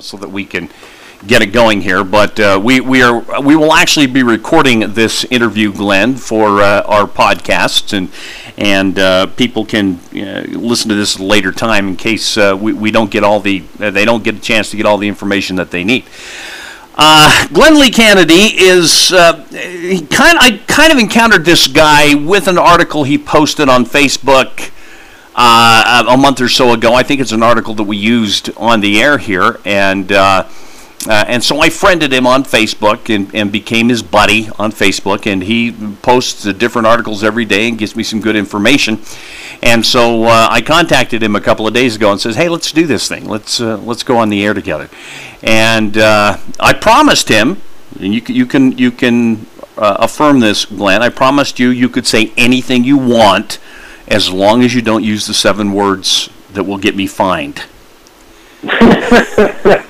so that we can get it going here. But uh, we we are we will actually be recording this interview, Glen, for uh, our podcast, and and uh, people can uh, listen to this at a later time in case uh, we, we don't get all the uh, they don't get a chance to get all the information that they need. Glen Lee Canady is kind. I kind of encountered this guy with an article he posted on Facebook uh, a month or so ago. I think it's an article that we used on the air here, and uh, uh, and so I friended him on Facebook and, and became his buddy on Facebook. And he posts different articles every day and gives me some good information. And so uh, I contacted him a couple of days ago and says, "Hey, let's do this thing. Let's uh, let's go on the air together." And uh, I promised him, and you you can you can affirm this, Glen. I promised you you could say anything you want as long as you don't use the seven words that will get me fined.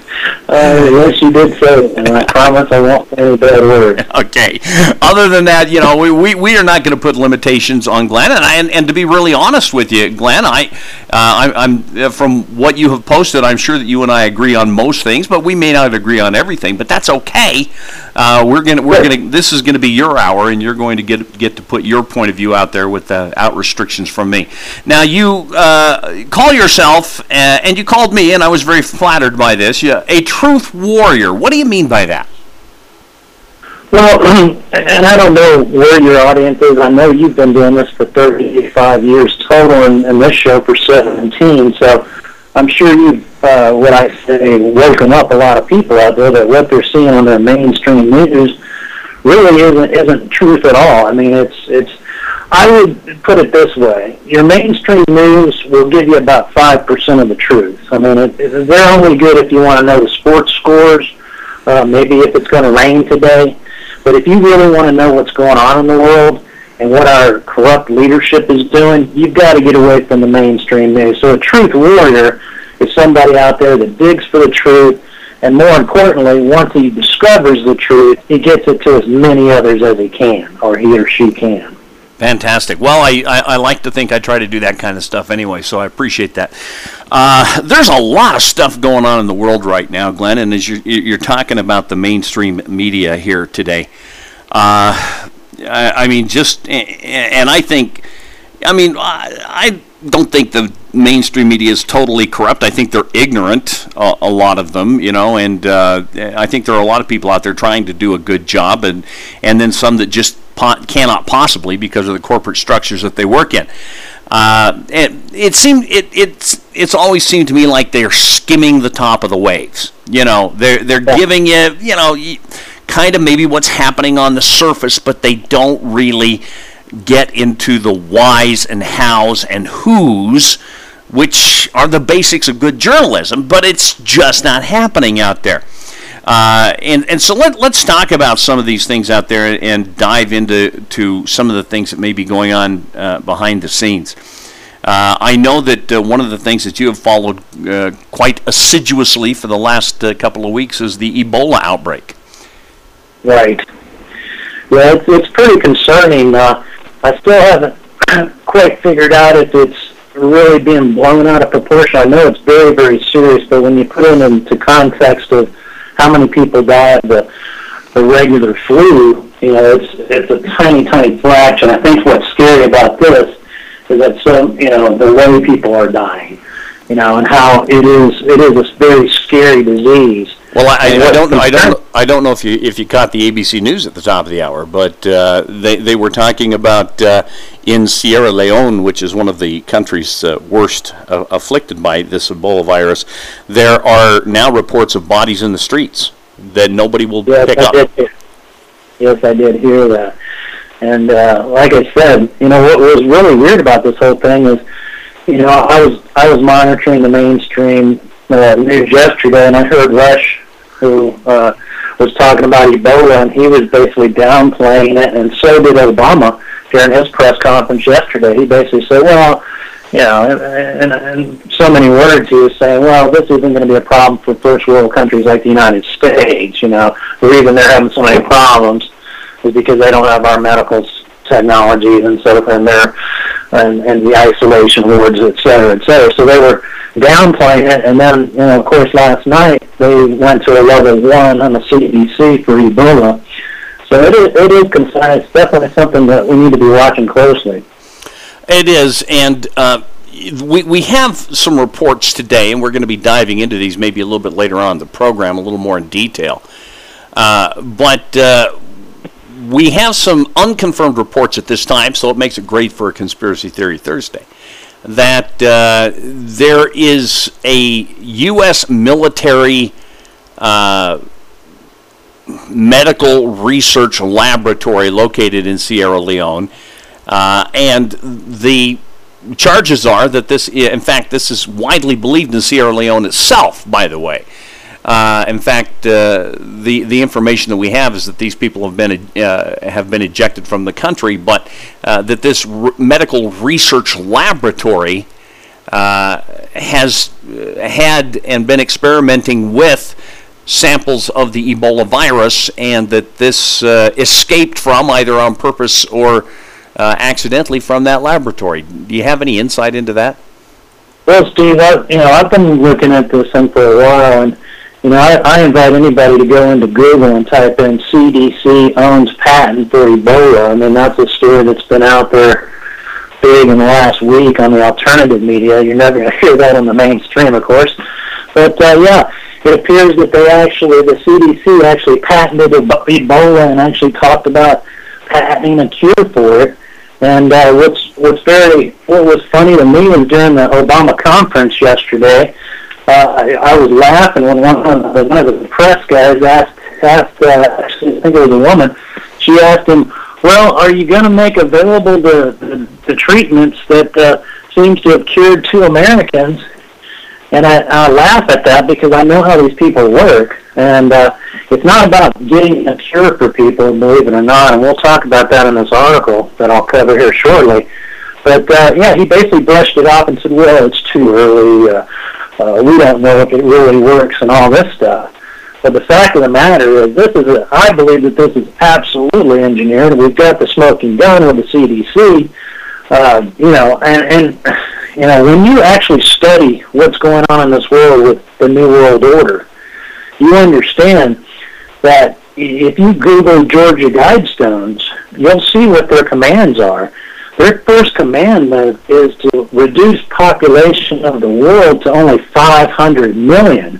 Uh, yes, you did say it, and I promise I won't say any bad words. okay. Other than that, you know, we, we, we are not going to put limitations on Glen. And, I, and, and to be really honest with you, Glen, I, uh, I, I'm uh, from what you have posted, I'm sure that you and I agree on most things, but we may not agree on everything. But that's okay. Uh, we're gonna we're gonna this is gonna be your hour, and you're going to get get to put your point of view out there without restrictions from me. Now you uh, call yourself, uh, and you called me, and I was very flattered by this. You, a truth warrior. What do you mean by that? Well, and I don't know where your audience is. I know you've been doing this for 35 years total, and, and this show for 17. So I'm sure you've, uh, what I say, woken up a lot of people out there that what they're seeing on their mainstream news really isn't isn't truth at all. I mean, it's it's. I would put it this way: your mainstream news will give you about five percent of the truth. I mean, it, it, they're only good if you want to know the sports scores, uh, maybe if it's going to rain today. But if you really want to know what's going on in the world and what our corrupt leadership is doing, you've got to get away from the mainstream news. So a truth warrior is somebody out there that digs for the truth, and more importantly, once he discovers the truth, he gets it to as many others as he can, or he or she can. Fantastic. Well, I, I, I, like to think I try to do that kind of stuff anyway, so I appreciate that. Uh, there's a lot of stuff going on in the world right now, Glen, and as you're, you're talking about the mainstream media here today, uh, I, I, mean, just, and I think, I mean, I, I don't think the mainstream media is totally corrupt. I think they're ignorant, a, a lot of them, you know, and uh, I think there are a lot of people out there trying to do a good job, and and then some that just po- cannot possibly because of the corporate structures that they work in. Uh, it, it seemed it it's it's always seemed to me like they're skimming the top of the waves. You know, they're they're yeah. giving you you know kind of maybe what's happening on the surface, but they don't really get into the whys and hows and whos, which are the basics of good journalism, but it's just not happening out there. Uh, and, and so let, let's talk about some of these things out there and dive into to some of the things that may be going on uh, behind the scenes. Uh, I know that uh, one of the things that you have followed uh, quite assiduously for the last couple of weeks is the Ebola outbreak. Right. Yeah, it's, it's pretty concerning. I still haven't quite figured out if it's really being blown out of proportion. I know it's very, very serious, but when you put it into context of how many people die of the, the regular flu, you know, it's it's a tiny, tiny fraction. I think what's scary about this is that some, you know, the way people are dying, you know, and how it is it is a very scary disease well, I, I, don't know. I don't. I don't know if you if you caught the ABC News at the top of the hour, but uh, they they were talking about uh, in Sierra Leone, which is one of the countries uh, worst uh, afflicted by this Ebola virus. There are now reports of bodies in the streets that nobody will yes, pick I up. Did. Yes, I did hear that. And uh, like I said, you know what was really weird about this whole thing is, you know, I was I was monitoring the mainstream uh, news yesterday, and I heard Rush, who uh, was talking about Ebola, and he was basically downplaying it, and so did Obama during his press conference yesterday. He basically said, well, you know, in, in, in so many words, he was saying, well, this isn't going to be a problem for first world countries like the United States. You know, the reason they're having so many problems is because they don't have our medical technologies and so forth, and they're and, and the isolation wards, et cetera, et cetera. So they were downplaying it, and then, you know, of course, last night they went to a level one on the CDC for Ebola. So it is, it is concerning. It's definitely something that we need to be watching closely. It is, and uh, we, we have some reports today, and we're going to be diving into these maybe a little bit later on in the program, a little more in detail. Uh, but uh, we have some unconfirmed reports at this time, so it makes it great for a conspiracy theory Thursday. That uh, there is a U.S. military uh, medical research laboratory located in Sierra Leone, uh, and the charges are that this, in fact, this is widely believed in Sierra Leone itself, by the way. Uh, in fact, uh, the the information that we have is that these people have been uh, have been ejected from the country, but uh, that this medical research laboratory uh, has uh, had and been experimenting with samples of the Ebola virus, and that this escaped from either on purpose or accidentally from that laboratory. Do you have any insight into that? Well, Steve, I, you know, I've been looking at this thing for a while, and you know, I, I invite anybody to go into Google and type in CDC owns patent for Ebola. I mean, that's a story that's been out there big in the last week on the alternative media. You're never going to hear that on the mainstream, of course. But uh, yeah, it appears that they actually, the CDC actually patented Ebola and actually talked about patenting a cure for it. And uh, what's what's very what was funny to me was during the Obama conference yesterday uh, I, I was laughing when one of the, one of the press guys asked asked uh, actually I think it was a woman. She asked him, "Well, are you going to make available the, the the treatments that uh, seems to have cured two Americans?" And I, I laugh at that because I know how these people work, and uh, it's not about getting a cure for people, believe it or not. And we'll talk about that in this article that I'll cover here shortly. But uh, yeah, he basically brushed it off and said, "Well, it's too early. Uh, uh, we don't know if it really works and all this stuff. But the fact of the matter is, this is a, I believe that this is absolutely engineered. We've got the smoking gun with the CDC, uh, you know, and, and you know when you actually study what's going on in this world with the New World Order, you understand that if you Google Georgia Guidestones, you'll see what their commands are. Their first commandment is to reduce population of the world to only 500 million,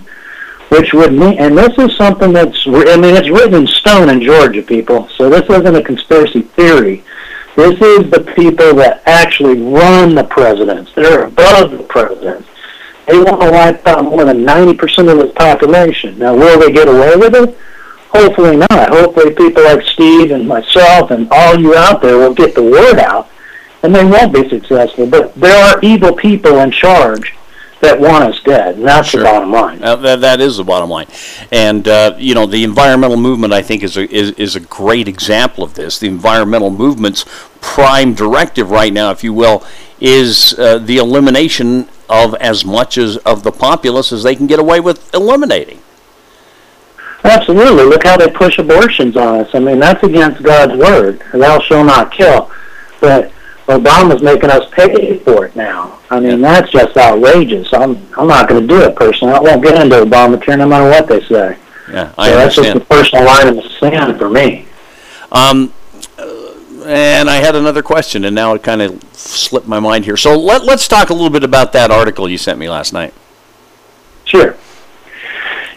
which would mean, and this is something that's, I mean, it's written in stone in Georgia, people, so this isn't a conspiracy theory. This is the people that actually run the presidents. They're above the presidents. They want to wipe out more than 90% of the population. Now, will they get away with it? Hopefully not. Hopefully people like Steve and myself and all you out there will get the word out and they won't be successful. But there are evil people in charge that want us dead, and that's sure. the bottom line. Uh, that, that is the bottom line, and uh, you know the environmental movement I think is a is, is a great example of this. The environmental movement's prime directive right now, if you will, is uh, the elimination of as much as of the populace as they can get away with eliminating. Absolutely. Look how they push abortions on us. I mean, that's against God's word. Thou shalt not kill. But Obama's making us pay for it now. I mean, that's just outrageous. I'm I'm not going to do it personally. I won't get into Obamacare no matter what they say. Yeah, I so understand. That's just a personal line in the sand for me. Um, and I had another question, and now it kind of slipped my mind here. So let, let's talk a little bit about that article you sent me last night. Sure.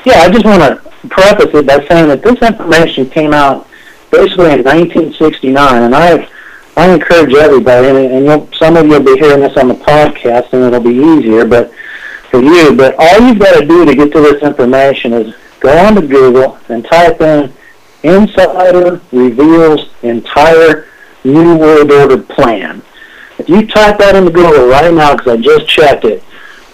Yeah, I just want to preface it by saying that this information came out basically in 1969, and I I encourage everybody, and, and some of you will be hearing this on the podcast, and it'll be easier, but for you. But all you've got to do to get to this information is go onto Google and type in "Insider Reveals Entire New World Order Plan." If you type that into Google right now, because I just checked it,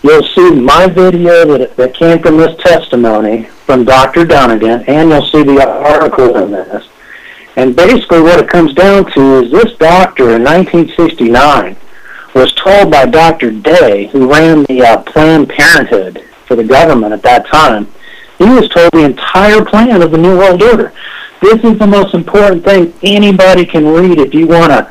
you'll see my video that, that came from this testimony from Dr. Dunegan, and you'll see the article in this. And basically what it comes down to is this doctor in 1969 was told by Dr. Day, who ran the uh, Planned Parenthood for the government at that time, he was told the entire plan of the New World Order. This is the most important thing anybody can read if you want a,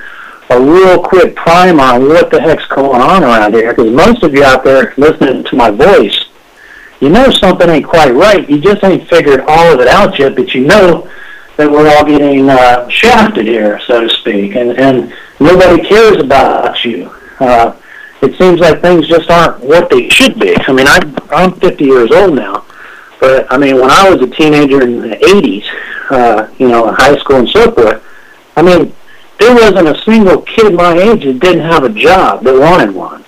a real quick primer on what the heck's going on around here, because most of you out there listening to my voice, you know something ain't quite right. You just ain't figured all of it out yet, but you know that we're all getting uh, shafted here, so to speak, and, and nobody cares about you. Uh, it seems like things just aren't what they should be. I mean, I'm, I'm 50 years old now, but I mean, when I was a teenager in the 80s, uh, you know, in high school and so forth, I mean, there wasn't a single kid my age that didn't have a job that wanted one.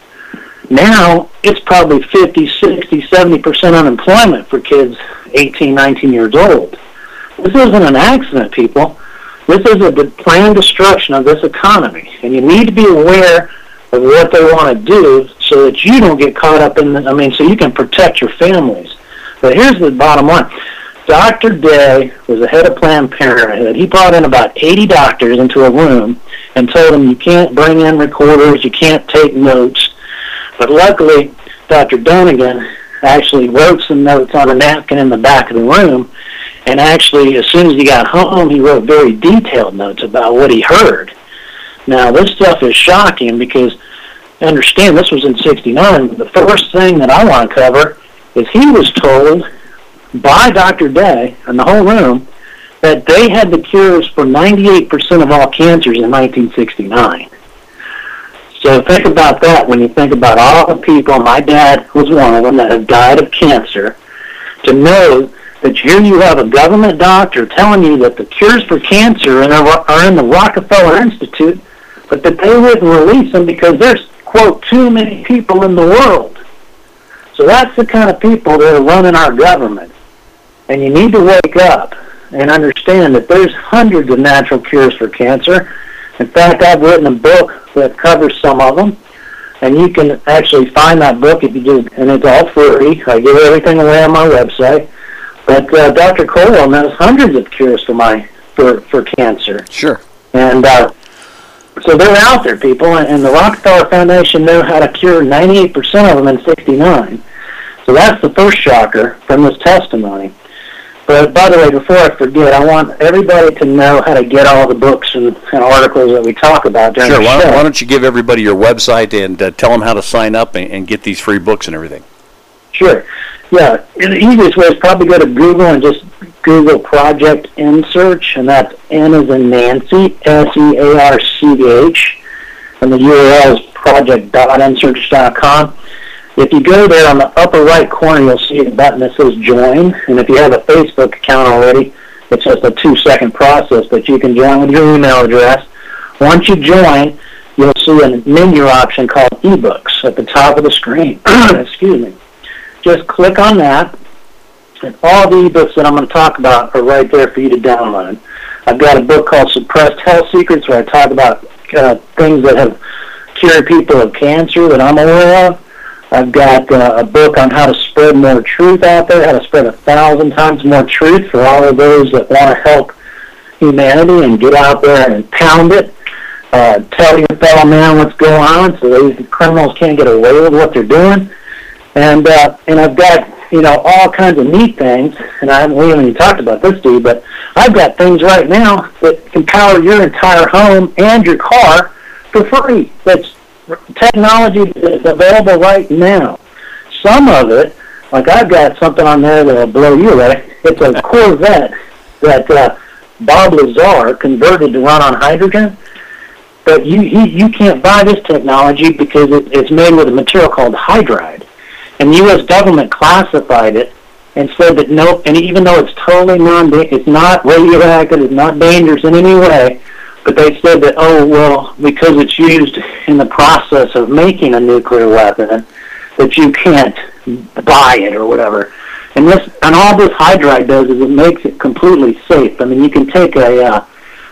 Now, it's probably 50, 60, 70% unemployment for kids 18, 19 years old. This isn't an accident, people. This is a planned destruction of this economy, and you need to be aware of what they want to do so that you don't get caught up in the, I mean, so you can protect your families. But here's the bottom line. Dr. Day was the head of Planned Parenthood. He brought in about 80 doctors into a room and told them you can't bring in recorders, you can't take notes. But luckily, Dr. Dunegan actually wrote some notes on a napkin in the back of the room. And actually, as soon as he got home, he wrote very detailed notes about what he heard. Now, this stuff is shocking because, understand, this was in 69. The first thing that I want to cover is he was told by Dr. Day and the whole room that they had the cures for 98% of all cancers in 1969. So think about that when you think about all the people, my dad was one of them, that have died of cancer, to know that here you have a government doctor telling you that the cures for cancer are in the Rockefeller Institute, but that they wouldn't release them because there's, quote, too many people in the world. So that's the kind of people that are running our government. And you need to wake up and understand that there's hundreds of natural cures for cancer. In fact, I've written a book that covers some of them. And you can actually find that book if you do, and it's all free. I give everything away on my website. But uh, Dr. Coldwell knows hundreds of cures for my for for cancer. Sure. And uh, so they're out there, people, and the Rockefeller Foundation knew how to cure 98% of them in 69. So that's the first shocker from this testimony. But by the way, before I forget, I want everybody to know how to get all the books and, and articles that we talk about during sure, the show. Sure. Why don't you give everybody your website and uh, tell them how to sign up and, and get these free books and everything? Sure. Yeah, the easiest way is probably go to Google and just Google Project N Search, and that's N as in Nancy, S-E-A-R-C-H, and the URL is project.nsearch.com. If you go there on the upper right corner, you'll see a button that says Join, and if you have a Facebook account already, it's just a two-second process, but you can join with your email address. Once you join, you'll see a menu option called eBooks at the top of the screen. Excuse me just click on that, and all the ebooks that I'm going to talk about are right there for you to download. I've got a book called Suppressed Health Secrets where I talk about uh, things that have cured people of cancer that I'm aware of. I've got uh, a book on how to spread more truth out there, how to spread a thousand times more truth for all of those that want to help humanity and get out there and pound it. Uh, tell your fellow man what's going on so these criminals can't get away with what they're doing. And uh, and I've got you know all kinds of neat things, and I we haven't even talked about this, dude, but I've got things right now that can power your entire home and your car for free. That's technology that's available right now. Some of it, like I've got something on there that'll blow you away. It's a Corvette that uh, Bob Lazar converted to run on hydrogen. But you, you you can't buy this technology because it, it's made with a material called hydride. And the U.S. government classified it and said that no, and even though it's totally non, it's not radioactive, it's not dangerous in any way, but they said that oh well, because it's used in the process of making a nuclear weapon, that you can't buy it or whatever. And this, and all this hydride does is it makes it completely safe. I mean, you can take a uh,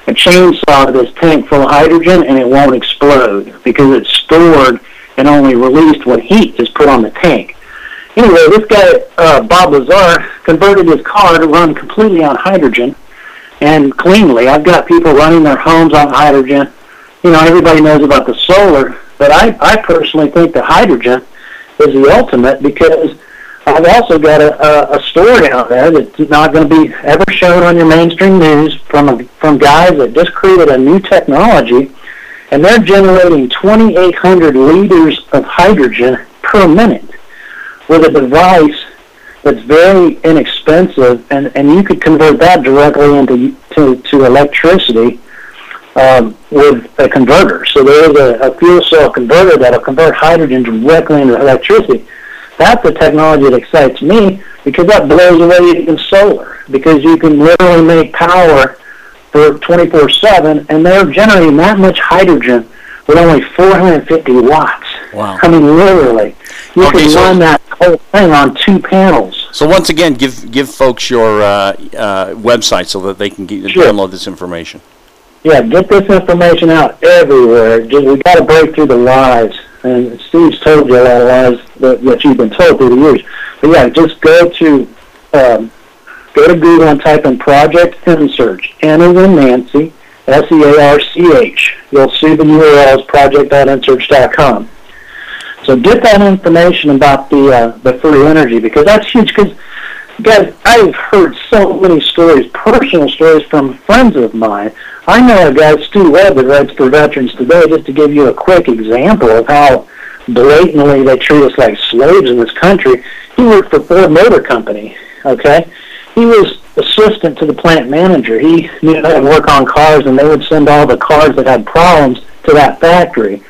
a chainsaw to this tank full of hydrogen and it won't explode because it's stored and only released when heat is put on the tank. Anyway, this guy, uh, Bob Lazar, converted his car to run completely on hydrogen and cleanly. I've got people running their homes on hydrogen. You know, everybody knows about the solar, but I, I personally think the hydrogen is the ultimate because I've also got a, a, a story out there that's not going to be ever shown on your mainstream news from a, from guys that just created a new technology, and they're generating 2,800 liters of hydrogen per minute with a device that's very inexpensive, and, and you could convert that directly into to, to electricity um, with a converter. So there is a, a fuel cell converter that'll convert hydrogen directly into electricity. That's the technology that excites me because that blows away even solar because you can literally make power for 24/7, and they're generating that much hydrogen with only 450 watts. Wow. I mean, literally, you Okay, can so- run that whole thing on two panels. So once again, give give folks your uh, uh, website so that they can get, Sure. download this information. Yeah, get this information out everywhere. Just, we got to break through the lies. And Steve's told you a lot of lies that, that you've been told through the years. But yeah, just go to um, go to Google and type in Project N Search. N as in Nancy, S E A R C H. You'll see the URL is project.nsearch.com. So get that information about the uh, the free energy because that's huge. Because guys, I've heard so many stories, personal stories from friends of mine. I know a guy, Stew Webb, that writes for Veterans Today. Just to give you a quick example of how blatantly they treat us like slaves in this country. He worked for Ford Motor Company. Okay, he was assistant to the plant manager. He knew how to work on cars, and they would send all the cars that had problems to that factory.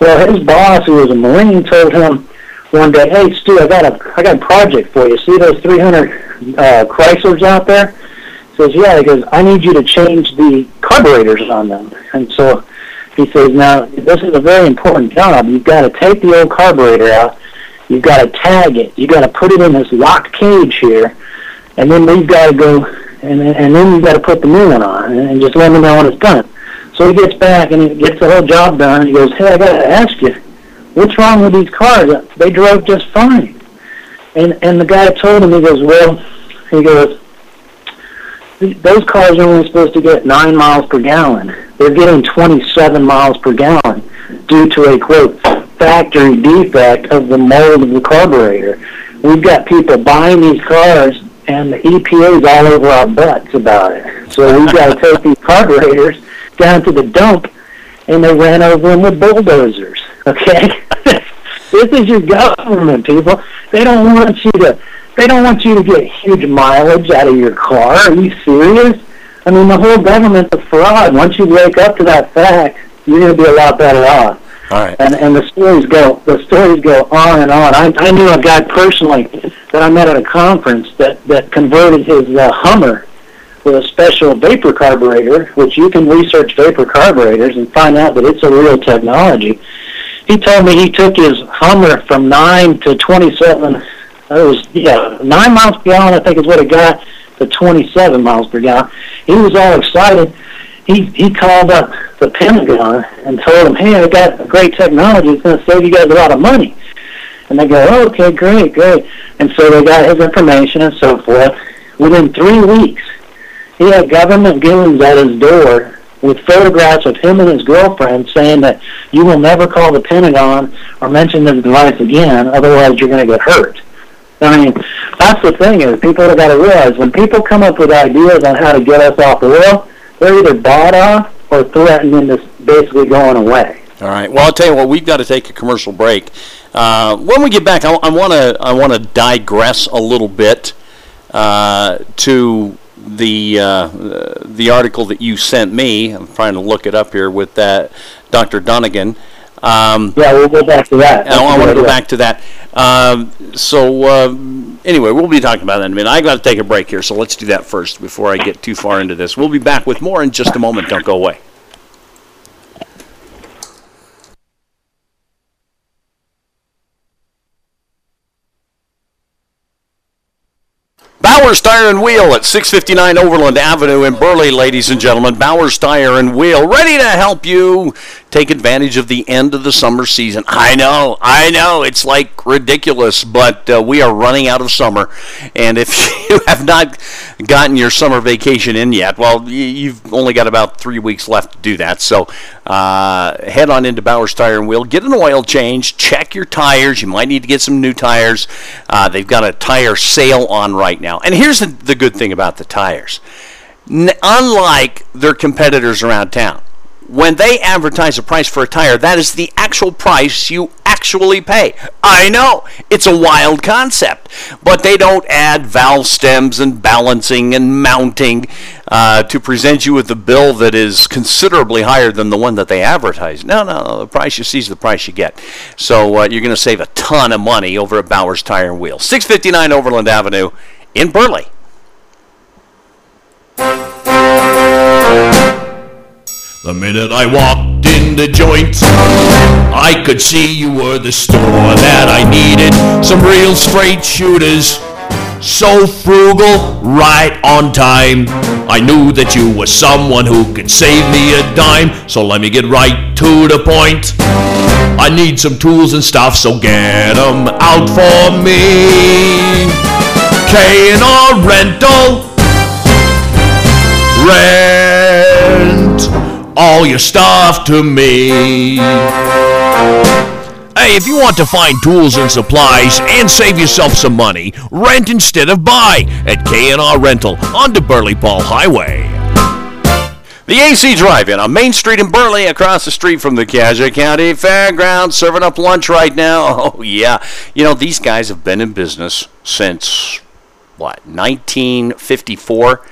Well, his boss, who was a Marine, told him one day, "Hey, Stew, I got a I got a project for you. See those 300 uh, Chryslers out there?" He says, "Yeah." He goes, "I need you to change the carburetors on them." And so he says, "Now this is a very important job. You've got to take the old carburetor out. You've got to tag it. You've got to put it in this locked cage here, and then we've got to go and and then you've got to put the new one on, and, just let me know when it's done." So he gets back and he gets the whole job done. He goes, "Hey, I got to ask you, what's wrong with these cars? They drove just fine." And and the guy told him, he goes, "Well," he goes, "Those cars are only supposed to get nine miles per gallon. They're getting 27 miles per gallon due to a quote factory defect of the mold of the carburetor. We've got people buying these cars." And the EPA's all over our butts about it. So we've got to take these carburetors down to the dump, and they ran over them with bulldozers. Okay, this is your government, people. They don't want you to. They don't want you to get huge mileage out of your car. Are you serious? I mean, the whole government's a fraud. Once you wake up to that fact, you're going to be a lot better off. All right. And and the stories go the stories go on and on. I I knew a guy personally that I met at a conference that that converted his uh, Hummer with a special vapor carburetor, which you can research vapor carburetors and find out that it's a real technology. He told me he took his Hummer from nine to twenty-seven. It was yeah, nine miles per gallon. I think is what it got to twenty-seven miles per gallon. He was all excited. He he called up the Pentagon and told them, "Hey, I got a great technology. It's going to save you guys a lot of money." And they go, oh, "Okay, great, great." And so they got his information and so forth. Within three weeks, he had government goons at his door with photographs of him and his girlfriend saying that you will never call the Pentagon or mention this device again, otherwise you're going to get hurt. I mean, that's the thing is people have got to realize when people come up with ideas on how to get us off the oil, they're either bought off or threatened into basically going away. All right. Well, I'll tell you what. We've got to take a commercial break. Uh, when we get back, I want to I want to digress a little bit uh, to the uh, the article that you sent me. I'm trying to look it up here with that Dr. Dunegan. Um, Yeah, we'll go back to that. I, I want to go back to that. Um, so uh, anyway, we'll be talking about that in a minute. I got to take a break here, so let's do that first before I get too far into this. We'll be back with more in just a moment. Don't go away. Bowers Tire and Wheel at 659 Overland Avenue in Burley, ladies and gentlemen. Bowers Tire and Wheel, ready to help you take advantage of the end of the summer season. I know, I know, it's like ridiculous, but uh, we are running out of summer. And if you have not gotten your summer vacation in yet, well, you've only got about three weeks left to do that. So uh, head on into Bowers Tire and Wheel, get an oil change, check your tires. You might need to get some new tires. Uh, they've got a tire sale on right now. And here's the, the good thing about the tires. Unlike their competitors around town, when they advertise a price for a tire, that is the actual price you actually pay. I know it's a wild concept, but they don't add valve stems and balancing and mounting uh, to present you with a bill that is considerably higher than the one that they advertise. No, no, the price you see is the price you get. So uh, you're going to save a ton of money over at Bowers Tire and Wheel, 659 Overland Avenue in Burley. The minute I walked in the joint, I could see you were the store that I needed. Some real straight shooters, so frugal, right on time. I knew that you were someone who could save me a dime, so let me get right to the point. I need some tools and stuff, so get 'em out for me. K&R Rental. Rent all your stuff to me. Hey, if you want to find tools and supplies and save yourself some money, rent instead of buy at K&R Rental on the Burley Paul Highway. The AC Drive-In on Main Street in Burley, across the street from the Cassia County Fairgrounds, serving up lunch right now. Oh yeah, you know these guys have been in business since what 1954.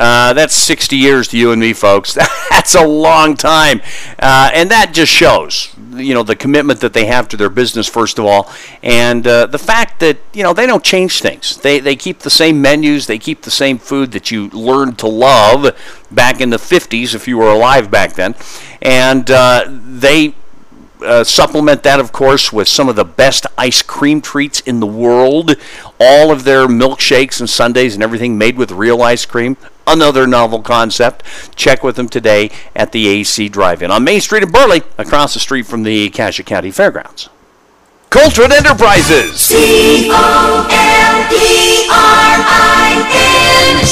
Uh, that's 60 years to you and me, folks. That's a long time. Uh, and that just shows, you know, the commitment that they have to their business, first of all, and uh, the fact that, you know, they don't change things. They, they keep the same menus, they keep the same food that you learned to love back in the 50s, if you were alive back then. And uh, they uh, supplement that, of course, with some of the best ice cream treats in the world. All of their milkshakes and sundaes and everything made with real ice cream. Another novel concept. Check with them today at the AC Drive-In on Main Street in Burley, across the street from the Cassia County Fairgrounds. Coltrane Enterprises. C-O-L-E-R-I-N.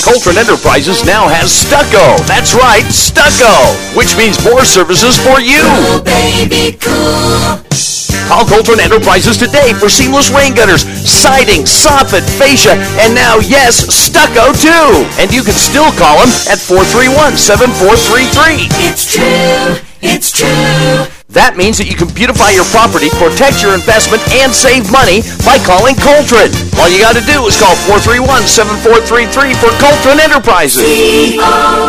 Coltrane Enterprises now has stucco. That's right, stucco, which means more services for you. Cool, baby, cool. Call Coltrane Enterprises today for seamless rain gutters, siding, soffit, fascia, and now, yes, stucco too. And you can still call them at 431-7433. It's true. It's true. That means that you can beautify your property, protect your investment, and save money by calling Coltrane. All you got to do is call 431-7433 for Coltrane Enterprises. C-O-L-E-R-I-N.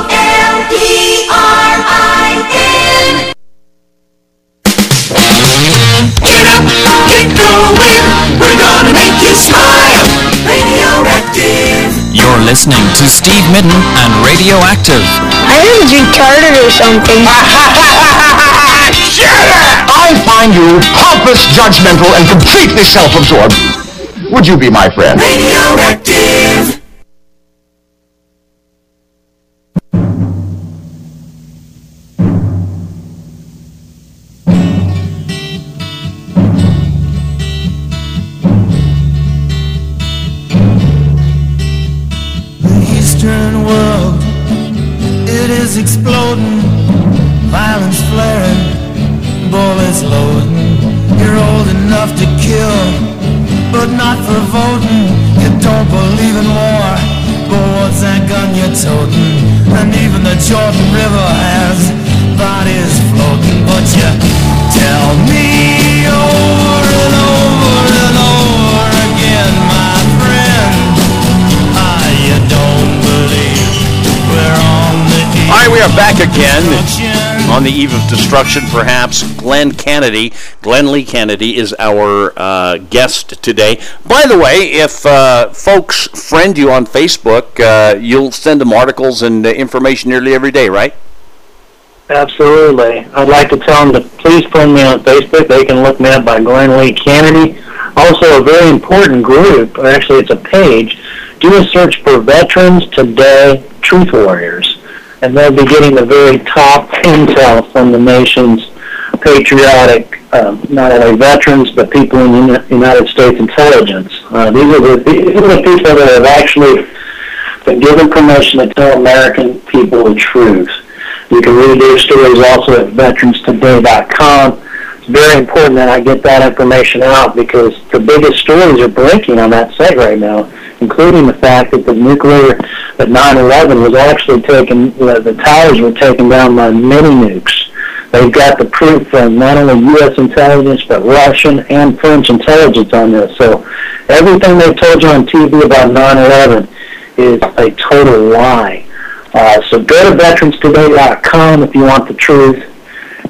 Get up, get going. We're gonna make you smile. Radioactive. You're listening to Steve Mitton and Radioactive. I think he's retarded or something. Shut up! I find you pompous, judgmental, and completely self-absorbed. Would you be my friend? Radioactive. Destruction, perhaps. Glen Canady, Glen Lee Canady, is our uh, guest today. By the way, if uh, folks friend you on Facebook, uh, you'll send them articles and uh, information nearly every day, right? Absolutely. I'd like to tell them to please friend me on Facebook. They can look me up by Glen Lee Canady. Also, a very important group, actually it's a page, do a search for Veterans Today Truth Warriors. And they'll be getting the very top intel from the nation's patriotic, um, not only veterans, but people in the United States intelligence. Uh, these, are the, these are the people that have actually been given permission to tell American people the truth. You can read their stories also at veteranstoday.com. Very important that I get that information out because the biggest stories are breaking on that site right now, including the fact that the nuclear, that 9/11 was actually taken, uh, the towers were taken down by mini nukes. They've got the proof from not only U.S. intelligence, but Russian and French intelligence on this. So everything they've told you on TV about 9-11 is a total lie. Uh, so go to veteranstoday.com if you want the truth.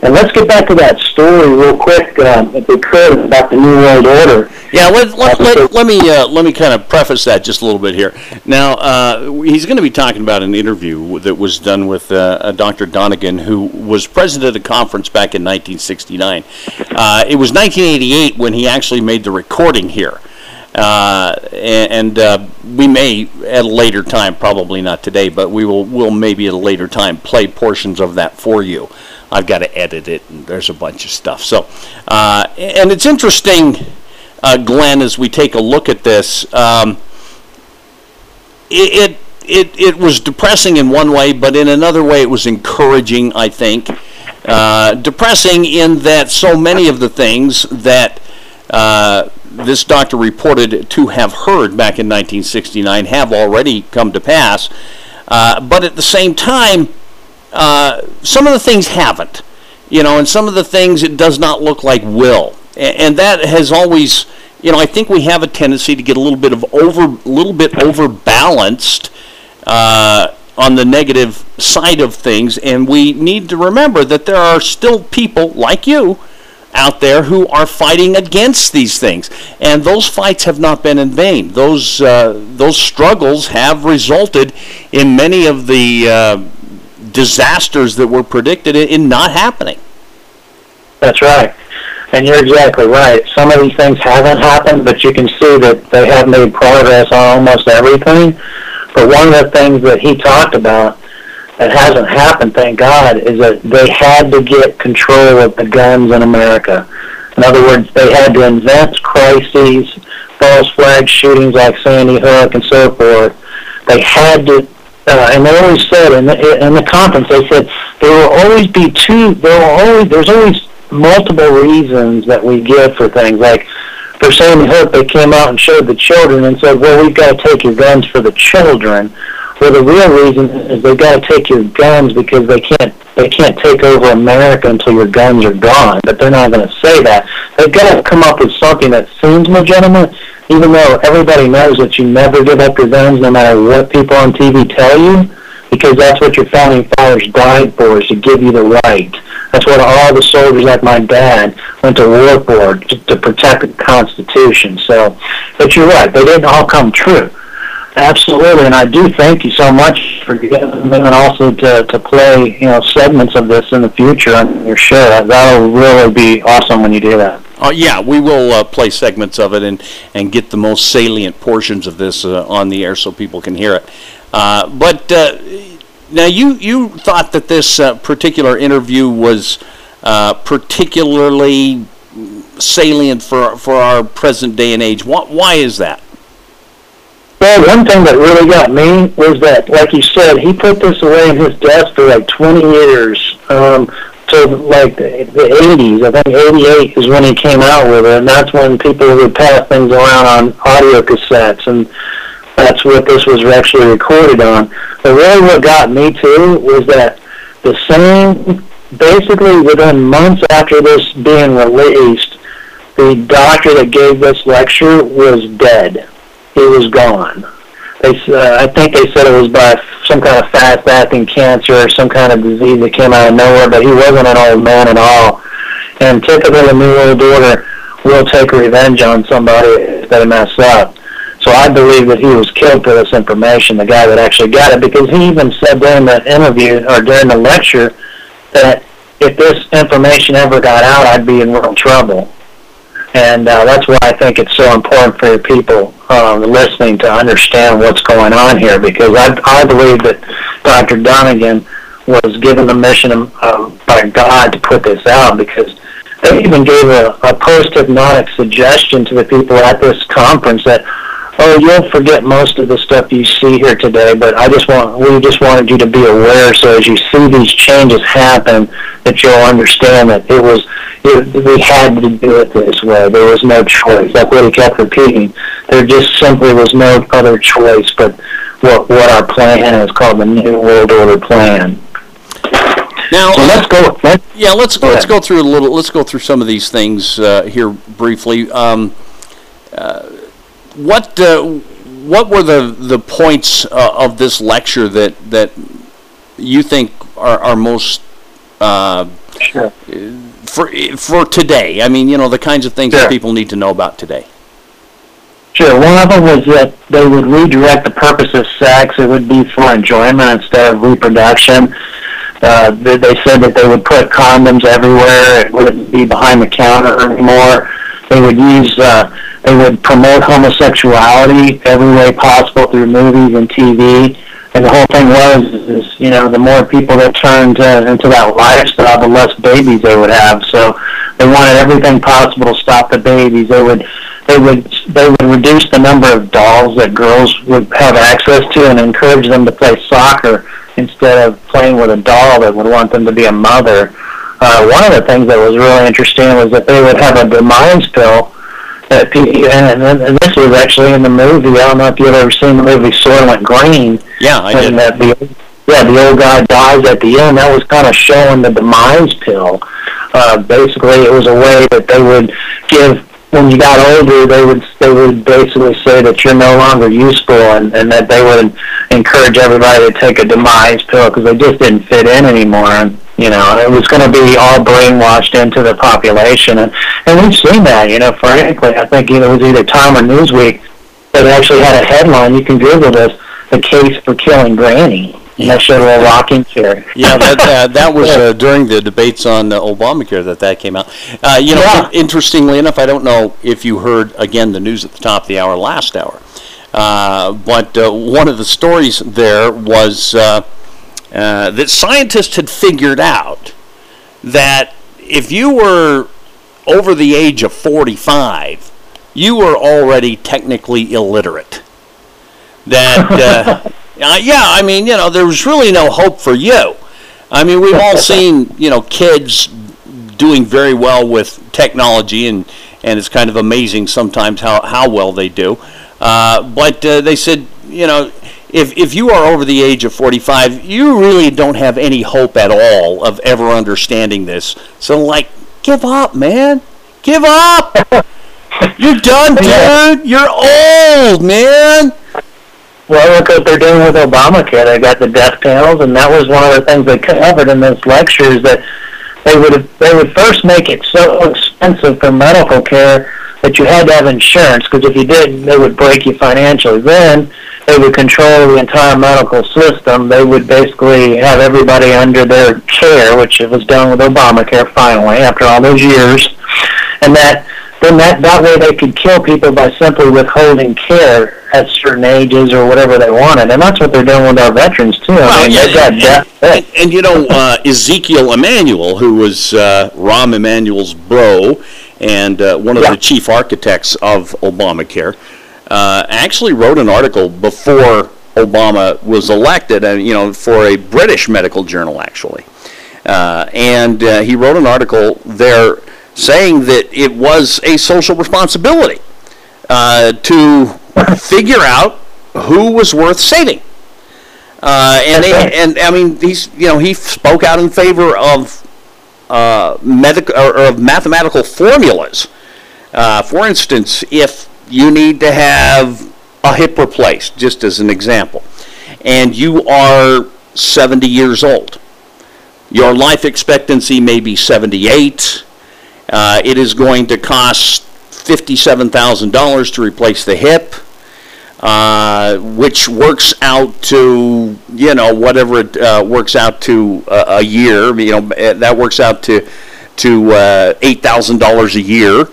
And let's get back to that story real quick, um, if we could, about the New World Order. Yeah, let, let, let, let me uh, let me kind of preface that just a little bit here. Now, uh, he's going to be talking about an interview that was done with uh, Dr. Dunegan, who was president of the conference back in 1969. Uh, it was 1988 when he actually made the recording here. Uh, and and uh, we may at a later time, probably not today, but we will will maybe at a later time play portions of that for you. I've got to edit it, and there's a bunch of stuff. So, uh, and it's interesting, uh, Glen, as we take a look at this. Um, it, it it was depressing in one way, but in another way, it was encouraging. I think uh, depressing in that so many of the things that uh, this doctor reported to have heard back in 1969 have already come to pass. Uh, but at the same time, uh, some of the things haven't, you know, and some of the things it does not look like will, and, and that has always, you know, I think we have a tendency to get a little bit of over, a little bit overbalanced uh, on the negative side of things, and we need to remember that there are still people like you out there who are fighting against these things, and those fights have not been in vain. Those uh, those struggles have resulted in many of the uh, disasters that were predicted in not happening. That's right. And you're exactly right. Some of these things haven't happened, but you can see that they have made progress on almost everything. But one of the things that he talked about that hasn't happened, thank God, is that they had to get control of the guns in America. In other words, they had to invent crises, false flag shootings like Sandy Hook and so forth. They had to uh, and they always said in the, in the conference, they said there will always be two. There will always there's always multiple reasons that we give for things. Like for Sandy Hook, they came out and showed the children and said, "Well, we've got to take your guns for the children." Well, the real reason is they've got to take your guns because they can't they can't take over America until your guns are gone. But they're not going to say that. They've got to come up with something that seems legitimate even though everybody knows that you never give up your guns no matter what people on TV tell you, because that's what your founding fathers died for, is to give you the right. That's what all the soldiers like my dad went to war for, to, to protect the Constitution. So, but you're right, they didn't all come true. Absolutely, and I do thank you so much for getting them and also to, to play, you know, segments of this in the future on your show. That'll really be awesome when you do that. Uh, yeah, we will uh, play segments of it and, and get the most salient portions of this uh, on the air so people can hear it. Uh, but uh, now you, you thought that this uh, particular interview was particularly salient for, for our present day and age. Why, why is that? Well, one thing that really got me was that, like you said, he put this away in his desk for like 20 years. Um, to like the, the 80s. I think 88 is when he came out with it, and that's when people would pass things around on audio cassettes, and that's what this was actually recorded on. But really what got me too was that the same, basically within months after this being released, the doctor that gave this lecture was dead. He was gone. They, uh, I think they said it was by some kind of fast-acting cancer or some kind of disease that came out of nowhere, but he wasn't an old man at all. And typically a New World Order will take revenge on somebody if they mess up. So I believe that he was killed for this information, the guy that actually got it, because he even said during the interview or during the lecture that if this information ever got out, I'd be in real trouble. And uh, that's why I think it's so important for people um, listening to understand what's going on here because I, I believe that Dr. Dunegan was given the mission uh, by God to put this out because they even gave a, a post-hypnotic suggestion to the people at this conference that, oh, you'll forget most of the stuff you see here today, but I just want, we just wanted you to be aware so as you see these changes happen that you'll understand that it was it, we had to do it this way. There was no choice. Like what he kept repeating, there just simply was no other choice but what what our plan is called the New World Order plan. Now, So let's go. Let's, Yeah, let's Go let's ahead. go through a little. Let's go through some of these things uh, here briefly. Um, uh, what uh, what were the the points uh, of this lecture that that you think are, are most uh, sure. for for today? I mean, you know, the kinds of things that people need to know about today. Sure. One of them was that they would redirect the purpose of sex. It would be for enjoyment instead of reproduction. Uh, they, they said that they would put condoms everywhere. It wouldn't be behind the counter anymore. They would use. Uh, they would promote homosexuality every way possible through movies and TV. And the whole thing was, is you know, the more people that turned uh, into that lifestyle, the less babies they would have. So they wanted everything possible to stop the babies. They would they would they would reduce the number of dolls that girls would have access to and encourage them to play soccer instead of playing with a doll that would want them to be a mother. Uh, one of the things that was really interesting was that they would have a demise pill that pe- and, and, and this was actually in the movie. I don't know if you've ever seen the movie Soylent Green Yeah, I did. that the yeah the old guy dies at the end. That was kind of showing the demise pill. Uh, basically, it was a way that they would give when you got older. They would they would basically say that you're no longer useful, and, and that they would encourage everybody to take a demise pill because they just didn't fit in anymore. And you know, it was going to be all brainwashed into the population, and and we've seen that. You know, frankly, I think it was either Time or Newsweek that actually had a headline. You can Google this: "The case for killing Granny." And that showed a rocking chair. Yeah, that uh, that was uh, during the debates on uh, Obamacare that that came out. Uh, you know, Yeah. interestingly enough, I don't know if you heard again the news at the top of the hour last hour, uh, but uh, one of the stories there was uh, uh, that scientists had figured out that if you were over the age of 45, you were already technically illiterate. That, uh, uh, yeah, I mean, you know, there was really no hope for you. I mean, we've all seen, you know, kids doing very well with technology, and, and it's kind of amazing sometimes how, how well they do. Uh, but uh, they said, you know, if, if you are over the age of 45, you really don't have any hope at all of ever understanding this. So, like, give up, man. Give up. You're done, dude. You're old, man. Well, look what they're doing with Obamacare. They got the death panels, and that was one of the things they covered in this lecture is that they would they would first make it so expensive for medical care that you had to have insurance because if you didn't, they would break you financially. Then they would control the entire medical system. They would basically have everybody under their care, which it was done with Obamacare finally after all those years, and that then that that way they could kill people by simply withholding care at certain ages or whatever they wanted, and that's what they're doing with our veterans too. I mean, they got and, death. and, and, you know, uh, Ezekiel Emanuel, who was uh, Rahm Emanuel's bro and uh, one of Yeah. the chief architects of Obamacare, uh, actually wrote an article before Obama was elected, and you know, for a British medical journal, actually. Uh, and uh, he wrote an article there saying that it was a social responsibility uh, to figure out who was worth saving. Uh, and and I mean he's you know he spoke out in favor of uh, medical or, or of mathematical formulas. Uh, for instance, if you need to have a hip replaced, just as an example, and you are 70 years old, your life expectancy may be 78. Uh, it is going to cost $57,000 to replace the hip, uh, which works out to, you know, whatever it uh, works out to uh, a year. You know, eh, that works out to, to uh, $8,000 a year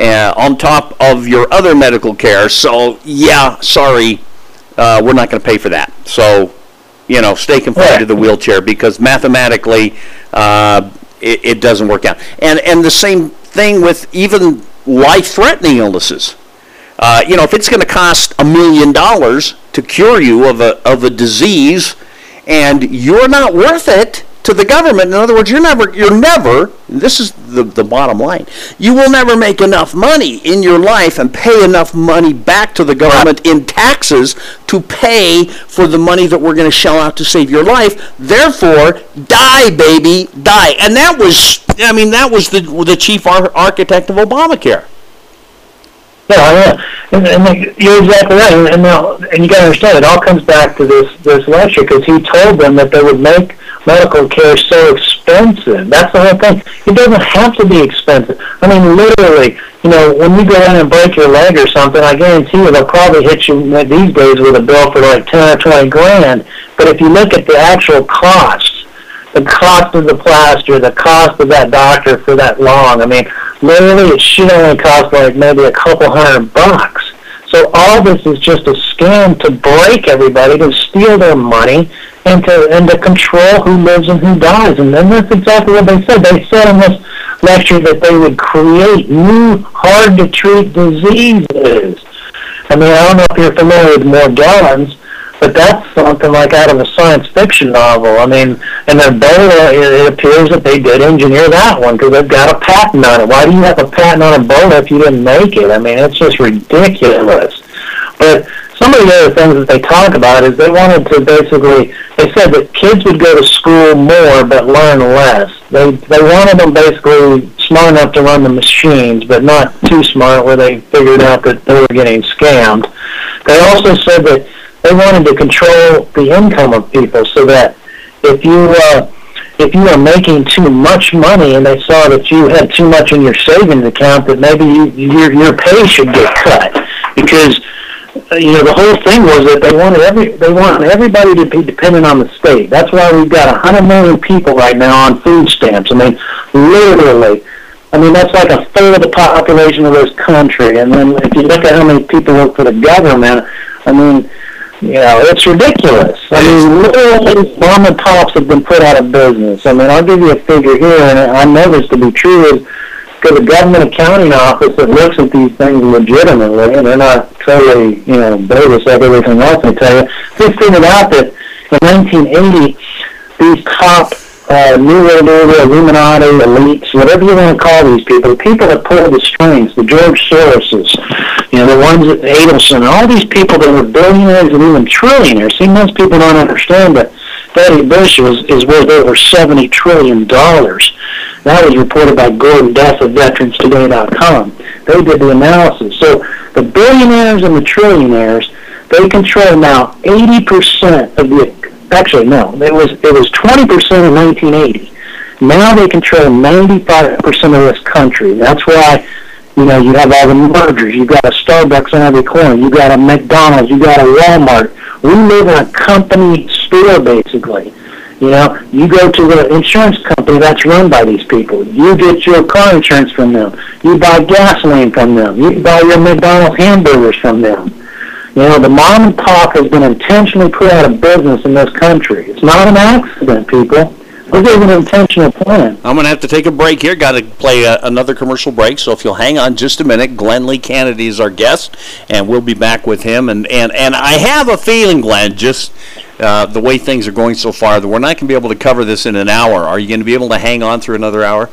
uh, on top of your other medical care. So, yeah, sorry, uh, we're not going to pay for that. So, you know, stay confined to the wheelchair because mathematically uh, it, it doesn't work out. And and the same thing with even life-threatening illnesses. Uh, you know, if it's going to cost a million dollars to cure you of a of a disease, and you're not worth it to the government. In other words, you're never, you're never. This is the the bottom line. You will never make enough money in your life and pay enough money back to the government in taxes to pay for the money that we're going to shell out to save your life. Therefore, die, baby, die. And that was, I mean, that was the the chief ar- architect of Obamacare. Yeah, yeah, and, and you're exactly right. And, and now, and you got to understand, it all comes back to this this lecture because he told them that they would make medical care so expensive. That's the whole thing. It doesn't have to be expensive. I mean, literally, you know, when you go in and break your leg or something, I guarantee you they'll probably hit you these days with a bill for like ten or twenty grand. But if you look at the actual costs, the cost of the plaster, the cost of that doctor for that long. I mean, literally, it should only cost like maybe a couple hundred bucks. So all this is just a scam to break everybody, to steal their money, and to and to control who lives and who dies. And then that's exactly what they said. They said in this lecture that they would create new, hard to treat diseases. I mean, I don't know if you're familiar with Morgellons, but that's something like out of a science fiction novel. I mean, and Ebola, it, it appears that they did engineer that one because they've got a patent on it. Why do you have a patent on Ebola if you didn't make it? I mean, it's just ridiculous. But some of the other things that they talk about is they wanted to basically, they said that kids would go to school more but learn less. They they wanted them basically smart enough to run the machines, but not too smart where they figured out that they were getting scammed. They also said that they wanted to control the income of people so that if you uh, if you are making too much money and they saw that you had too much in your savings account, that maybe you, your your pay should get cut because uh, you know the whole thing was that they wanted every they wanted everybody to be dependent on the state. That's why we've got a hundred million people right now on food stamps. I mean, literally. I mean, that's like a third of the population of this country. And then if you look at how many people work for the government, I mean, you know, it's ridiculous. I mean, literally, mom and pops have been put out of business. I mean, I'll give you a figure here, and I know this to be true, is because the government accounting office that looks at these things legitimately, and they're not totally, you know, bogus like everything else I tell you, they figured out that in 1980, these top uh, New World Order, Illuminati, elites, whatever you want to call these people, the people that pull the strings, the George Soroses, you know, the ones that Adelson, all these people that were billionaires and even trillionaires. See, most people don't understand that Betty Bush was, is worth over $70 trillion. That was reported by Gordon Duff of VeteransToday.com. They did the analysis. So the billionaires and the trillionaires, they control now 80% of the actually no, it was it was 20% in 1980. Now they control 95% of this country. That's why you know you have all the mergers. You've got a Starbucks on every corner. You've got a McDonald's. You've got a Walmart. We live in a company store basically. You know, you go to the insurance company that's run by these people. You get your car insurance from them. You buy gasoline from them. You buy your McDonald's hamburgers from them. You know, the mom and pop has been intentionally put out of business in this country. It's not an accident, people. This is an intentional plan. I'm going to have to take a break here. Got to play a, another commercial break. So if you'll hang on just a minute, Glen Lee Canady is our guest, and we'll be back with him. And, and, and I have a feeling, Glen, just uh, the way things are going so far, that we're not going to be able to cover this in an hour. Are you going to be able to hang on through another hour?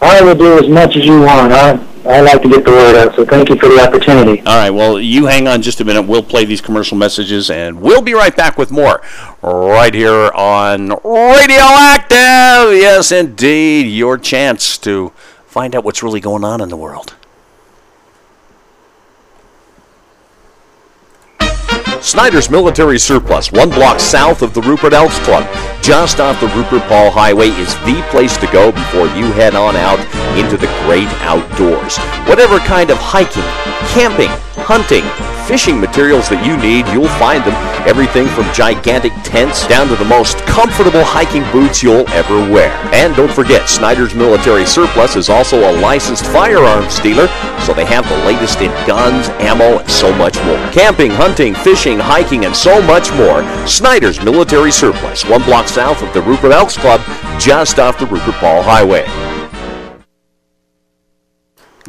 I will do as much as you want. I, I like to get the word out, so thank you for the opportunity. All right, well, you hang on just a minute. We'll play these commercial messages, and we'll be right back with more right here on Radioactive. Yes, indeed, your chance to find out what's really going on in the world. Snyder's Military Surplus, one block south of the Rupert Elks Club, just off the Rupert Paul Highway, is the place to go before you head on out into the great outdoors. Whatever kind of hiking, camping, hunting, fishing materials that you need, you'll find them. Everything from gigantic tents down to the most comfortable hiking boots you'll ever wear. And don't forget, Snyder's Military Surplus is also a licensed firearms dealer, so they have the latest in guns, ammo, and so much more. Camping, hunting, fishing, hiking, and so much more. Snyder's Military Surplus, one block south of the Rupert Elks Club, just off the Rupert Paul Highway.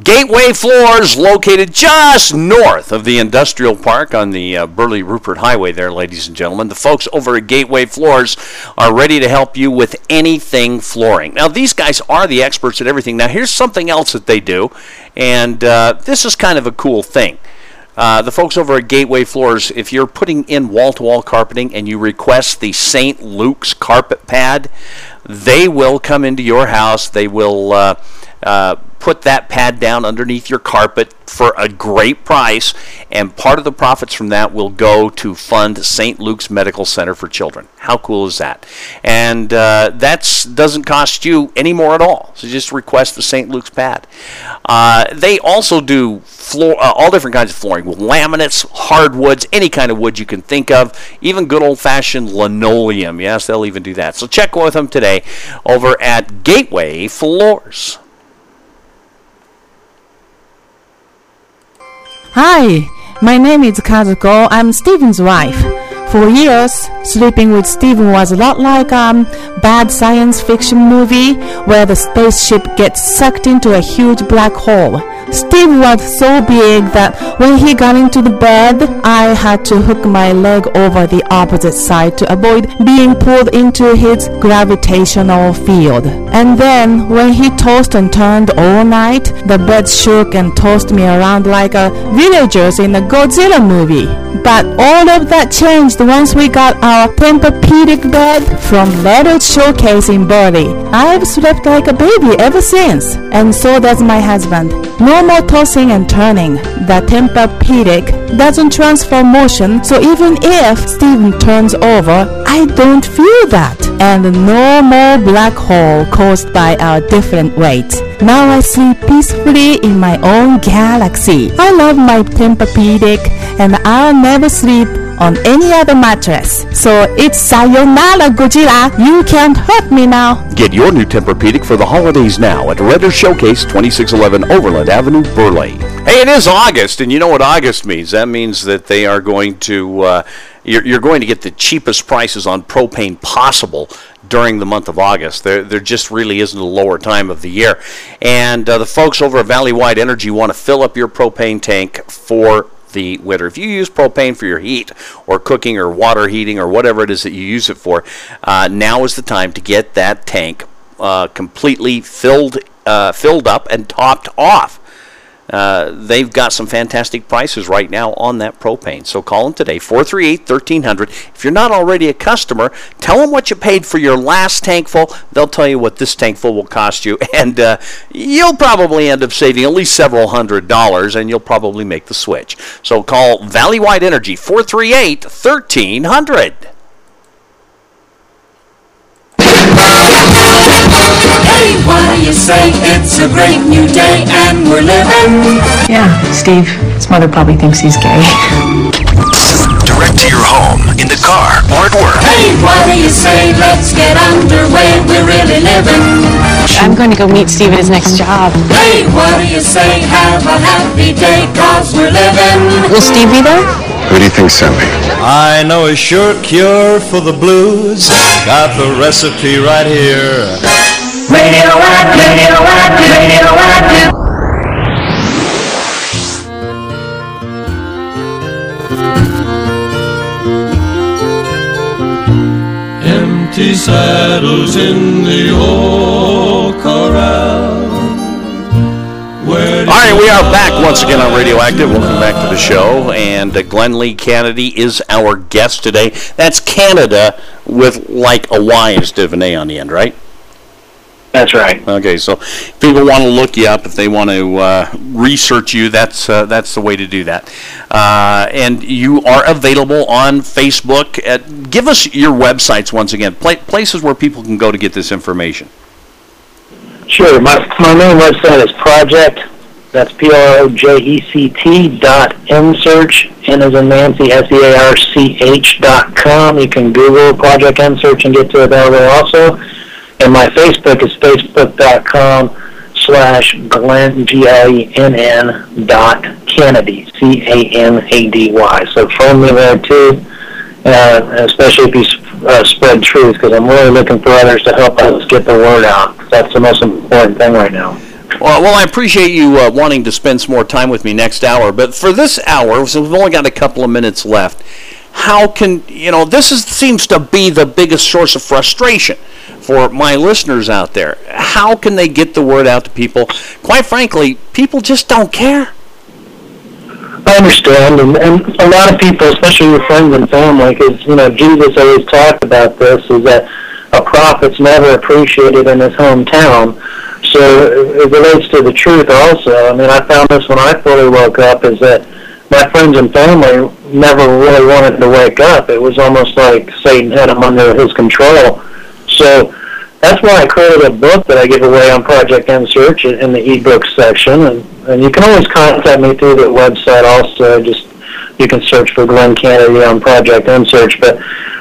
Gateway Floors, located just north of the industrial park on the uh, Burley Rupert Highway, there, ladies and gentlemen. The folks over at Gateway Floors are ready to help you with anything flooring. Now, these guys are the experts at everything. Now, here's something else that they do, and uh, this is kind of a cool thing. Uh, the folks over at Gateway Floors, if you're putting in wall to wall carpeting and you request the St. Luke's carpet pad, they will come into your house. They will uh, uh, put that pad down underneath your carpet for a great price, and part of the profits from that will go to fund St. Luke's Medical Center for Children. How cool is that? And uh, that doesn't cost you any more at all. So just request the St. Luke's pad. Uh, they also do floor, uh, all different kinds of flooring with laminates, hardwoods, any kind of wood you can think of, even good old fashioned linoleum. Yes, they'll even do that. So check with them today over at Gateway Floors. Hi, my name is Kazuko. I'm Steven's wife. For years, sleeping with Steven was a lot like a um, bad science fiction movie where the spaceship gets sucked into a huge black hole. Steve was so big that when he got into the bed, I had to hook my leg over the opposite side to avoid being pulled into his gravitational field. And then, when he tossed and turned all night, the bed shook and tossed me around like a villagers in a Godzilla movie. But all of that changed once we got our Tempur-Pedic bed from Leather Showcase in Burley. I've slept like a baby ever since, and so does my husband. No more tossing and turning. The Tempur-Pedic doesn't transfer motion, so even if Steven turns over, I don't feel that. And no more black hole caused by our different weights. Now I sleep peacefully in my own galaxy. I love my Tempur-Pedic, and I'll never sleep on any other mattress. So it's sayonara, Godzilla. You can't hurt me now. Get your new Tempur-Pedic for the holidays now at Redder Showcase, 2611 Overland Avenue, Burley. Hey, it is August, and you know what August means. That means that they are going to, uh, you're, you're going to get the cheapest prices on propane possible during the month of August. There, there just really isn't a lower time of the year. And uh, the folks over at Valley Wide Energy want to fill up your propane tank for the winter. If you use propane for your heat or cooking or water heating or whatever it is that you use it for, uh, now is the time to get that tank uh, completely filled, uh, filled up and topped off. Uh, they've got some fantastic prices right now on that propane. So call them today, 438 1300. If you're not already a customer, tell them what you paid for your last tank full. They'll tell you what this tank full will cost you, and uh, you'll probably end up saving at least several hundred dollars, and you'll probably make the switch. So call Valley Wide Energy, 438 1300. Hey, what do you say? It's a great new day and we're living. Yeah, Steve. His mother probably thinks he's gay. Direct to your home, in the car, or at work. Hey, what do you say? Let's get underway. We're really living. I'm going to go meet Steve at his next job. Hey, what do you say? Have a happy day, cause we're living. Will Steve be there? Who do you think sent me? I know a sure cure for the blues. Got the recipe right here. Empty saddles in the old corral. All right, we are back once again on Radioactive. Welcome back to the show. And uh, Glen Lee Canady is our guest today. That's Canada with like a Y instead of an A on the end, right? That's right. Okay, so if people want to look you up, if they want to uh, research you, that's uh, that's the way to do that. Uh, and you are available on Facebook. At, give us your websites once again, pla- places where people can go to get this information. Sure. My, my main website is Project. That's P R O J E C T dot Search. N as in Nancy, S E A R C H dot com. You can Google Project Search and get to it there also. And my Facebook is facebook.com slash Glenn, G-L-E-N-N dot Canady, C-A-N-A-D-Y. So phone me there too, uh, especially if you uh, spread truth, because I'm really looking for others to help us get the word out. That's the most important thing right now. Well, well, I appreciate you uh, wanting to spend some more time with me next hour. But for this hour, since we've only got a couple of minutes left, how can you know this is, seems to be the biggest source of frustration for my listeners out there? How can they get the word out to people? Quite frankly, people just don't care. I understand, and, and a lot of people, especially your friends and family, because you know Jesus always talked about this, is that a prophet's never appreciated in his hometown. So it relates to the truth also. I mean, I found this when I fully woke up, is that my friends and family never really wanted to wake up. It was almost like Satan had them under his control. So that's why I created a book that I give away on Project N Search in the ebook section, and, and you can always contact me through the website. Also, just you can search for Glen Canady on Project N Search. But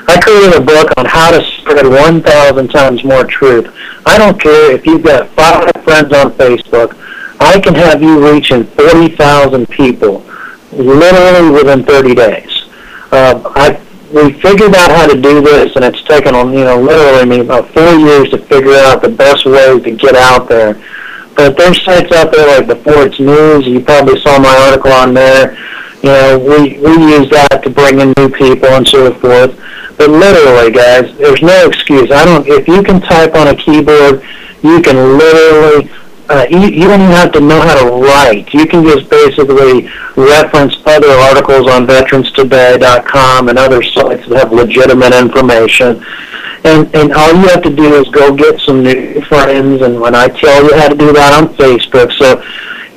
I created a book on how to spread 1,000 times more truth. I don't care if you've got five friends on Facebook. I can have you reaching 40,000 people literally within 30 days. Uh, I we figured out how to do this, and it's taken on you know literally me about four years to figure out the best way to get out there. But there's sites out there like the Ford's News. You probably saw my article on there. You know, we we use that to bring in new people and so forth. But literally, guys, there's no excuse. I don't. If you can type on a keyboard, you can literally uh, you, you don't even have to know how to write. You can just basically reference other articles on veteranstoday.com and other sites that have legitimate information. And, and all you have to do is go get some new friends. And when I tell you how to do that on Facebook, so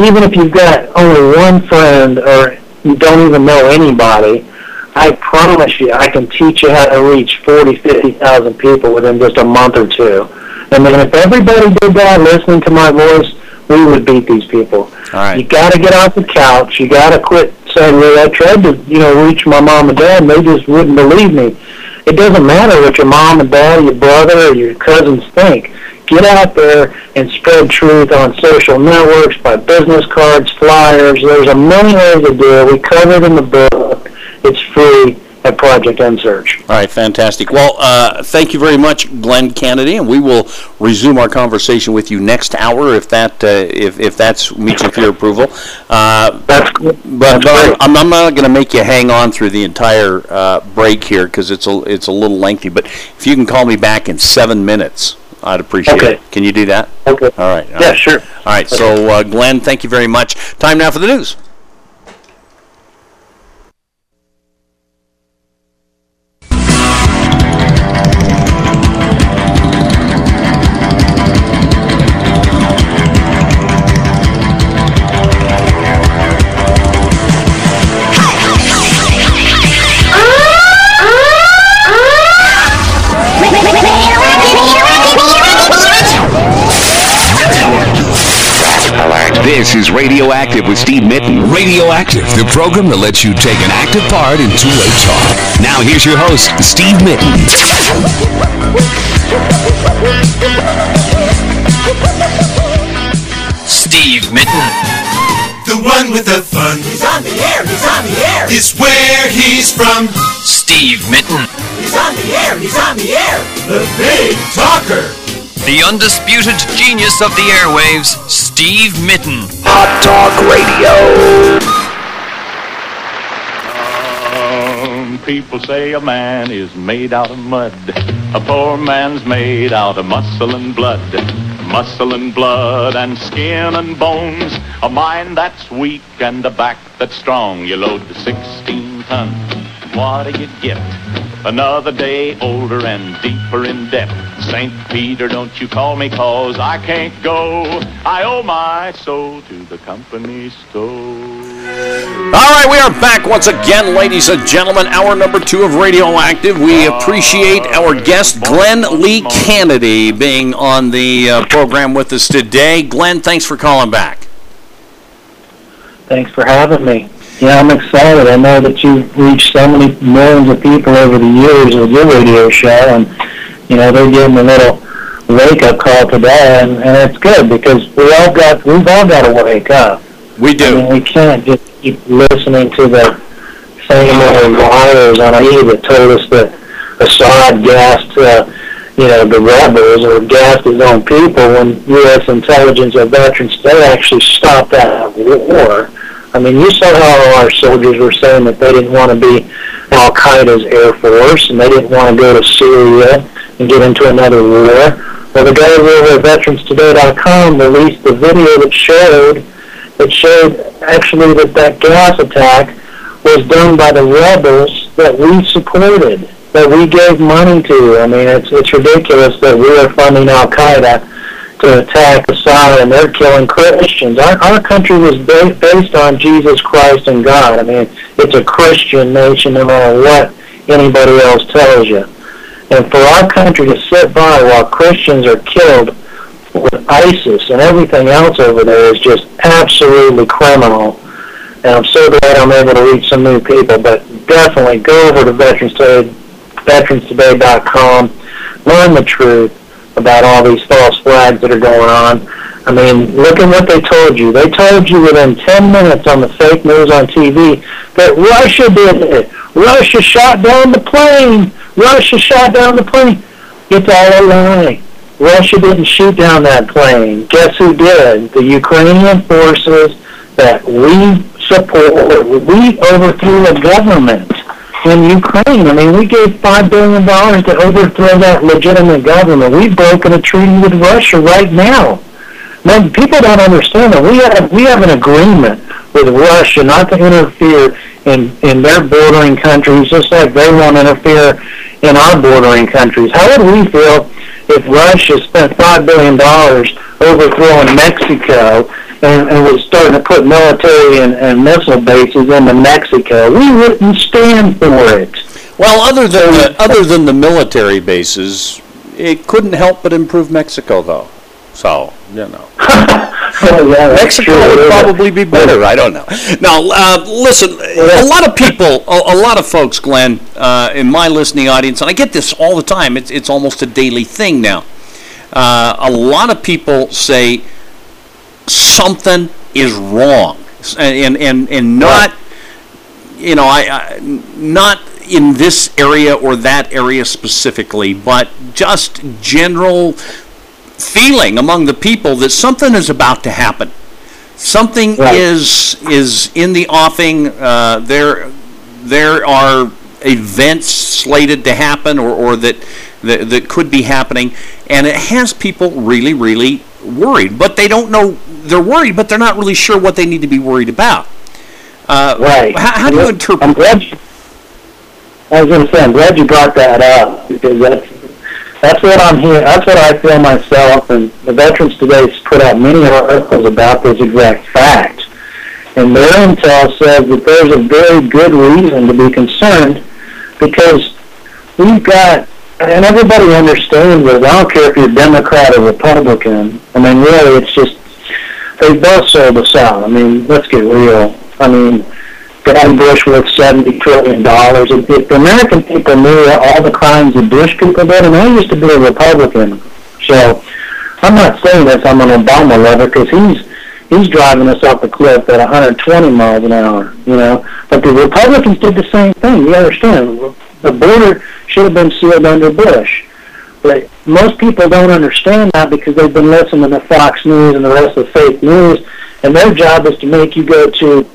even if you've got only one friend or you don't even know anybody, I promise you I can teach you how to reach 40, 50,000 people within just a month or two. And then if everybody did that, listening to my voice, we would beat these people. All right. You got to get off the couch. You got to quit saying, "Well, I tried to, you know, reach my mom and dad, and they just wouldn't believe me." It doesn't matter what your mom and dad, your brother, or your cousins think. Get out there and spread truth on social networks, by business cards, flyers. There's a million ways to do it. We covered it in the book. It's free at Project N Search. All right, fantastic. Well, uh, thank you very much, Glen Canady, and we will resume our conversation with you next hour if that uh, if if that's meets with your approval. Uh, that's but, but I'm, I'm not going to make you hang on through the entire uh, break here because it's a it's a little lengthy. But if you can call me back in seven minutes. I'd appreciate Okay. it. Can you do that? Okay. All right. all Yeah, right. sure. All right. So, uh, Glen, thank you very much. Time now for the news. Is Radioactive with Steve Mitton. Radioactive, the program that lets you take an active part in two-way talk. Now here's your host, Steve Mitton. Steve Mitton. The one with the fun. He's on the air, he's on the air. Is where he's from. Steve Mitton. He's on the air, he's on the air. The big talker. The undisputed genius of the airwaves, Steve Mitton. Hot Talk Radio. Um, people say a man is made out of mud. A poor man's made out of muscle and blood. Muscle and blood and skin and bones. A mind that's weak and a back that's strong. You load the 16 ton. What do you get? Another day older and deeper in debt. St. Peter, don't you call me cause I can't go. I owe my soul to the company store. All right, we are back once again, ladies and gentlemen. Hour number two of Radioactive. We appreciate our guest, Glen Lee Canady, being on the uh, program with us today. Glen, thanks for calling back. Thanks for having me. Yeah, I'm excited. I know that you've reached so many millions of people over the years with your radio show, and you know they're getting a little wake-up call today, and, and it's good because we all got we've all got to wake up. We do. I mean, we can't just keep listening to the same old liars on E that told us that Assad gassed, uh, you know, the rebels or gassed his own people when U.S. intelligence or veterans they actually stopped that war. I mean, you saw how our soldiers were saying that they didn't want to be Al Qaeda's air force and they didn't want to go to Syria and get into another war. Well, the guys over at VeteransToday.com released the video that showed that showed actually that that gas attack was done by the rebels that we supported, that we gave money to. I mean, it's it's ridiculous that we are funding Al Qaeda to attack Assad and they're killing Christians. Our our country was ba- based on Jesus Christ and God. I mean, it's a Christian nation, no matter what anybody else tells you. And for our country to sit by while Christians are killed with ISIS and everything else over there is just absolutely criminal. And I'm so glad I'm able to reach some new people. But definitely go over to Veterans Today, veteranstoday.com, learn the truth about all these false flags that are going on. I mean, look at what they told you. They told you within 10 minutes on the fake news on TV that Russia did it. Russia shot down the plane. Russia shot down the plane. It's all a lie. Russia didn't shoot down that plane. Guess who did? The Ukrainian forces that we support. We overthrew the government in Ukraine. I mean, we gave five billion dollars to overthrow that legitimate government. We've broken a treaty with Russia right now. Now, people don't understand that we have we have an agreement with Russia not to interfere in in their bordering countries, just like they won't interfere in our bordering countries. How would we feel if Russia spent five billion dollars overthrowing Mexico and, and was starting to put military and, and missile bases into Mexico? We wouldn't stand for it. Well, other than the, other than the military bases, it couldn't help but improve Mexico, though. So you know, Oh, yeah, Mexico true. would probably be better. I don't know. Now, uh, listen, a lot of people, a, a lot of folks, Glen, uh, in my listening audience, and I get this all the time. It's it's almost a daily thing now. Uh, a lot of people say something is wrong, and and and not, you know, I, I not in this area or that area specifically, but just general feeling among the people that something is about to happen. Something Right. is is in the offing. Uh, there there are events slated to happen or, or that, that that could be happening, and it has people really really worried. But they don't know they're worried, but they're not really sure what they need to be worried about. Uh, Right. How, how do you interpret? I'm glad you, I was going to say, I'm glad you brought that up because that's that's what I'm here. That's what I feel myself. And the Veterans Today has put out many articles about this exact fact. And their intel says that there's a very good reason to be concerned because we've got, and everybody understands this. I don't care if you're Democrat or Republican. I mean, really, it's just they both sold us out. I mean, let's get real. I mean, Don Bush worth seventy trillion dollars. If, if the American people knew all the crimes that Bush people did, and I used to be a Republican, so I'm not saying this. I'm an Obama lover because he's he's driving us off the cliff at 120 miles an hour. You know, but the Republicans did the same thing. You understand? The border should have been sealed under Bush. But most people don't understand that because they've been listening to Fox News and the rest of fake news, and their job is to make you go to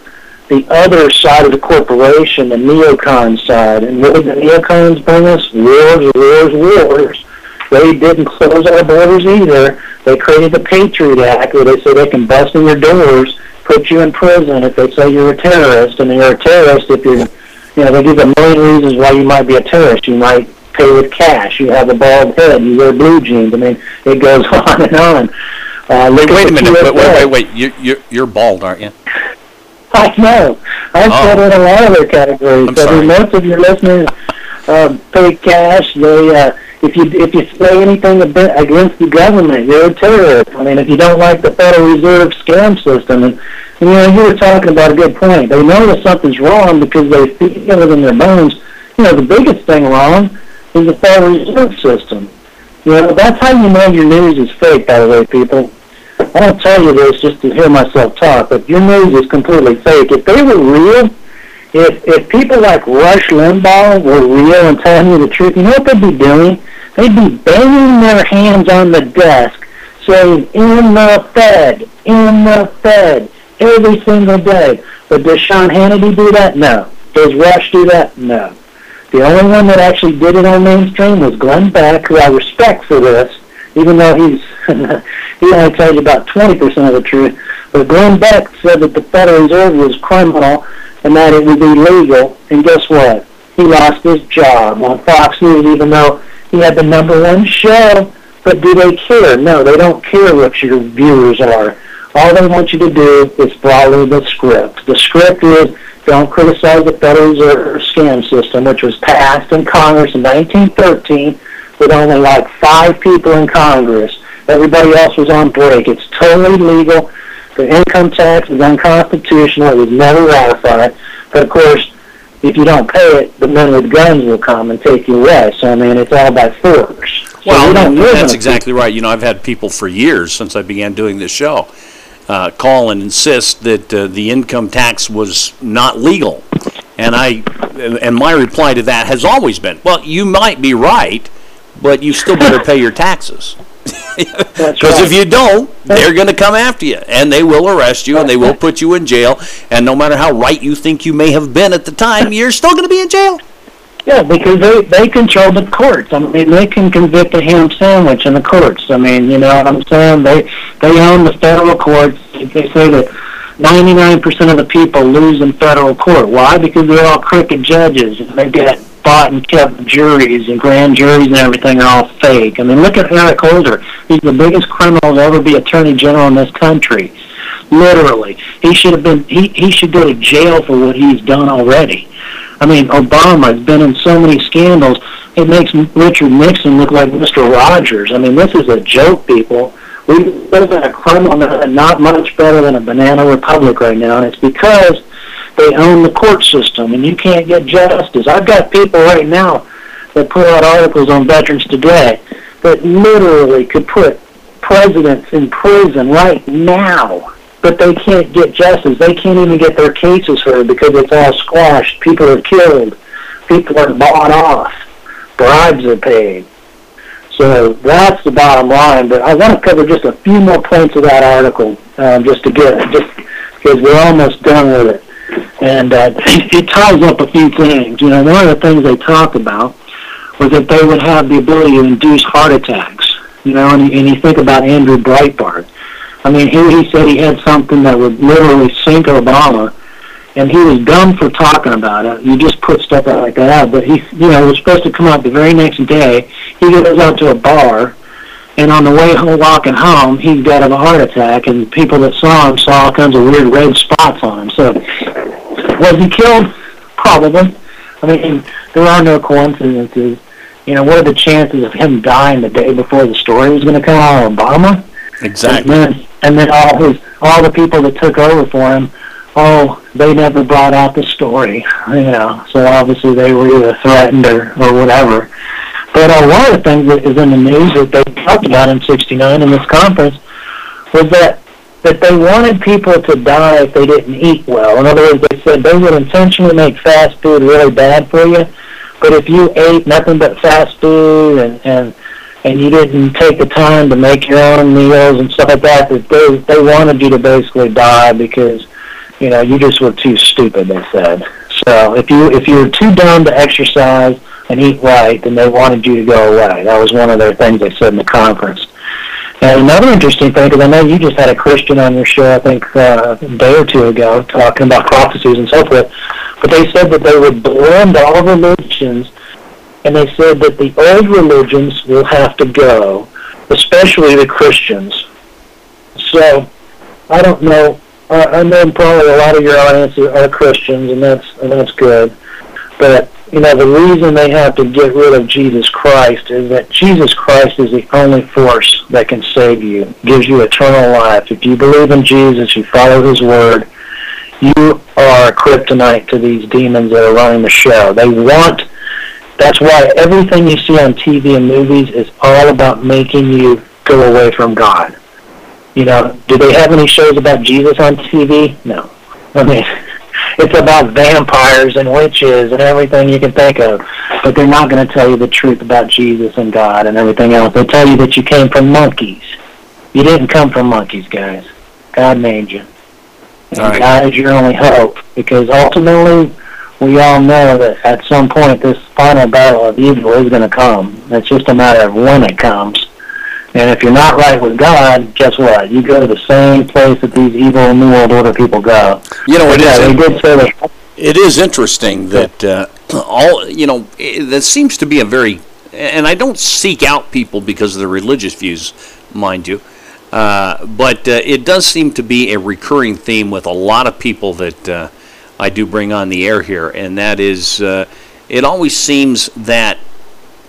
the other side of the corporation, the neocon side. And what did the neocons bring us? Wars, wars, wars. They didn't close our borders either. They created the Patriot Act where they say they can bust in your doors, put you in prison if they say you're a terrorist, and you're a terrorist if you're, you know, they give a million reasons why you might be a terrorist. You might pay with cash. You have a bald head. You wear blue jeans. I mean, it goes on and on. Uh, look Wait a minute. Wait, wait, wait, wait. You, you're, you're bald, aren't you? I know. I've Oh. said in a lot of their categories. I'm so sorry. most of your listeners uh, pay cash. They, uh, if you if you say anything against the government, you're a terrorist. I mean, if you don't like the Federal Reserve scam system, and you know, you were talking about a good point. They know that something's wrong because they feel it in their bones. You know, the biggest thing wrong is the Federal Reserve System. You know, that's how you know your news is fake, by the way, people. I don't tell you this just to hear myself talk, but your news is completely fake. If they were real, if if people like Rush Limbaugh were real and telling you the truth, you know what they'd be doing? they'd be banging their hands on the desk saying, in the Fed, in the Fed, every single day. But does Sean Hannity do that? No. Does Rush do that? No. The only one that actually did it on mainstream was Glenn Beck, who I respect for this, even though he's he only tells you about 20% of the truth. But Glenn Beck said that the Federal Reserve was criminal and that it would be legal. And guess what? He lost his job on Fox News, even though he had the number one show. But do they care? No, they don't care what your viewers are. All they want you to do is follow the script. The script is don't criticize the Federal Reserve scam system, which was passed in Congress in 1913 with only like five people in Congress. Everybody else was on break. It's totally legal. The income tax is unconstitutional. It was never ratified. But of course, if you don't pay it, the men with guns will come and take you away. So I mean, it's all by force. So Well, we that's exactly right. You know, I've had people for years since I began doing this show uh, call and insist that uh, the income tax was not legal, and I and my reply to that has always been, well, you might be right, but you still better pay your taxes. Because if you don't, they're going to come after you, and they will arrest you, and they will put you in jail. And no matter how right you think you may have been at the time, you're still going to be in jail. Yeah, because they they control the courts. I mean, they can convict a ham sandwich in the courts. I mean, you know what I'm saying? They they own the federal courts. They say that 99% of the people lose in federal court. Why? Because they're all crooked judges. and They get bought and kept juries and grand juries and everything are all fake. I mean, look at Eric Holder. He's the biggest criminal to ever be attorney general in this country. Literally, he should have been. He he should go to jail for what he's done already. I mean, Obama's been in so many scandals. It makes Richard Nixon look like Mr. Rogers. I mean, this is a joke, people. We live in a criminal, not much better than a banana republic right now, and it's because they own the court system, and you can't get justice. I've got people right now that put out articles on Veterans Today that literally could put presidents in prison right now, but they can't get justice. They can't even get their cases heard because it's all squashed. People are killed. People are bought off. Bribes are paid. So that's the bottom line. But I want to cover just a few more points of that article, um, just to get just because we're almost done with it. And uh, it ties up a few things. You know, one of the things they talk about was that they would have the ability to induce heart attacks. You know, and, and you think about Andrew Breitbart. I mean, here he said he had something that would literally sink Obama, and he was dumb for talking about it. You just put stuff out like that out. But he, you know, was supposed to come out the very next day. He goes out to a bar, and on the way home, walking home, he's got a heart attack, and people that saw him saw all kinds of weird red spots on him. So, was he killed? Probably. I mean, there are no coincidences. You know, what are the chances of him dying the day before the story was going to come out on Obama? Exactly. And then, and then all his, all the people that took over for him, oh, they never brought out the story. You know, so obviously they were either threatened or, or whatever. But uh, one of the things that is in the news that they talked about in '69 in this conference was that that they wanted people to die if they didn't eat well. In other words, they said they would intentionally make fast food really bad for you, but if you ate nothing but fast food and and and you didn't take the time to make your own meals and stuff like that, that they they wanted you to basically die because you know you just were too stupid. They said. So if you if you were too dumb to exercise and eat right, then they wanted you to go away. That was one of their things they said in the conference. And another interesting thing, because I know you just had a Christian on your show, I think uh, a day or two ago, talking about prophecies and so forth. But they said that they would blend all religions, and they said that the old religions will have to go, especially the Christians. So I don't know. I, I know probably a lot of your audience are Christians, and that's and that's good. But you know, the reason they have to get rid of Jesus Christ is that Jesus Christ is the only force that can save you, gives you eternal life. If you believe in Jesus, you follow His word, you are a kryptonite to these demons that are running the show. They want. That's why everything you see on TV and movies is all about making you go away from God. You know, do they have any shows about Jesus on TV? No. I mean, it's about vampires and witches and everything you can think of. but they're not going to tell you the truth about Jesus and God and everything else. They tell you that you came from monkeys. You didn't come from monkeys, guys. God made you. And right. God is your only hope because ultimately we all know that at some point this final battle of evil is going to come. It's just a matter of when it comes. And if you're not right with God, guess what? You go to the same place that these evil New World Order people go. You know, it yeah, is- they did say that It is interesting that uh, all you know. i that seems to be a very, and I don't seek out people because of their religious views, mind you, uh, but uh, it does seem to be a recurring theme with a lot of people that uh, I do bring on the air here, and that is, uh, it always seems that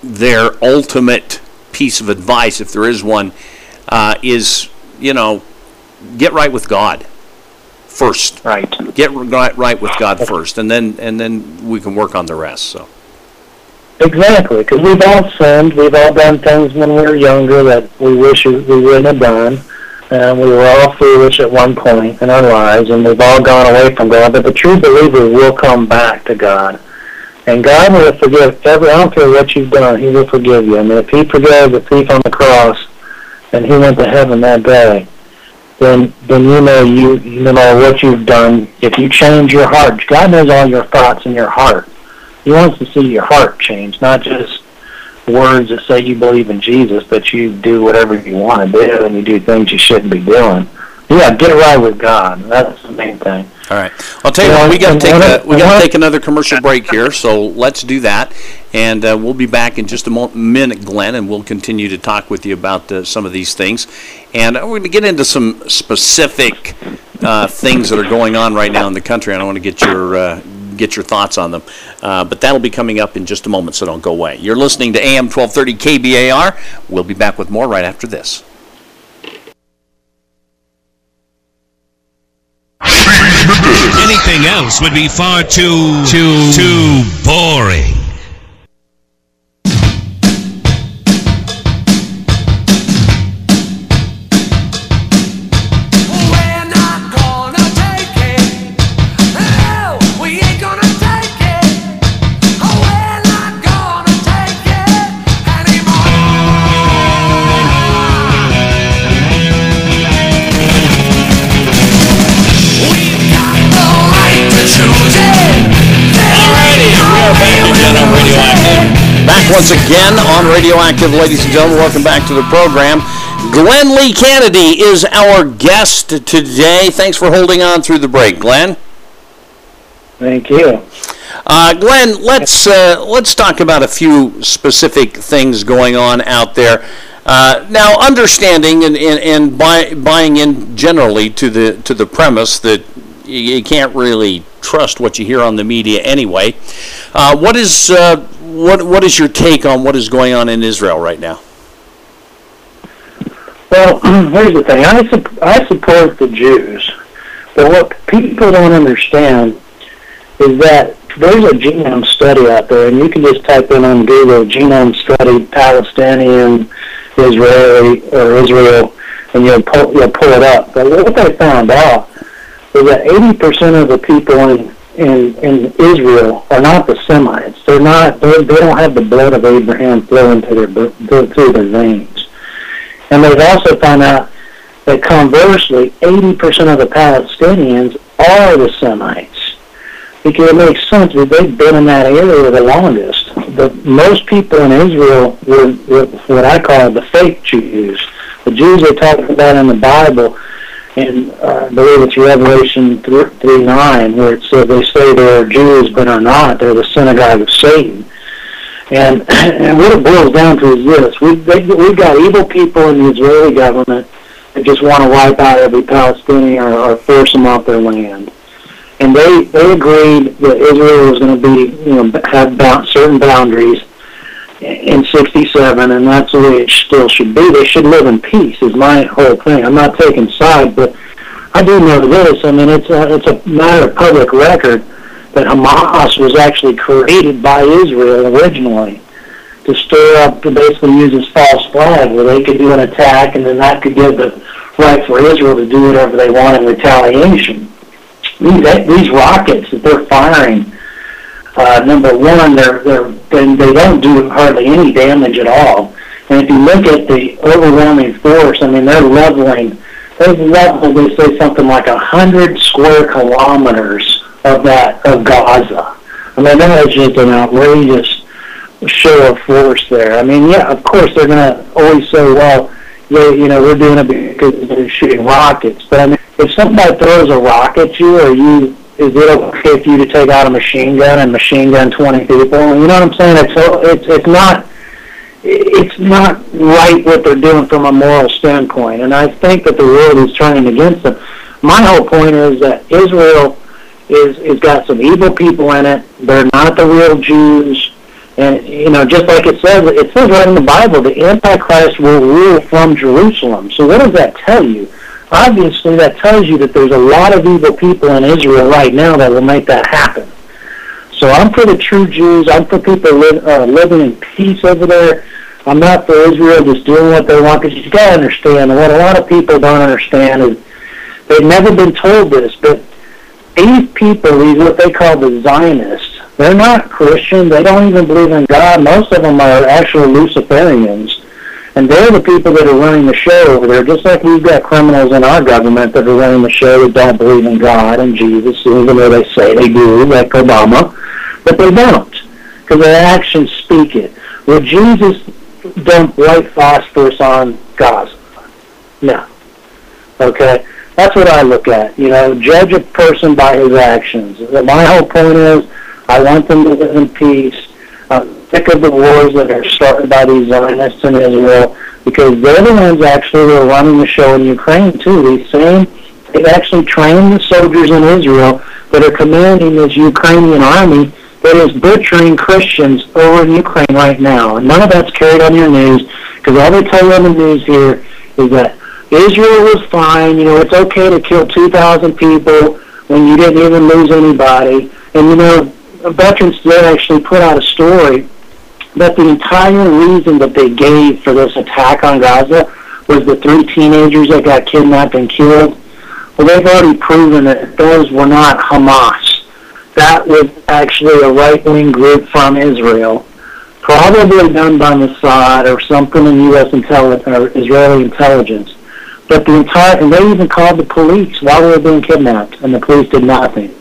their ultimate piece of advice, if there is one, uh, is you know, get right with God first. Right. Get right, right with God first, and then and then we can work on the rest. So. Exactly, because we've all sinned. We've all done things when we were younger that we wish we wouldn't have done. And we were all foolish at one point in our lives, and we've all gone away from God. But the true believer will come back to God. And God will forgive every, I don't care what you've done, He will forgive you. I mean, if He forgave the thief on the cross and He went to heaven that day, then then you know you you know what you've done. If you change your heart, God knows all your thoughts in your heart. He wants to see your heart change, not just words that say you believe in Jesus, but you do whatever you want to do and you do things you shouldn't be doing. Yeah, get right with God. That's the main thing. All right. I'll tell you what. We got to take a, we got to take another commercial break here. So let's do that, and uh, we'll be back in just a mo- minute, Glen, and we'll continue to talk with you about uh, some of these things, and we're going to get into some specific uh, things that are going on right now in the country, and I want to get your uh, get your thoughts on them. Uh, but that'll be coming up in just a moment, so don't go away. You're listening to AM 1230 KBAR. We'll be back with more right after this. Anything else would be far too, too, too boring. On Radioactive, ladies and gentlemen. Welcome back to the program. Glen Lee Canady is our guest today. Thanks for holding on through the break, Glen. Thank you. Uh, Glen, let's uh, let's talk about a few specific things going on out there. Uh, now, understanding and, and, and buy, buying in generally to the to the premise that you, you can't really trust what you hear on the media anyway. Uh, what is uh, what what is your take on what is going on in Israel right now? Well, here's the thing. I, sup- I support the Jews, but what people don't understand is that there's a genome study out there, and you can just type in on Google genome study Palestinian, Israeli, or Israel, and you'll pull, you'll pull it up. But what they found out is that 80% of the people in, in, in Israel are not the Semites. They're not, they they don't have the blood of Abraham flowing through their, through their veins. And they've also found out that conversely, 80% of the Palestinians are the Semites. Because it makes sense that they've been in that area the longest. The most people in Israel were, were what I call the fake Jews. The Jews they talk about in the Bible, and uh, I believe it's Revelation 3, 3 9, where it says they say they're Jews but are not. They're the synagogue of Satan. And, and what it boils down to is this. We've, they, we've got evil people in the Israeli government that just want to wipe out every Palestinian or, or force them off their land. And they, they agreed that Israel was going to be, you know, have bound, certain boundaries in 67, and that's the way it still should be. They should live in peace is my whole thing. I'm not taking sides, but I do know this. I mean, it's a, it's a matter of public record that Hamas was actually created by Israel originally to stir up, to basically use this false flag where they could do an attack and then that could give the right for Israel to do whatever they want in retaliation. These, these rockets that they're firing uh, number one, they're, they're, they, don't do hardly any damage at all. And if you look at the overwhelming force, I mean, they're leveling, they've leveled, they say something like a hundred square kilometers of that, of Gaza. I mean, that is just an outrageous show of force there. I mean, yeah, of course they're going to always say, well, yeah, you know, we're doing it because they're shooting rockets. But I mean, if somebody throws a rock at you, or you, is it okay for you to take out a machine gun and machine gun 20 people? You know what I'm saying? It's it's it's not it's not right what they're doing from a moral standpoint, and I think that the world is turning against them. My whole point is that Israel is is got some evil people in it. They're not the real Jews. And you know, just like it says, it says right in the Bible, the Antichrist will rule from Jerusalem. So what does that tell you? Obviously, that tells you that there's a lot of evil people in Israel right now that will make that happen. So I'm for the true Jews. I'm for people li- uh, living in peace over there. I'm not for Israel just doing what they want. Because you got to understand, what a lot of people don't understand is they've never been told this, but these people, these what they call the Zionists, they're not Christian. They don't even believe in God. Most of them are actual Luciferians. And they're the people that are running the show over there, just like we've got criminals in our government that are running the show that don't believe in God and Jesus, even though they say they do, like Obama. But they don't, because their actions speak it. Would Jesus dump white phosphorus on Gaza? No. Okay? That's what I look at. You know, judge a person by his actions. My whole point is, I want them to live in peace. I'm sick of the wars that are started by these Zionists in Israel because they're the ones actually that are running the show in Ukraine too. These same, they've actually trained the soldiers in Israel that are commanding this Ukrainian army that is butchering Christians over in Ukraine right now. And none of that's carried on your news because all they tell you on the news here is that Israel was fine. You know, it's okay to kill 2,000 people when you didn't even lose anybody. And, you know, Veterans Today actually put out a story that the entire reason that they gave for this attack on Gaza was the three teenagers that got kidnapped and killed. Well, they've already proven that those were not Hamas. That was actually a right-wing group from Israel, probably done by Mossad or something in U.S. intelligence or Israeli intelligence. But the entire, and they even called the police while they were being kidnapped, and the police did nothing.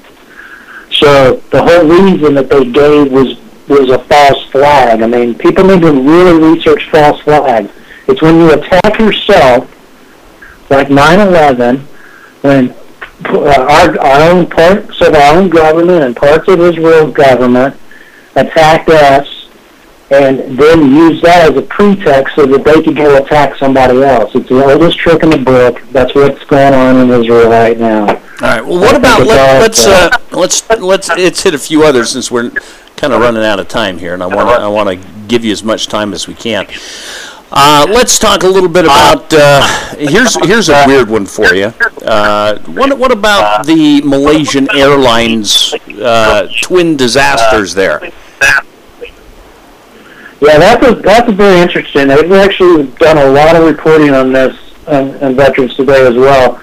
So the whole reason that they gave was was a false flag. I mean, people need to really research false flags. It's when you attack yourself, like 9/11, when uh, our our own parts of our own government and parts of Israel's government attacked us, and then use that as a pretext so that they could go attack somebody else. It's the oldest trick in the book. That's what's going on in Israel right now. All right. Well, what about let, let's uh, let's let's let's hit a few others since we're kind of running out of time here, and I want to I want to give you as much time as we can. Uh, let's talk a little bit about. Uh, here's here's a weird one for you. Uh, what what about the Malaysian Airlines uh, twin disasters there? Yeah, that's a, that's very interesting. They've actually done a lot of reporting on this and, and Veterans Today as well.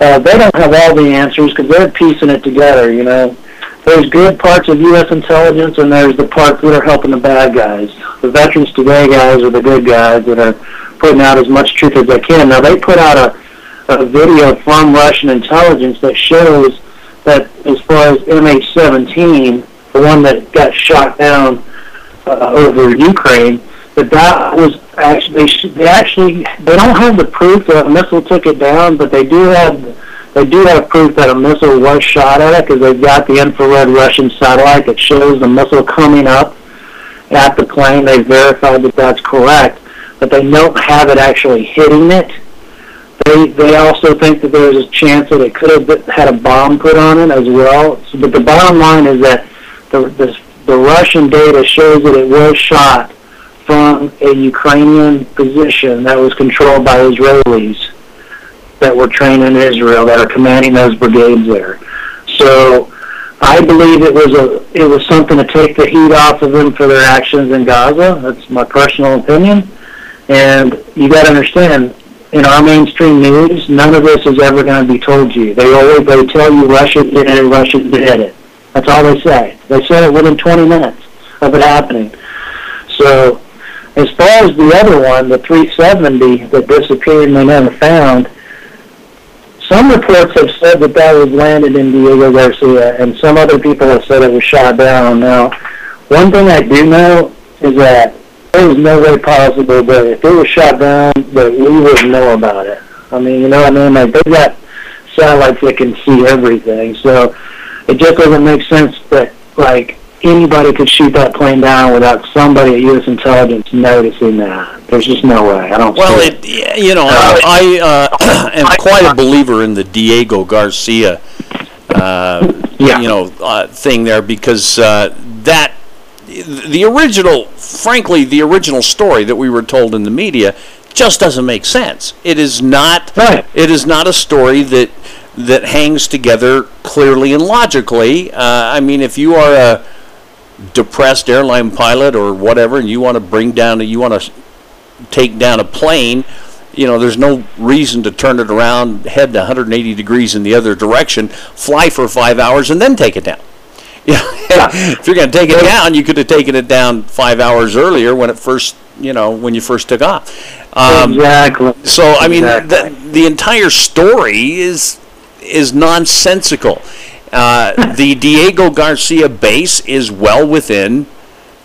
Uh, they don't have all the answers because they're piecing it together. You know, there's good parts of U.S. intelligence and there's the parts that are helping the bad guys. The Veterans Today guys are the good guys that are putting out as much truth as they can. Now they put out a, a video from Russian intelligence that shows that as far as MH17, the one that got shot down uh, over Ukraine, that that was actually they, sh- they actually they don't have the proof that a missile took it down, but they do have they do have proof that a missile was shot at it because they've got the infrared Russian satellite that shows the missile coming up at the plane. They verified that that's correct, but they don't have it actually hitting it. They they also think that there's a chance that it could have had a bomb put on it as well. So, but the bottom line is that the, the the Russian data shows that it was shot from a Ukrainian position that was controlled by Israelis that were trained in Israel that are commanding those brigades there. So I believe it was a it was something to take the heat off of them for their actions in Gaza. That's my personal opinion. And you got to understand, in our mainstream news, none of this is ever going to be told to you. They always they tell you Russia did it, Russia did it. That's all they say. They say it within 20 minutes of it happening. So as far as the other one, the 370 that disappeared and they never found, some reports have said that that was landed in Diego Garcia, and some other people have said it was shot down. Now, one thing I do know is that there is no way possible that if it was shot down, that we wouldn't know about it. I mean, you know what I mean? Like, they've got satellites that can see everything, so it just doesn't make sense that, like, anybody could shoot that plane down without somebody at U.S. intelligence noticing that. There's just no way. I don't. Well, see it, you know, I uh, am quite a believer in the Diego Garcia, uh, you know, uh, thing there because uh, that the original, frankly, the original story that we were told in the media just doesn't make sense. It is not. Right. It is not a story that that hangs together clearly and logically. Uh, I mean, if you are a depressed airline pilot or whatever, and you want to bring down, you want to take down a plane, you know, there's no reason to turn it around, head 180 degrees in the other direction, fly for five hours, and then take it down. Yeah. if you're going to take it down, you could have taken it down five hours earlier when it first, you know, when you first took off. Um, exactly. So I mean, the, the entire story is is nonsensical. Uh, the Diego Garcia base is well within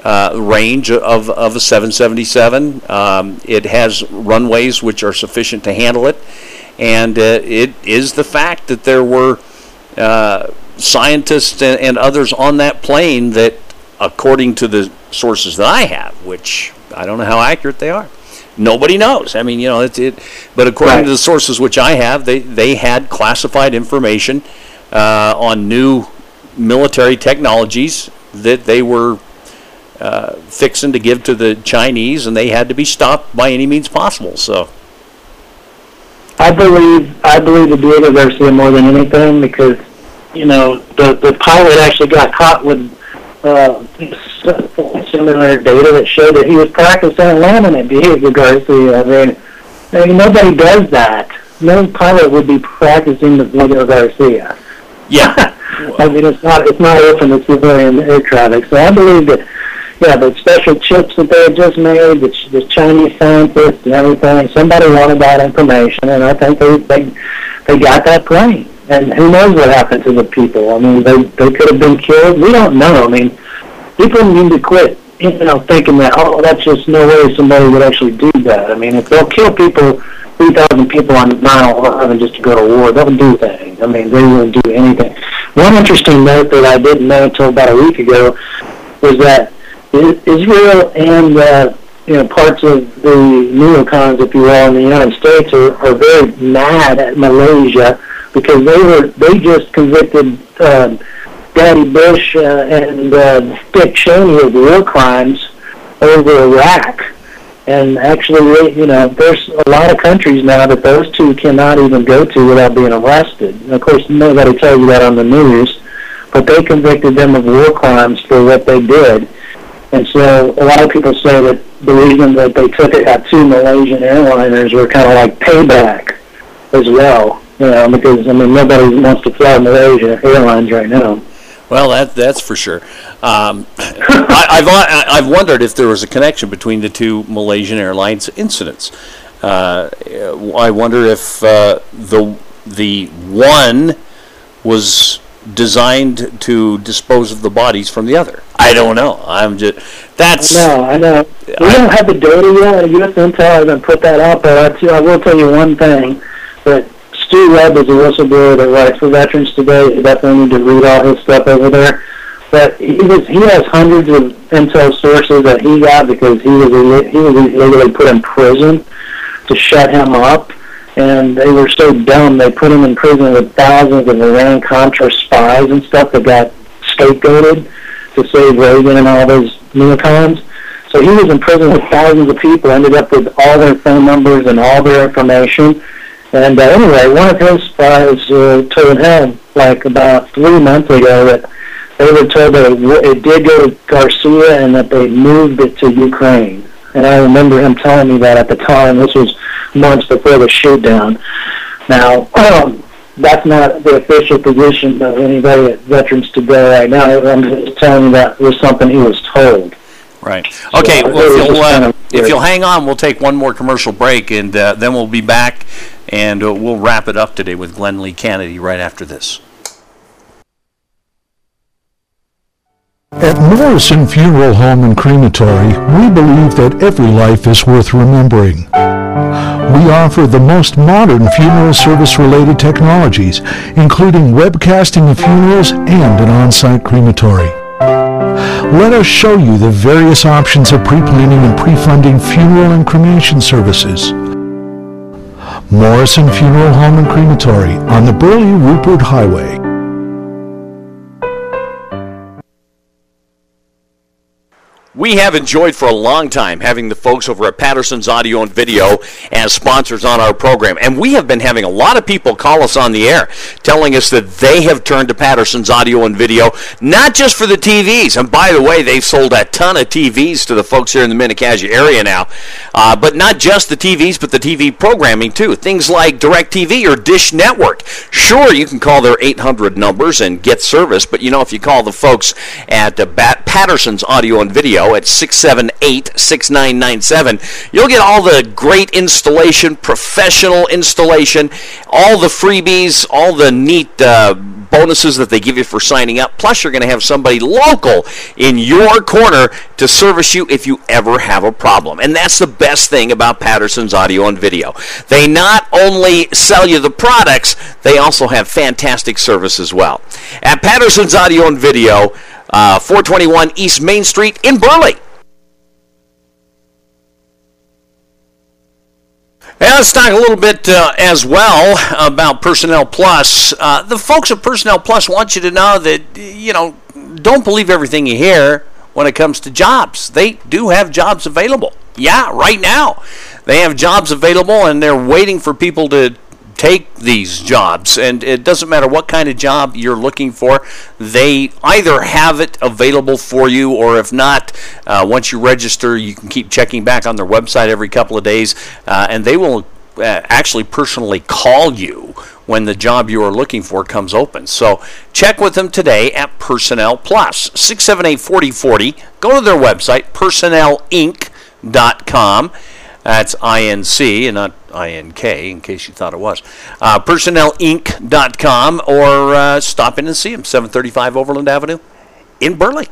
uh, range of, of a 777. Um, it has runways which are sufficient to handle it, and uh, it is the fact that there were uh, scientists and, and others on that plane that, according to the sources that I have, which I don't know how accurate they are. Nobody knows. I mean, you know, it's it. But according to the sources which I have, they they had classified information uh, on new military technologies that they were uh, fixing to give to the Chinese, and they had to be stopped by any means possible. So, I believe I believe the Diego Garcia more than anything because you know the the pilot actually got caught with uh, similar data that showed that he was practicing landing at Diego Garcia. I mean, I mean nobody does that. No pilot would be practicing the Diego Garcia. Yeah. I mean, it's not it's not open to civilian air traffic. So I believe that, yeah, the special chips that they had just made, the, the Chinese scientists and everything, somebody wanted that information, and I think they they they got that plane. And who knows what happened to the people? I mean, they they could have been killed. We don't know. I mean, people need to quit, you know, thinking that oh, that's just no way somebody would actually do that. I mean, if they'll kill people 3,000 people on 9/11 just to go to war. They'll do things. I mean, they will do anything. One interesting note that I didn't know until about a week ago was that Israel and uh, you know parts of the neocons, if you will, in the United States are, are very mad at Malaysia because they were they just convicted um, Daddy Bush uh, and uh, Dick Cheney of war crimes over Iraq. And actually, you know, there's a lot of countries now that those two cannot even go to without being arrested. Of course, nobody tells you that on the news, but they convicted them of war crimes for what they did. And so a lot of people say that the reason that they took it at two Malaysian airliners were kind of like payback as well. You know, because I mean nobody wants to fly Malaysia Airlines right now. Well, that that's for sure. Um, I, I've I- I've wondered if there was a connection between the two Malaysian Airlines incidents. Uh, I wonder if uh, the the one was designed to dispose of the bodies from the other. I don't know. I'm just that's No, I know. We don't have the data yet. U.S. Intel hasn't put that out, but I will tell you one thing: that Stew Webb is a whistleblower that writes for Veterans Today. You definitely need to read all his stuff over there. But he was he has hundreds of intel sources that he got because he was he was illegally put in prison to shut him up. And they were so dumb they put him in prison with thousands of Iran Contra spies and stuff that got scapegoated to save Reagan and all those neocons. So he was in prison with thousands of people, ended up with all their phone numbers and all their information. And uh, anyway, one of his spies uh, told him, like about three months ago, that they were told that it, it did go to Garcia and that they moved it to Ukraine. And I remember him telling me that at the time. This was months before the shoot down. Now, um, that's not the official position of anybody at Veterans Today right now. I'm just telling you that was something he was told. Right. Okay. So, well, if you'll just kind uh, of if you'll hang on, we'll take one more commercial break, and uh, then we'll be back, and uh, we'll wrap it up today with Glen Lee Canady right after this. At Morrison Funeral Home and Crematory, we believe that every life is worth remembering. We offer the most modern funeral service related technologies, including webcasting of funerals and an on-site crematory. Let us show you the various options of pre-planning and pre-funding funeral and cremation services. Morrison Funeral Home and Crematory on the Burley Rupert Highway. We have enjoyed for a long time having the folks over at Patterson's Audio and Video as sponsors on our program. And we have been having a lot of people call us on the air telling us that they have turned to Patterson's Audio and Video, not just for the TVs. And by the way, they've sold a ton of TVs to the folks here in the Mini-Cassia area now. Uh, but not just the TVs, but the TV programming too. Things like DirecTV or Dish Network. Sure, you can call their 800 numbers and get service, but you know, if you call the folks at uh, Patterson's Audio and Video at 678 6997, you'll get all the great installation, professional installation, all the freebies, all the neat uh, bonuses that they give you for signing up. Plus, you're going to have somebody local in your corner to service you if you ever have a problem. And that's the best thing about Patterson's Audio and Video. They not only sell you the products, they also have fantastic service as well. At Patterson's Audio and Video, uh, 421 East Main Street in Burley. And let's talk a little bit uh, as well about Personnel Plus. Uh, the folks at Personnel Plus want you to know that, you know, don't believe everything you hear when it comes to jobs. They do have jobs available. Yeah, right now. They have jobs available and they're waiting for people to take these jobs. And it doesn't matter what kind of job you're looking for, they either have it available for you, or if not, uh, once you register, you can keep checking back on their website every couple of days, uh, and they will uh, actually personally call you when the job you are looking for comes open. So check with them today at Personnel Plus, 678 4040. Go to their website, personnellinc.com. That's INC and not INK, in case you thought it was. Uh, PersonnelInc.com or uh, stop in and see them, 735 Overland Avenue in Burley.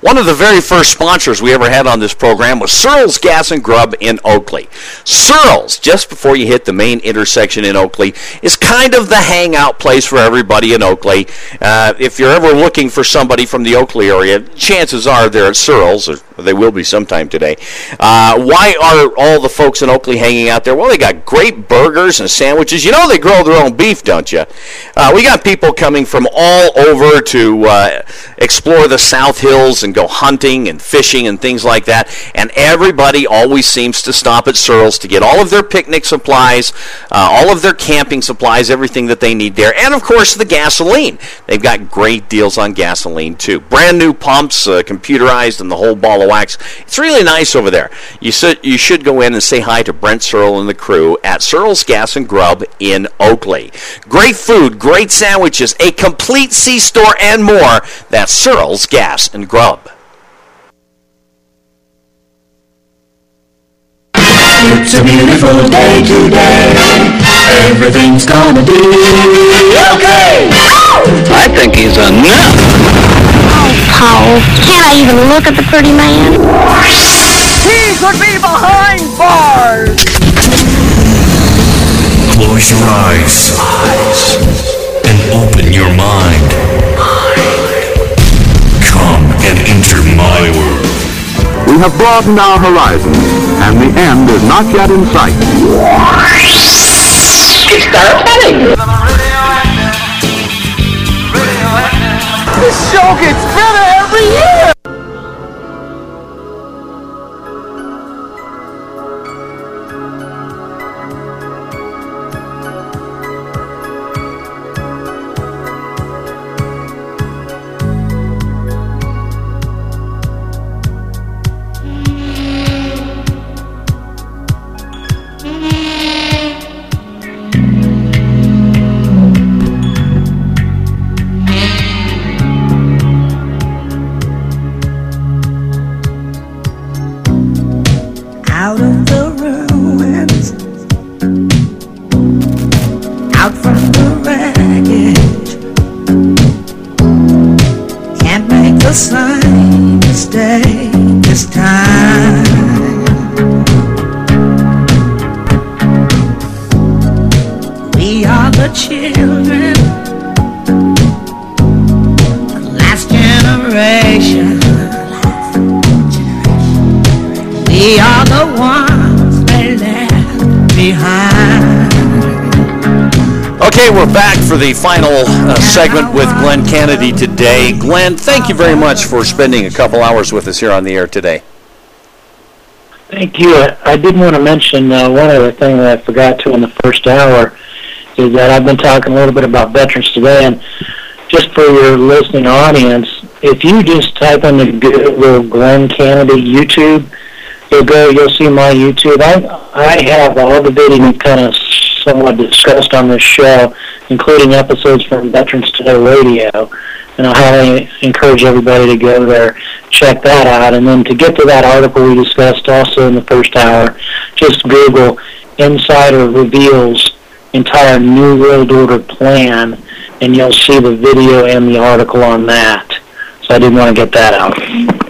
One of the very first sponsors we ever had on this program was Searles Gas and Grub in Oakley. Searles, just before you hit the main intersection in Oakley, is kind of the hangout place for everybody in Oakley. Uh, if you're ever looking for somebody from the Oakley area, chances are they're at Searles, or they will be sometime today. Uh, why are all the folks in Oakley hanging out there? Well, they got great burgers and sandwiches. You know they grow their own beef, don't you? Uh, we got people coming from all over to uh, explore the South Hills and go hunting and fishing and things like that. And everybody always seems to stop at Searles to get all of their picnic supplies, uh, all of their camping supplies, everything that they need there, and of course the gasoline. They've got great deals on gasoline too. Brand new pumps, uh, computerized, and the whole ball of wax. It's really nice over there. You should you should go in and say hi to Brent Searle and the crew at Searles Gas and Grub in Oakley. Great food, great sandwiches, a complete C store, and more. That's Searles Gas and Grub. It's a beautiful day today. Everything's gonna be okay. I think he's a nut. Oh, Paul, can't I even look at the pretty man? He could be behind bars. Close your eyes. eyes, And open your mind. Come and enter my world. We have broadened our horizons, and the end is not yet in sight. It's Star Petting. This show gets better every year. For the final uh, segment with Glen Canady today. Glen, thank you very much for spending a couple hours with us here on the air today. Thank you. I, I did want to mention uh, one other thing that I forgot to in the first hour is that I've been talking a little bit about Veterans Today, and just for your listening audience, if you just type into Google Glen Canady YouTube, you'll go, you'll see my YouTube. I I have all the videos kind of somewhat discussed on this show, including episodes from Veterans Today Radio. And I highly encourage everybody to go there, check that out. And then to get to that article we discussed also in the first hour, just Google Insider Reveals Entire New World Order Plan, and you'll see the video and the article on that. So I didn't want to get that out.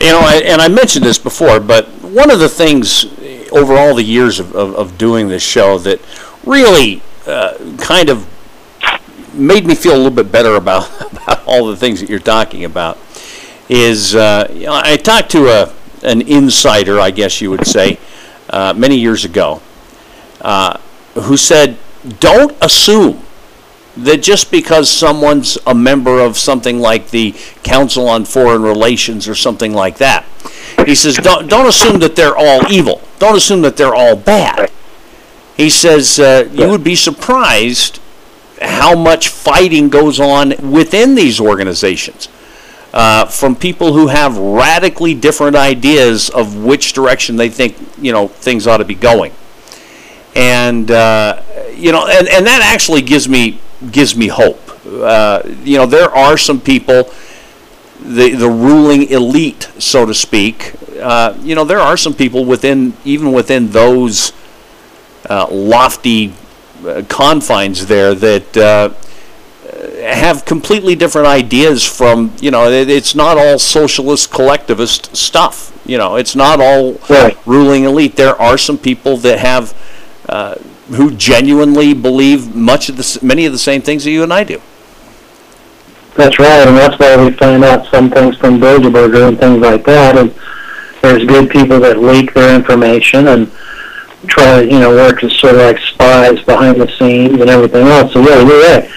You know, I, and I mentioned this before, but one of the things over all the years of, of, of doing this show that really uh, kind of made me feel a little bit better about, about all the things that you're talking about is uh, I talked to a an insider, I guess you would say, uh, many years ago, uh, who said, "Don't assume that just because someone's a member of something like the Council on Foreign Relations or something like that." He says, "Don't don't assume that they're all evil. Don't assume that they're all bad." He says uh, you would be surprised how much fighting goes on within these organizations uh, from people who have radically different ideas of which direction they think you know things ought to be going, and uh, you know, and, and that actually gives me gives me hope. Uh, you know, there are some people, the the ruling elite, so to speak. Uh, you know, there are some people within even within those uh, lofty confines there that uh, have completely different ideas from you know it, it's not all socialist collectivist stuff you know it's not all Right. ruling elite there are some people that have uh, who genuinely believe much of the many of the same things that you and I do That's right, and that's why we find out some things from Bilderberger and things like that. And there's good people that leak their information and try, you know, work as sort of like spies behind the scenes and everything else. So yeah, you're.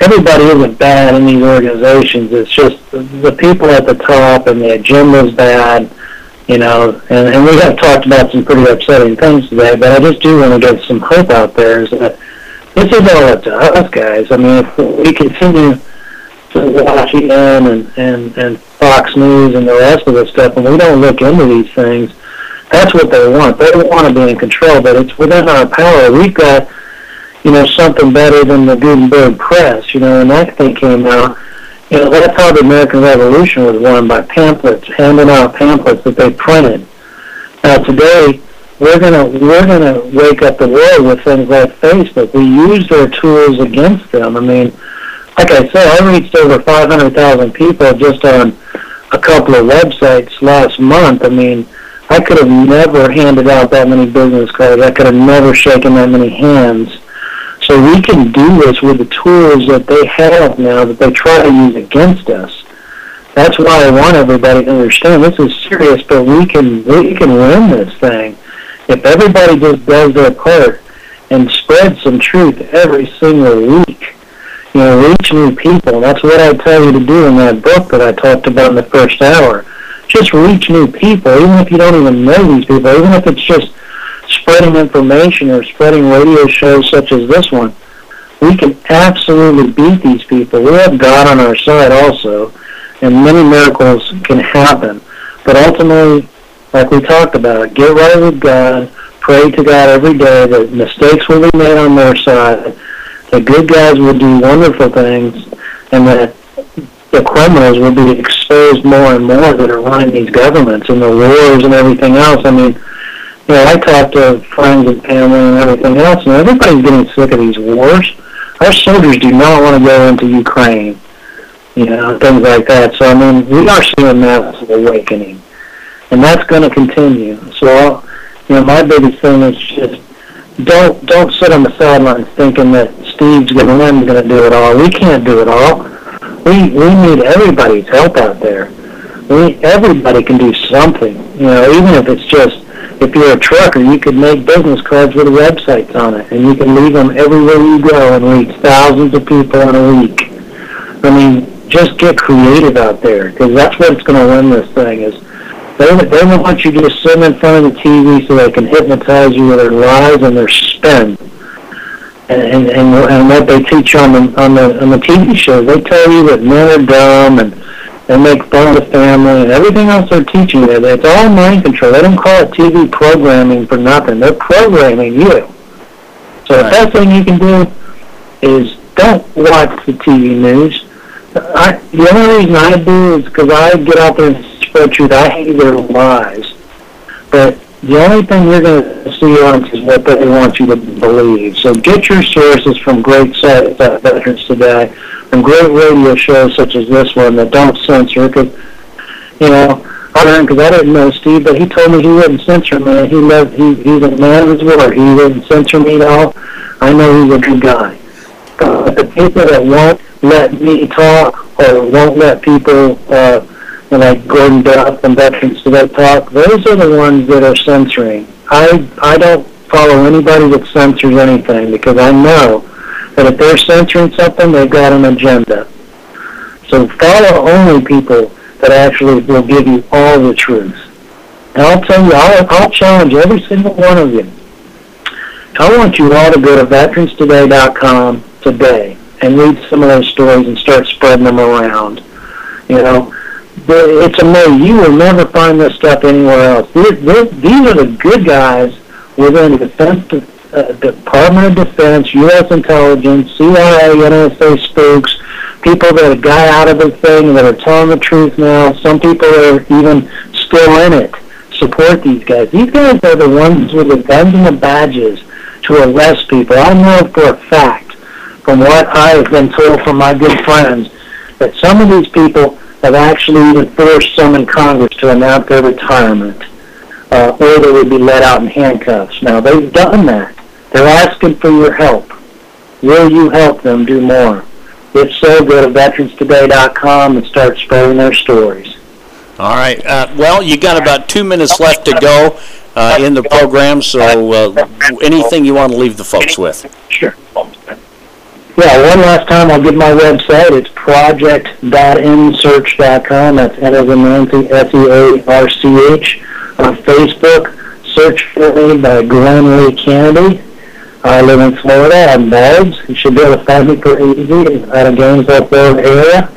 Everybody isn't bad in these organizations. It's just the- people at the top and the agenda's bad, you know. And, and we have talked about some pretty upsetting things today, but I just do want to get some hope out there. Is that this is all up to us, guys. I mean, if we continue to watch EN and, and, and Fox News and the rest of the stuff, and we don't look into these things, that's what they want. They want to be in control, but it's within our power. We've got, you know, something better than the Gutenberg press, you know, and that thing came out. You know, that's how the American Revolution was won, by pamphlets, handing out pamphlets that they printed. Now today, we're gonna we're gonna wake up the world with things like Facebook. We use their tools against them. I mean, like I said, I reached over 500,000 people just on a couple of websites last month. I mean, I could have never handed out that many business cards. I could have never shaken that many hands. So we can do this with the tools that they have now that they try to use against us. That's why I want everybody to understand this is serious, but we can we can win this thing if everybody just does their part and spreads some truth every single week. You know, reach new people. That's what I tell you to do in that book that I talked about in the first hour. Just reach new people, even if you don't even know these people, even if it's just spreading information or spreading radio shows such as this one. We can absolutely beat these people. We have God on our side also, and many miracles can happen. But ultimately, like we talked about, get right with God, pray to God every day that mistakes will be made on their side, the good guys will do wonderful things, and that the criminals will be exposed more and more that are running these governments and the wars and everything else. I mean, you know, I talk to friends and family and everything else, and everybody's getting sick of these wars. Our soldiers do not want to go into Ukraine. you know, things like that. So I mean, we are seeing a massive awakening, and that's going to continue. So, you know, my biggest thing is just don't don't sit on the sidelines thinking that Steve's going to going to do it all. We can't do it all. We we need everybody's help out there. We everybody can do something. You know, even if it's just if you're a trucker, you could make business cards with websites on it, and you can leave them everywhere you go and reach thousands of people in a week. I mean, just get creative out there because that's what's going to win this thing. Is they don't they don't want you just sitting in front of the TV so they can hypnotize you with their lies and their spin. And, and and and what they teach on the on the on the TV shows, they tell you that men are dumb and they make fun of the family and everything else they're teaching you. It's all mind control. They don't call it TV programming for nothing. They're programming you. So the best thing you can do is don't watch the TV news. I, the only reason I do is because I get out there and spread truth. I hate their lies. But the only thing you're going to see on is what they want you to believe. So get your sources from great sites at Veterans Today and great radio shows such as this one that don't censor because, you know, I learned because I didn't know Steve, but he told me he wouldn't censor me. He loved, he, he's a man of his word. He wouldn't censor me at all. I know he's a good guy. But the people that won't let me talk or won't let people, uh, know, like Gordon Duff and Veterans Today talk, those are the ones that are censoring. I, I don't follow anybody that censors anything because I know but if they're censoring something, they've got an agenda. So follow only people that actually will give you all the truth. And I'll tell you, I'll, I'll challenge every single one of you. I want you all to go to veteranstoday.com today and read some of those stories and start spreading them around. You know, it's amazing. You will never find this stuff anywhere else. These, these are the good guys within the defense uh, Department of Defense, U.S. intelligence, CIA, NSA spooks, people that got out of the thing that are telling the truth now. Some people are even still in it. Support these guys. These guys are the ones with the guns and the badges to arrest people. I know for a fact, from what I have been told from my good friends, that some of these people have actually even forced some in Congress to announce their retirement, uh, or they would be let out in handcuffs. Now, they've done that. They're asking for your help. Will you help them do more? If so, go to veteranstoday.com and start spreading their stories. All right. Uh, well, you got about two minutes left to go uh, in the program, so uh, anything you want to leave the folks with? Sure. Yeah, one last time I'll give my website. It's project.nsearch.com. That's N as in Nancy, S-E-A-R-C-H. On Facebook, search for me by Glen Lee Canady. I live in Florida. I'm bald. You should be able to find me pretty easy out of Gainesville, Florida area.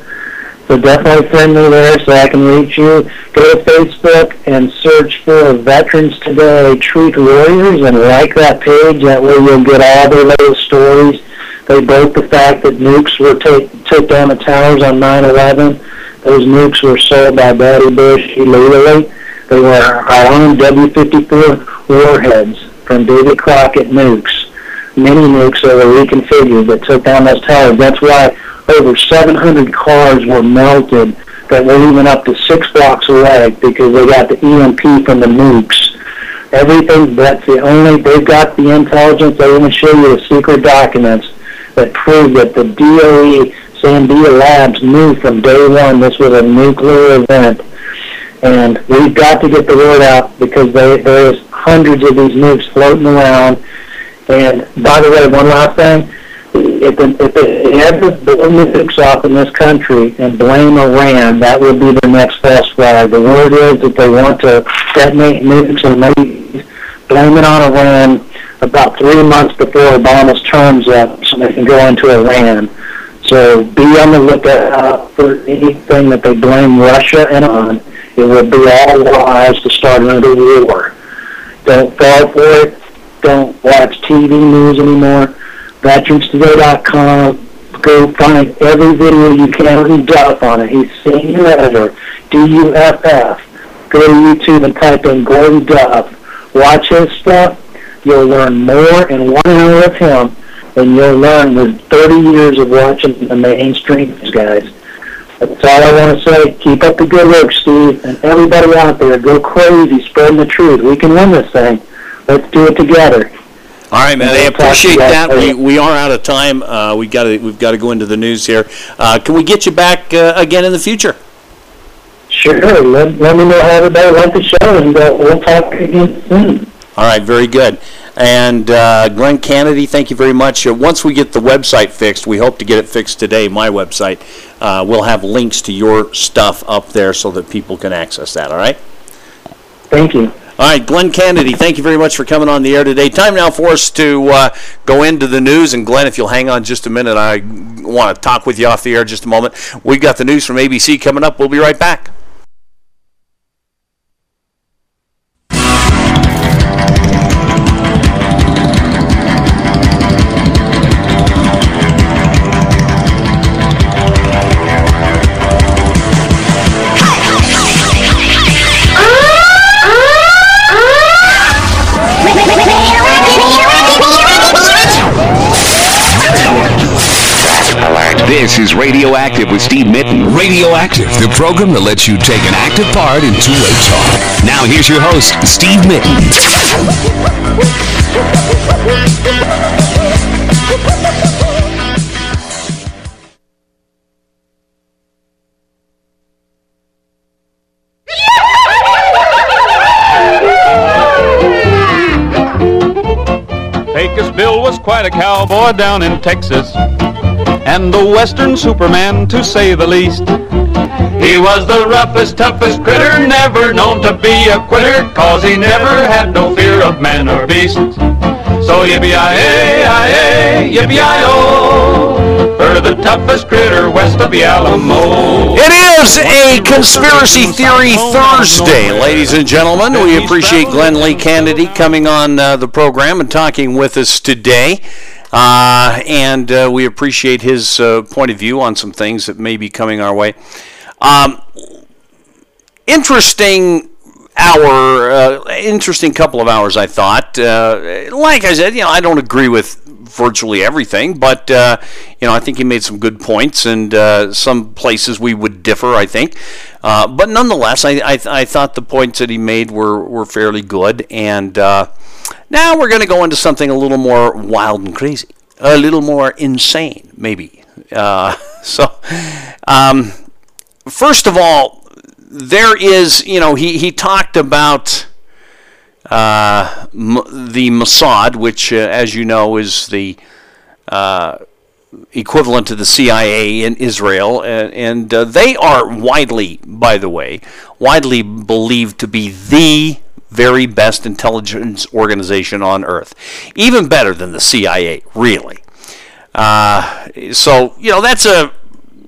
So definitely friend me there so I can reach you. Go to Facebook and search for Veterans Today Truth Warriors and like that page. That way you'll get all their latest stories. They broke the fact that nukes were take, took down the towers on 9-11. Those nukes were sold by Daddy Bush illegally. They were our own W-54 warheads from Davy Crockett nukes many nukes that were reconfigured that took down those towers. That's why over 700 cars were melted that were even up to six blocks away because they got the EMP from the nukes. Everything, that's the only, they've got the intelligence, they even show you the secret documents that prove that the DOE Sandia Labs knew from day one this was a nuclear event. And we've got to get the word out because they, there's hundreds of these nukes floating around and by the way, one last thing. If, if it ever blow nukes off in this country and blame Iran, that would be the next false flag. The word is that they want to detonate nukes and maybe blame it on Iran about three months before Obama's term's up so they can go into Iran. So be on the lookout for anything that they blame Russia and on. It would be all lies to start another war. Don't fall for it don't watch TV news anymore. VeteransToday.com. Go find every video you can with Duff on it. He's senior editor, D-U-F-F. Go to YouTube and type in Gordon Duff. Watch his stuff. You'll learn more in one hour of him than you'll learn with 30 years of watching the mainstream guys. That's all I want to say. Keep up the good work, Steve, and everybody out there, go crazy spreading the truth. We can win this thing. Let's do it together. All right, man. I We'll talk to appreciate that. We, we are out of time. Uh, we got to we've got to go into the news here. Uh, can we get you back uh, again in the future? Sure. Let, let me know how everybody liked the show, and uh, we'll talk again soon. All right, very good. And uh, Glen Canady, thank you very much. Uh, once we get the website fixed, we hope to get it fixed today. My website, uh, we'll have links to your stuff up there so that people can access that. All right. Thank you. All right, Glen Canady, thank you very much for coming on the air today. Time now for us to uh, go into the news. And Glen, if you'll hang on just a minute, I want to talk with you off the air just a moment. We've got the news from ABC coming up. We'll be right back. This is Radioactive with Steve Mitton. Radioactive, the program that lets you take an active part in two-way talk. Now here's your host, Steve Mitton. Pecos Bill was quite a cowboy down in Texas, and the Western Superman, to say the least. He was the roughest, toughest critter, never known to be a quitter, cause he never had no fear of man or beast. So yippee-yi-yi, yippee-yi-o, for the toughest critter west of the Alamo. It is a Conspiracy Theory Thursday, ladies and gentlemen. We appreciate Glen Lee Canady coming on uh, the program and talking with us today. Uh, and uh, we appreciate his uh, point of view on some things that may be coming our way. Um, interesting hour, uh, interesting couple of hours, I thought. Uh, like I said, you know, I don't agree with virtually everything, but uh, you know, I think he made some good points, and uh, some places we would differ. I think, uh, but nonetheless, I, I I thought the points that he made were were fairly good, and uh, now we're going to go into something a little more wild and crazy, a little more insane, maybe. Uh, so, um, first of all, there is, you know, he, he talked about uh, M- the Mossad, which, uh, as you know, is the uh, equivalent to the CIA in Israel, and, and uh, they are widely, by the way, widely believed to be the very best intelligence organization on earth, even better than the CIA, really. Uh, so you know that's a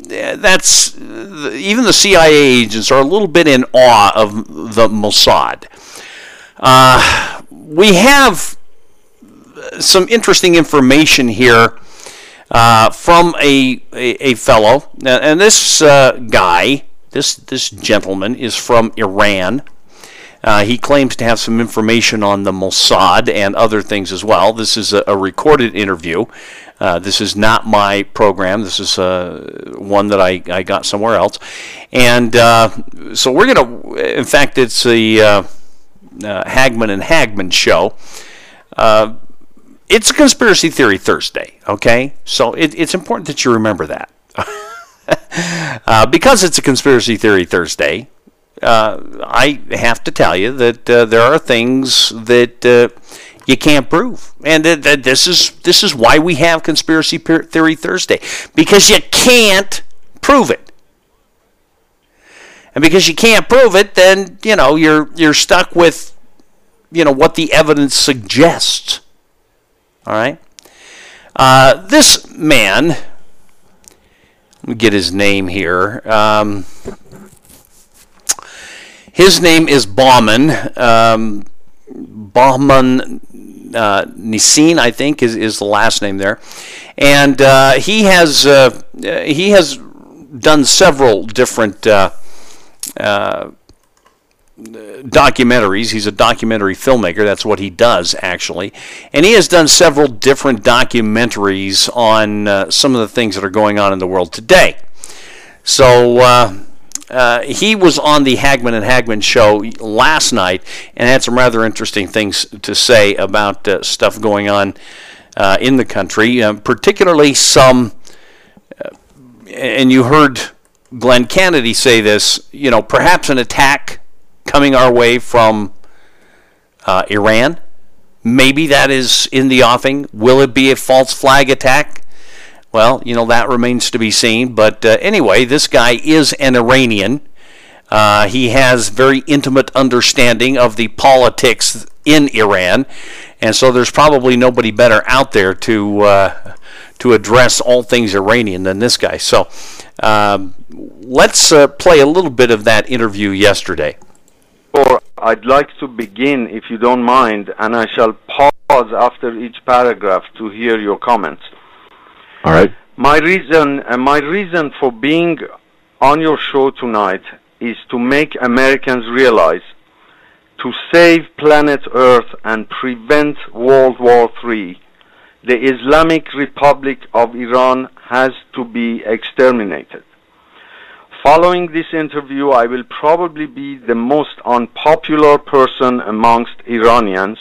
that's even the CIA agents are a little bit in awe of the Mossad. Uh, we have some interesting information here uh, from a, a, a fellow, and this uh, guy, this this gentleman, is from Iran. Uh, he claims to have some information on the Mossad and other things as well. This is a, a recorded interview. Uh, this is not my program. This is uh, one that I, I got somewhere else. And uh, so we're going to, in fact, it's the uh, uh, Hagmann and Hagmann show. It's a conspiracy theory Thursday, okay? So it, it's important that you remember that. uh, because it's a conspiracy theory Thursday, uh, I have to tell you that uh, there are things that uh, you can't prove, and that, that this is this is why we have conspiracy theory Thursday because you can't prove it, and because you can't prove it, then you know you're you're stuck with you know what the evidence suggests. All right, uh, this man. Let me get his name here. Um, his name is Bauman. Um, Bauman uh, I think, is, is the last name there, and uh, he has uh, he has done several different uh, uh, documentaries. He's a documentary filmmaker. That's what he does actually, and he has done several different documentaries on uh, some of the things that are going on in the world today. So uh, he was on the Hagmann and Hagmann show last night and had some rather interesting things to say about uh, stuff going on uh, in the country, uh, particularly some. uh, and you heard Glen Canady say this. You know, perhaps an attack coming our way from uh, Iran. Maybe that is in the offing. Will it be a false flag attack? Well, you know, that remains to be seen. But uh, anyway, this guy is an Iranian. Uh, he has very intimate understanding of the politics in Iran, and so there's probably nobody better out there to uh, to address all things Iranian than this guy. So um, let's uh, play a little bit of that interview yesterday. Or I'd like to begin, if you don't mind, and I shall pause after each paragraph to hear your comments. All right. My reason, uh, my reason for being on your show tonight is to make Americans realize to save planet Earth and prevent World War III, the Islamic Republic of Iran has to be exterminated. Following this interview, I will probably be the most unpopular person amongst Iranians,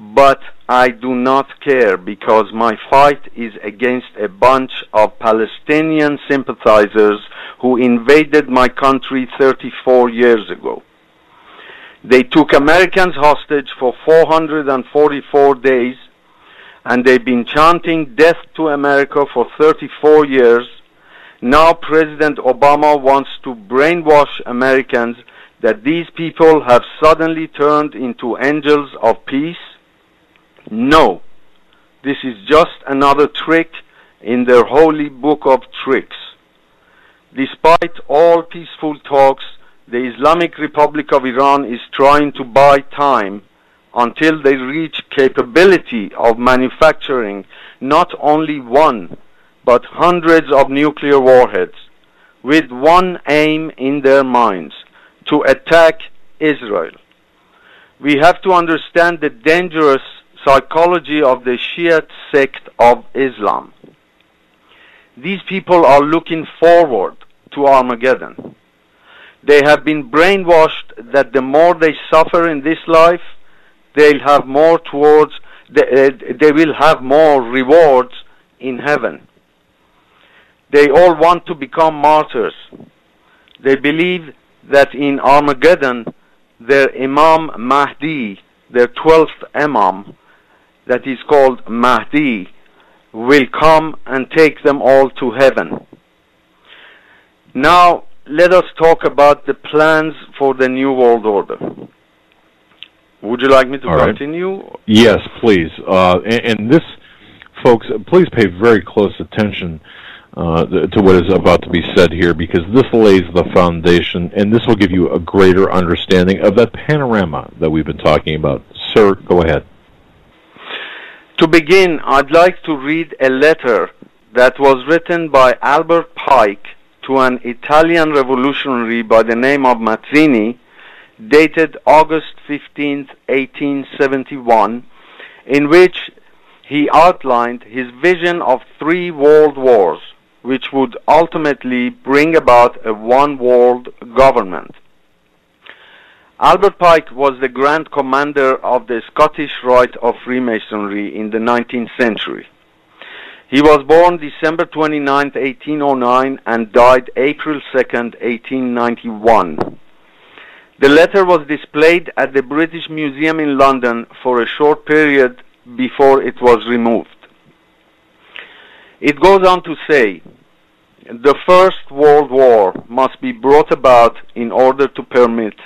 but I do not care because my fight is against a bunch of Palestinian sympathizers who invaded my country 34 years ago. They took Americans hostage for 444 days and they've been chanting death to America for 34 years. Now President Obama wants to brainwash Americans that these people have suddenly turned into angels of peace. No, this is just another trick in their holy book of tricks. Despite all peaceful talks, the Islamic Republic of Iran is trying to buy time until they reach capability of manufacturing not only one but hundreds of nuclear warheads with one aim in their minds to attack Israel. We have to understand the dangerous psychology of the Shia sect of Islam. These people are looking forward to Armageddon. They have been brainwashed that the more they suffer in this life, they'll have more towards, they, uh, they will have more rewards in heaven. They all want to become martyrs. They believe that in Armageddon, their Imam Mahdi, their twelfth Imam, that is called Mahdi, will come and take them all to heaven. Now, let us talk about the plans for the New World Order. Would you like me to All right. continue? Yes, please. Uh, and, and this, folks, please pay very close attention uh, to what is about to be said here because this lays the foundation and this will give you a greater understanding of that panorama that we've been talking about. Sir, go ahead. To begin, I'd like to read a letter that was written by Albert Pike to an Italian revolutionary by the name of Mazzini, dated August 15, 1871, in which he outlined his vision of three world wars, which would ultimately bring about a one world government. Albert Pike was the Grand Commander of the Scottish Rite of Freemasonry in the 19th century. He was born December 29, 1809 and died April 2, 1891. The letter was displayed at the British Museum in London for a short period before it was removed. It goes on to say, the First World War must be brought about in order to permit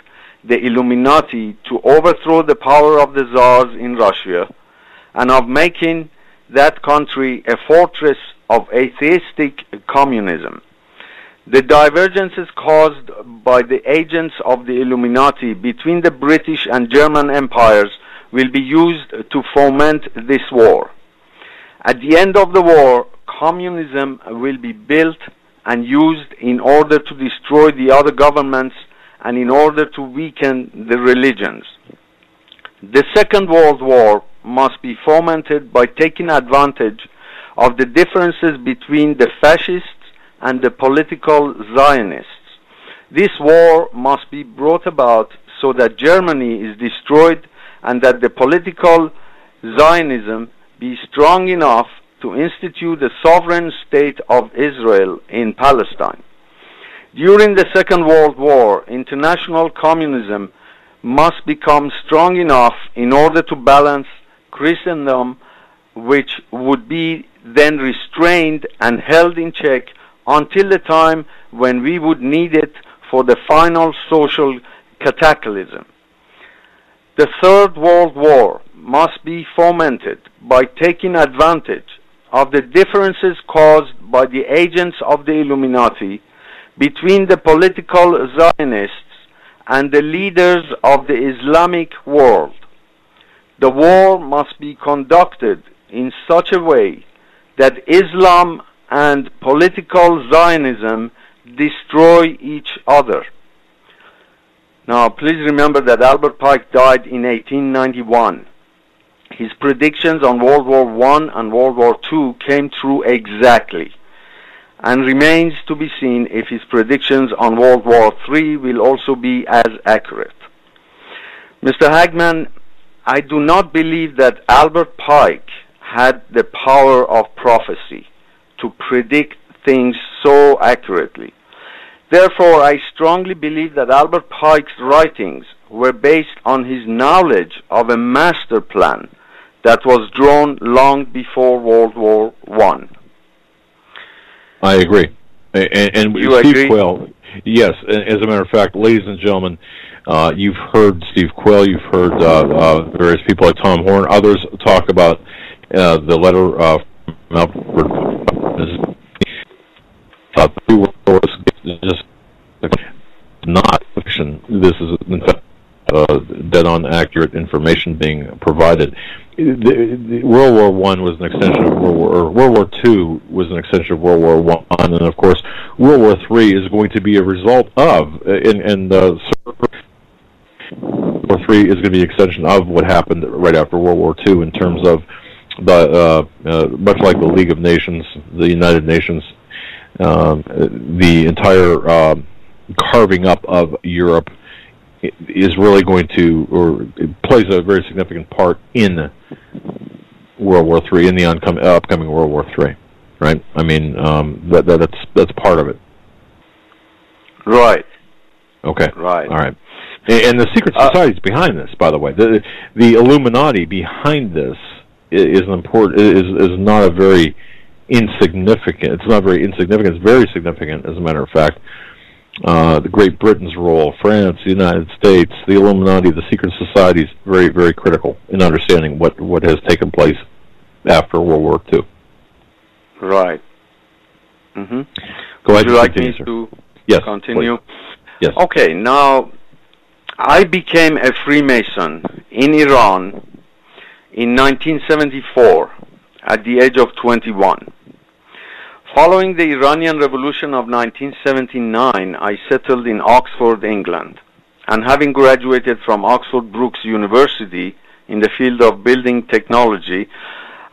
the Illuminati to overthrow the power of the Tsars in Russia and of making that country a fortress of atheistic communism. The divergences caused by the agents of the Illuminati between the British and German empires will be used to foment this war. At the end of the war, communism will be built and used in order to destroy the other governments and in order to weaken the religions. The Second World War must be fomented by taking advantage of the differences between the fascists and the political Zionists. This war must be brought about so that Germany is destroyed and that the political Zionism be strong enough to institute a sovereign state of Israel in Palestine. During the Second World War, international communism must become strong enough in order to balance Christendom, which would be then restrained and held in check until the time when we would need it for the final social cataclysm. The Third World War must be fomented by taking advantage of the differences caused by the agents of the Illuminati between the political Zionists and the leaders of the Islamic world. The war must be conducted in such a way that Islam and political Zionism destroy each other. Now, please remember that Albert Pike died in 1891. His predictions on World War I and World War II came true exactly, and remains to be seen if his predictions on World War III will also be as accurate. Mr. Hagmann, I do not believe that Albert Pike had the power of prophecy to predict things so accurately. Therefore, I strongly believe that Albert Pike's writings were based on his knowledge of a master plan that was drawn long before World War One. I agree. And, and You Steve agree? Quayle, yes. As a matter of fact, ladies and gentlemen, uh, you've heard Steve Quayle, you've heard uh, uh, various people like Tom Horn, others talk about uh, the letter uh, from Albert uh, three world wars just not fiction. This is in fact uh, dead on accurate information being provided. The, the World War One was an extension of World War, or World War Two was an extension of World War One, and of course World War Three is going to be a result of, and, and uh, World War Three is going to be an extension of what happened right after World War Two in terms of the uh, uh, much like the League of Nations, the United Nations, um, the entire um, carving up of Europe is really going to, or plays a very significant part in World War Three, in the oncom- uh, upcoming World War Three, right? I mean, um, that, that that's that's part of it. Right. Okay. Right. All right. And, and the secret societies behind this, by the way, the the Illuminati behind this is an important is is not a very insignificant. It's not very insignificant. It's very significant, as a matter of fact. Uh, the Great Britain's role, France, the United States, the Illuminati, the secret societies, very very critical in understanding what what has taken place after World War II. Right. hmm Go ahead. Would you like continue, me sir. to Yes, continue? Yes. Okay, now I became a Freemason in Iran in 1974 at the age of 21. Following the Iranian Revolution of 1979, I settled in Oxford, England. And having graduated from Oxford Brookes University in the field of building technology,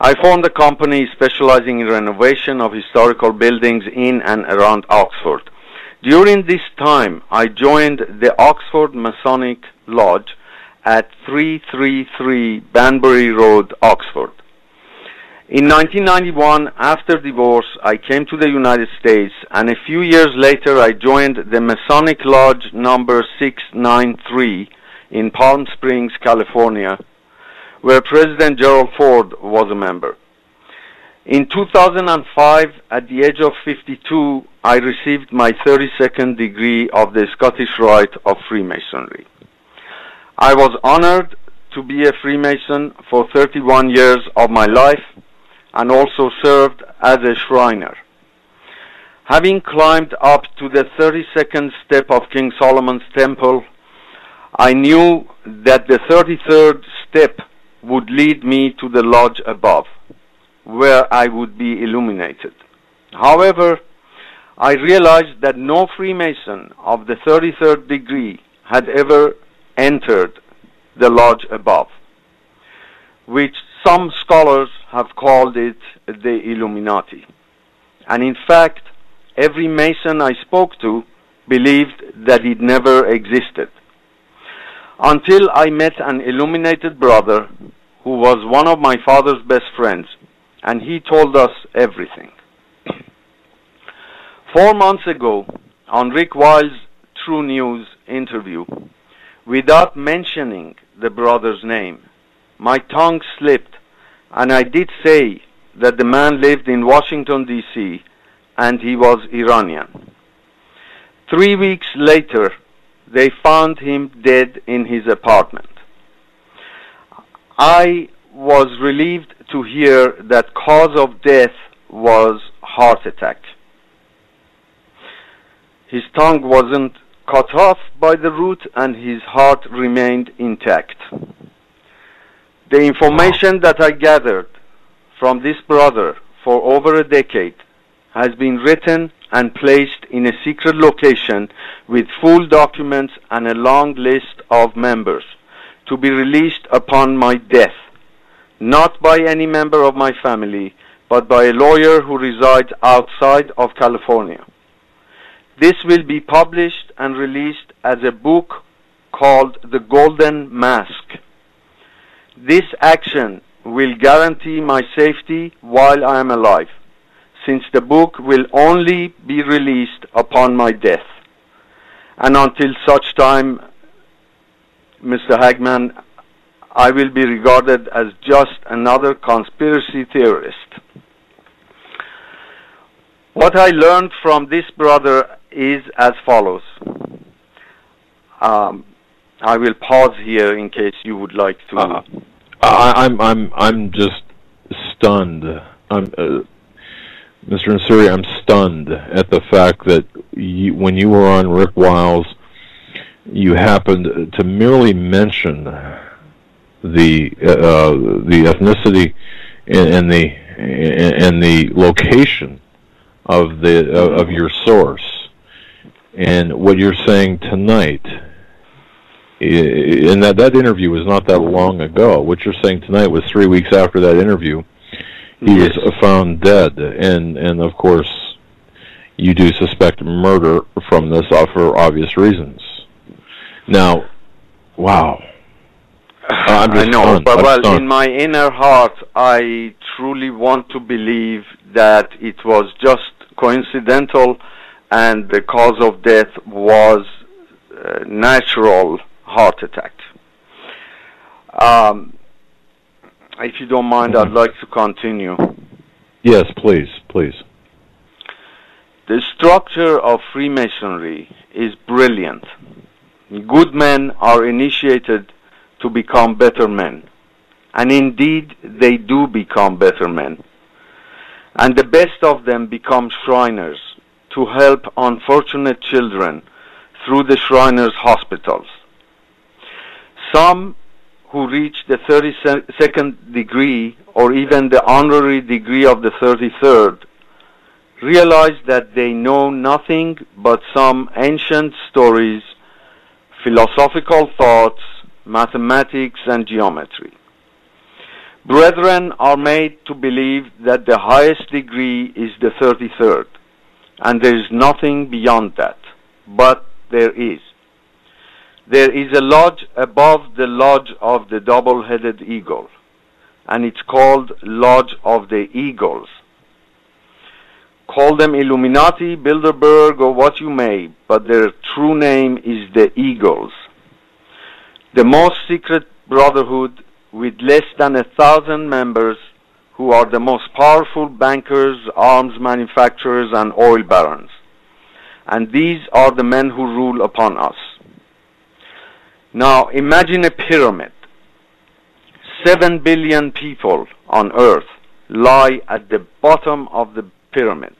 I formed a company specializing in renovation of historical buildings in and around Oxford. During this time, I joined the Oxford Masonic Lodge at 333 Banbury Road, Oxford. In 1991, after divorce, I came to the United States, and a few years later, I joined the Masonic Lodge number 693 in Palm Springs, California, where President Gerald Ford was a member. In 2005, at the age of 52, I received my 32nd degree of the Scottish Rite of Freemasonry. I was honored to be a Freemason for 31 years of my life and also served as a Shriner. Having climbed up to the 32nd step of King Solomon's temple, I knew that the 33rd step would lead me to the lodge above, where I would be illuminated. However, I realized that no Freemason of the 33rd degree had ever entered the lodge above, which some scholars have called it the Illuminati. And in fact, every Mason I spoke to believed that it never existed. Until I met an illuminated brother who was one of my father's best friends, and he told us everything. Four months ago, on Rick Wiles' TruNews interview, without mentioning the brother's name, my tongue slipped, and I did say that the man lived in Washington, D.C., and he was Iranian. Three weeks later, they found him dead in his apartment. I was relieved to hear that cause of death was heart attack. His tongue wasn't cut off by the root and his heart remained intact. The information that I gathered from this brother for over a decade has been written and placed in a secret location with full documents and a long list of members to be released upon my death, not by any member of my family, but by a lawyer who resides outside of California. This will be published and released as a book called The Golden Mask. This action will guarantee my safety while I am alive, since the book will only be released upon my death. And until such time, Mr. Hagmann, I will be regarded as just another conspiracy theorist. What I learned from this brother is as follows. Um, I will pause here in case you would like to. Uh, I, I'm I'm I'm just stunned. I'm uh, Mr. Nasuri. I'm stunned at the fact that you, when you were on Rick Wiles, you happened to merely mention the uh, the ethnicity and, and the and the location of the of your source, and what you're saying tonight. And that that interview was not that long ago. What you're saying tonight was three weeks after that interview. He Yes. was found dead, and and of course, you do suspect murder from this uh, for obvious reasons. Now, wow. I'm I know, stunned. but I'm well, stunned. in my inner heart, I truly want to believe that it was just coincidental, and the cause of death was uh, natural heart attack. Um, if you don't mind, I'd like to continue. Yes, please, please. The structure of Freemasonry is brilliant. Good men are initiated to become better men. And indeed, they do become better men. And the best of them become Shriners to help unfortunate children through the Shriners hospitals. Some who reach the 32nd degree or even the honorary degree of the 33rd realize that they know nothing but some ancient stories, philosophical thoughts, mathematics, and geometry. Brethren are made to believe that the highest degree is the 33rd, and there is nothing beyond that. But there is. There is a lodge above the lodge of the double-headed eagle, and it's called Lodge of the Eagles. Call them Illuminati, Bilderberg, or what you may, but their true name is the Eagles. The most secret brotherhood with less than a thousand members who are the most powerful bankers, arms manufacturers, and oil barons. And these are the men who rule upon us. Now imagine a pyramid. Seven billion people on earth lie at the bottom of the pyramid.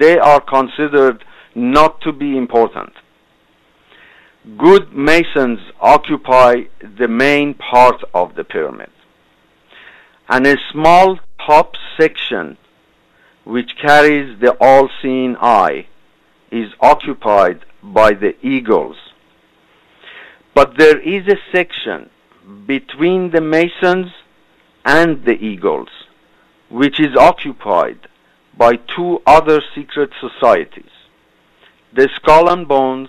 They are considered not to be important. Good masons occupy the main part of the pyramid. And a small top section which carries the all-seeing eye is occupied by the eagles. But there is a section between the masons and the eagles which is occupied by two other secret societies, the Skull and Bones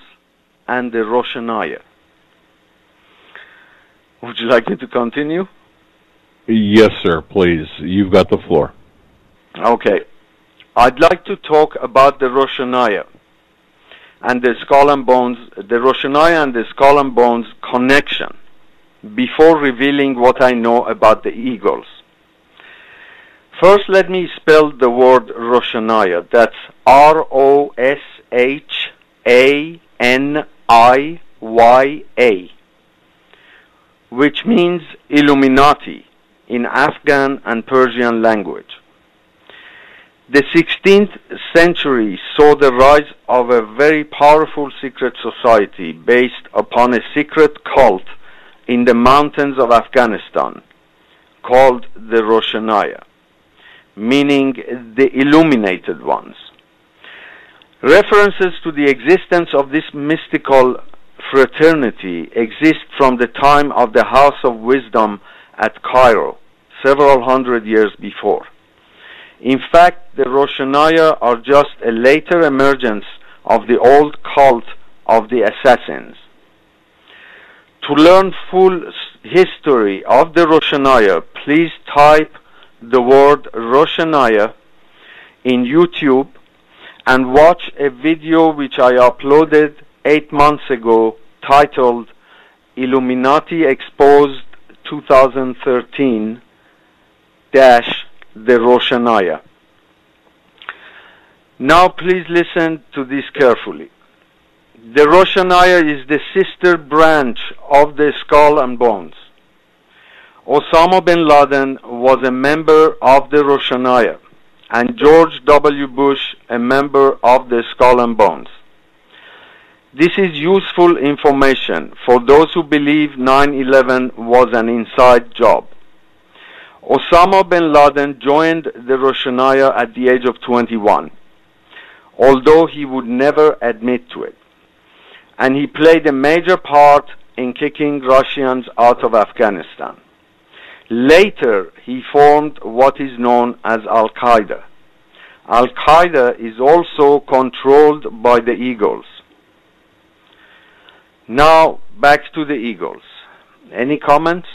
and the Roshaniya. Would you like me to continue? Yes, sir. Please, you've got the floor. Okay. I'd like to talk about the Roshaniya and the Skull and Bones, the Roshaniya and the Skull and Bones connection before revealing what I know about the eagles. First, let me spell the word Roshaniya. That's R O S H A N I Y A, which means Illuminati in Afghan and Persian language. The 16th century saw the rise of a very powerful secret society based upon a secret cult in the mountains of Afghanistan called the Roshaniya, meaning the illuminated ones. References to the existence of this mystical fraternity exist from the time of the House of Wisdom at Cairo, several hundred years before. In fact, the Roshaniya are just a later emergence of the old cult of the assassins. To learn full history of the Roshaniya, please type the word Roshanaya in YouTube and watch a video which I uploaded eight months ago titled Illuminati Exposed 2013 dash the Roshaniya. Now please listen to this carefully. The Roshaniya is the sister branch of the Skull and Bones. Osama bin Laden was a member of the Roshaniya and George W. Bush a member of the Skull and Bones. This is useful information for those who believe 9-11 was an inside job. Osama bin Laden joined the Roshaniya at the age of 21, although he would never admit to it. And he played a major part in kicking Russians out of Afghanistan. Later, he formed what is known as Al Qaeda. Al Qaeda is also controlled by the Eagles. Now, back to the Eagles. Any comments?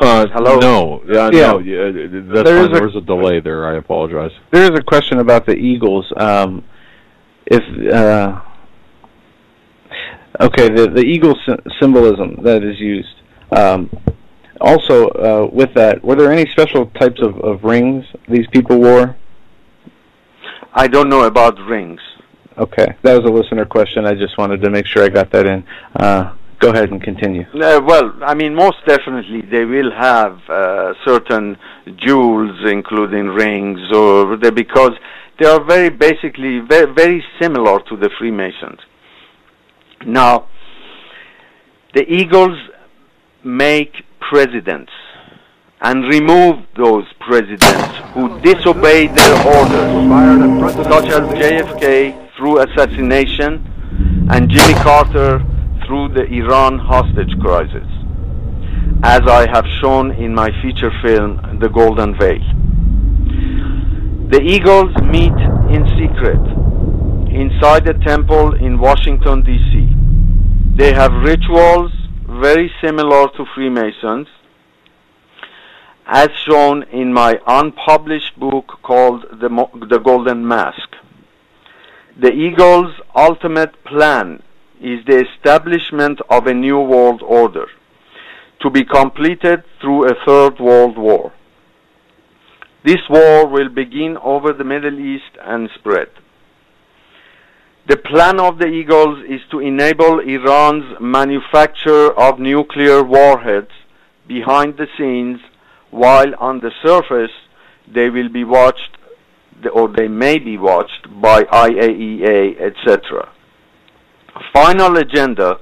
Uh, Hello? No, yeah, Yeah. no, yeah, that's There is fine. a- There was a delay there. I apologize. There is a question about the Eagles. Um, if uh, okay, the the eagle sy- symbolism that is used. Um, also, uh, with that, were there any special types of, of rings these people wore? I don't know about rings. Okay, that was a listener question. I just wanted to make sure I got that in. Uh, go ahead and continue. Uh, well, I mean, most definitely they will have uh, certain jewels, including rings, or they, because they are very basically very, very similar to the Freemasons. Now, the Eagles make presidents and remove those presidents who disobey their orders, such as JFK through assassination and Jimmy Carter through the Iran hostage crisis, as I have shown in my feature film, The Golden Veil. The Eagles meet in secret inside a temple in Washington, D.C. They have rituals very similar to Freemasons, as shown in my unpublished book called The, Mo- the Golden Mask. The Eagles' ultimate plan is the establishment of a new world order to be completed through a third world war. This war will begin over the Middle East and spread. The plan of the Eagles is to enable Iran's manufacture of nuclear warheads behind the scenes, while on the surface they will be watched or they may be watched by IAEA, etc. Final agenda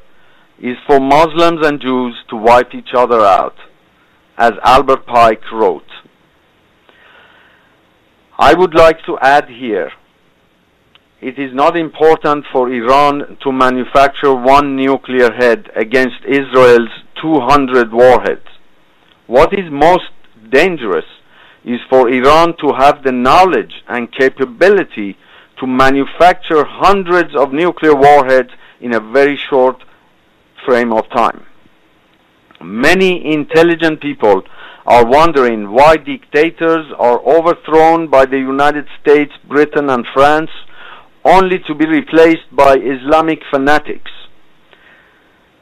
is for Muslims and Jews to wipe each other out, as Albert Pike wrote. I would like to add here it is not important for Iran to manufacture one nuclear head against Israel's 200 warheads. What is most dangerous is for Iran to have the knowledge and capability to manufacture hundreds of nuclear warheads in a very short frame of time. Many intelligent people are wondering why dictators are overthrown by the United States, Britain, and France only to be replaced by Islamic fanatics.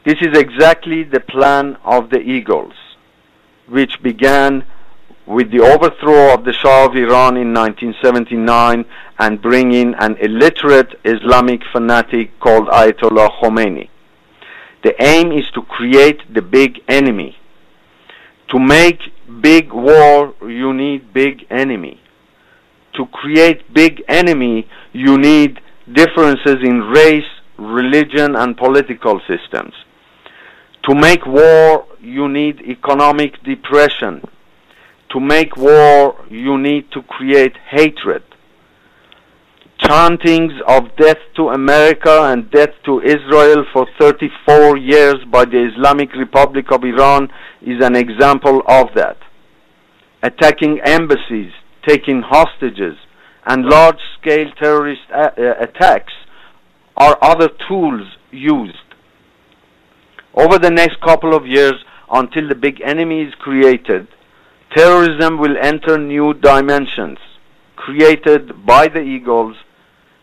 This is exactly the plan of the Eagles, which began with the overthrow of the Shah of Iran in 1979 and bringing an illiterate Islamic fanatic called Ayatollah Khomeini. The aim is to create the big enemy. To make big war, you need big enemy. To create big enemy, you need differences in race, religion, and political systems. To make war, you need economic depression. To make war, you need to create hatred. Chantings of death to America and death to Israel for 34 years by the Islamic Republic of Iran is an example of that. Attacking embassies, taking hostages, and large scale terrorist a- uh, attacks are other tools used. Over the next couple of years, until the big enemy is created, terrorism will enter new dimensions created by the eagles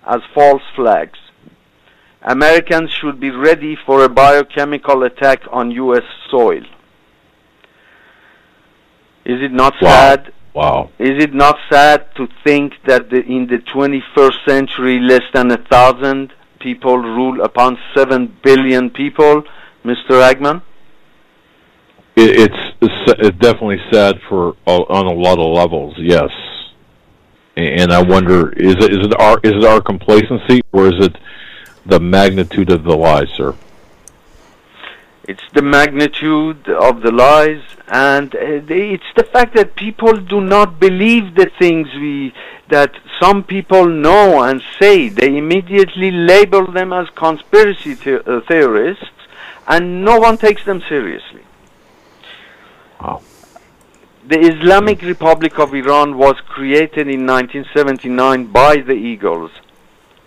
as false flags. Americans should be ready for a biochemical attack on U.S. soil. Is it not sad? Wow. Is it not sad to think that the, in the 21st century, less than a thousand people rule upon seven billion people, Mr. Agman? It, it's, it's definitely sad for uh, on a lot of levels. Yes, and I wonder is it is it our is it our complacency or is it the magnitude of the lies, sir? It's the magnitude of the lies, and uh, it's the fact that people do not believe the things we that some people know and say. They immediately label them as conspiracy uh, theorists, and no one takes them seriously. The Islamic Republic of Iran was created in 1979 by the Eagles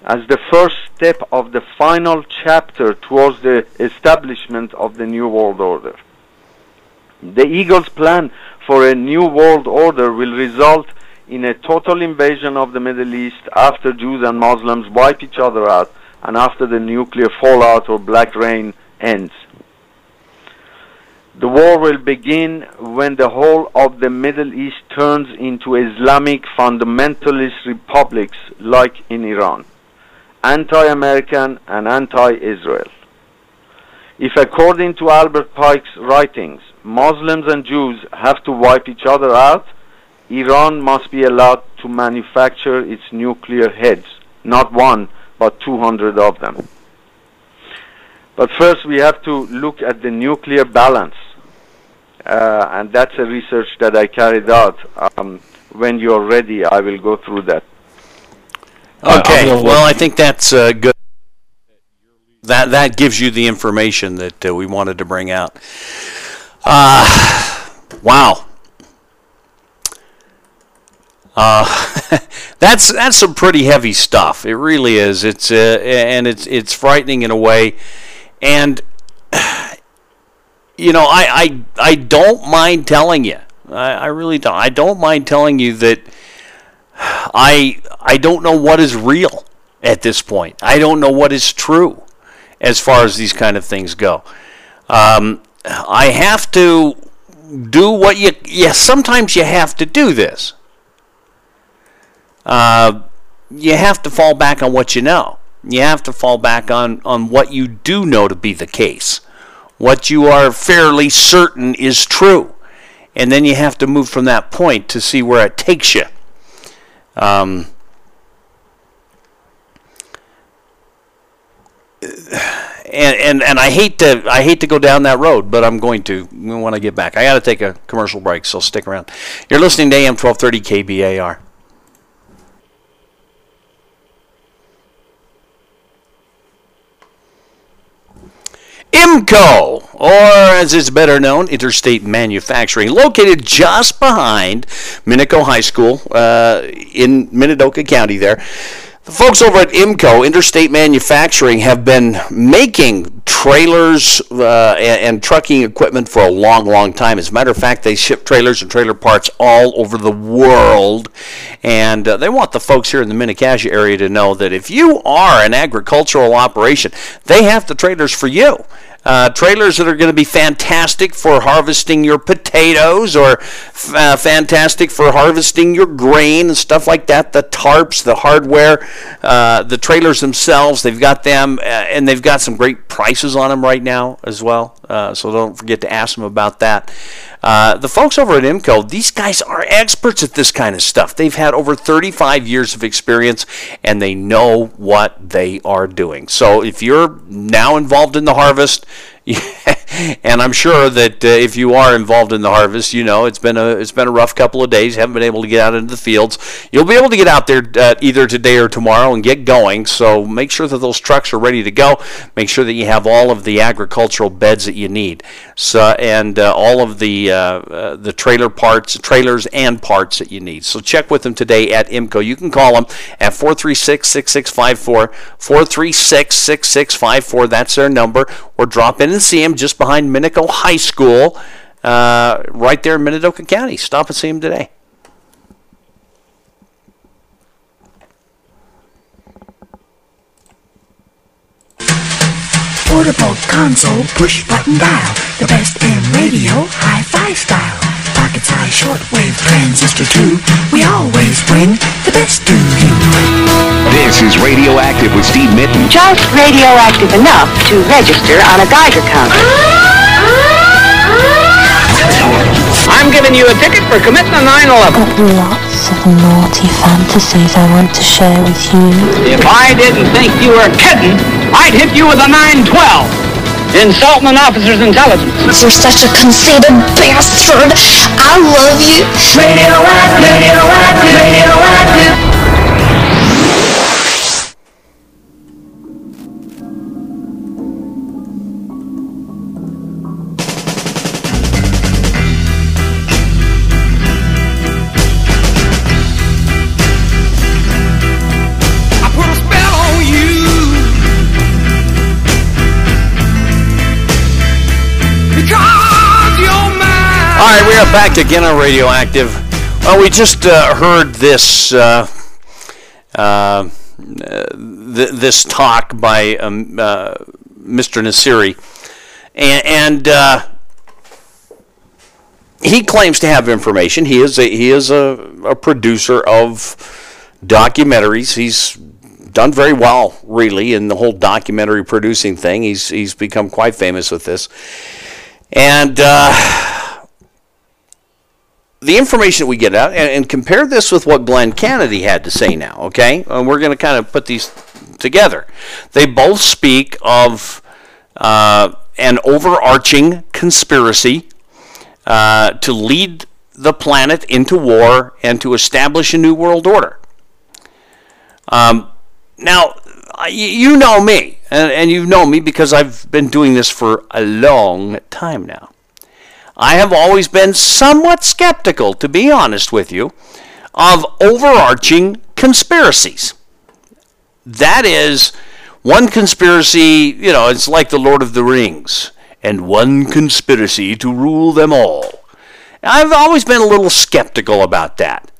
as the first step of the final chapter towards the establishment of the New World Order. The Eagles' plan for a New World Order will result in a total invasion of the Middle East after Jews and Muslims wipe each other out and after the nuclear fallout or black rain ends. The war will begin when the whole of the Middle East turns into Islamic fundamentalist republics like in Iran, anti-American and anti-Israel. If according to Albert Pike's writings, Muslims and Jews have to wipe each other out, Iran must be allowed to manufacture its nuclear heads, not one, but 200 of them. But first, we have to look at the nuclear balance. Uh, and that's a research that I carried out. Um, when you're ready, I will go through that. Okay. Well, I think that's uh, good. That that gives you the information that uh, we wanted to bring out. Uh, wow. Uh, that's that's some pretty heavy stuff. It really is. It's uh, and it's it's frightening in a way, and you know I I, I don't mind telling you. I, I really don't. I don't mind telling you that I I don't know what is real at this point. I don't know what is true as far as these kind of things go. Um, I have to do what you. Yeah, sometimes you have to do this. Uh, you have to fall back on what you know. You have to fall back on, on what you do know to be the case, what you are fairly certain is true. And then you have to move from that point to see where it takes you. Um, and, and and I hate to I hate to go down that road, but I'm going to when I get back. I got to take a commercial break, so stick around. You're listening to AM 1230 KBAR. IMCO or as it's better known, Interstate Manufacturing, located just behind Minico High School uh, in Minidoka County there. The folks over at IMCO, Interstate Manufacturing, have been making trailers uh, and, and trucking equipment for a long, long time. As a matter of fact, they ship trailers and trailer parts all over the world. And uh, they want the folks here in the Mini-Cassia area to know that if you are an agricultural operation, they have the trailers for you. Uh, trailers that are going to be fantastic for harvesting your potatoes or f- uh, fantastic for harvesting your grain and stuff like that. The tarps, the hardware, uh, the trailers themselves, they've got them uh, and they've got some great prices on them right now as well. Uh, so don't forget to ask them about that. Uh, the folks over at IMCO, these guys are experts at this kind of stuff. They've had over 35 years of experience and they know what they are doing. So if you're now involved in the harvest, yeah, and I'm sure that uh, if you are involved in the harvest, you know it's been a it's been a rough couple of days. Haven't been able to get out into the fields. You'll be able to get out there uh, either today or tomorrow and get going. So make sure that those trucks are ready to go. Make sure that you have all of the agricultural beds that you need. So and uh, all of the uh, uh, the trailer parts, trailers and parts that you need. So check with them today at IMCO. You can call them at 436-6654, 436-6654. That's their number. Or drop in and see them just behind Minico High School, uh, right there in Minidoka County. Stop and see him today. Portable console, push button dial. The best in radio, hi-fi style. Pocket size shortwave transistor too. We always bring the best to you. This is Radioactive with Steve Mitton. Just radioactive enough to register on a Geiger counter. I'm giving you a ticket for committing a 9-11. Lots of naughty fantasies I want to share with you. If I didn't think you were kidding, I'd hit you with a 912. Insulting an officer's intelligence. You're such a conceited bastard. I love you. Radioactive, radioactive, radioactive. Back again on Radioactive. Well, we just uh, heard this uh, uh, th- this talk by um, uh, Mr. Nasiri, and, and uh, he claims to have information. He is a, he is a, a producer of documentaries. He's done very well, really, in the whole documentary producing thing. He's he's become quite famous with this, and. The information that we get out and, and compare this with what Glen Canady had to say now, okay? And we're going to kind of put these together. They both speak of uh, an overarching conspiracy uh, to lead the planet into war and to establish a new world order. Um, now, you know me, and, and you know me because I've been doing this for a long time now. I have always been somewhat skeptical, to be honest with you, of overarching conspiracies. That is, one conspiracy, you know, it's like the Lord of the Rings, and one conspiracy to rule them all. I've always been a little skeptical about that.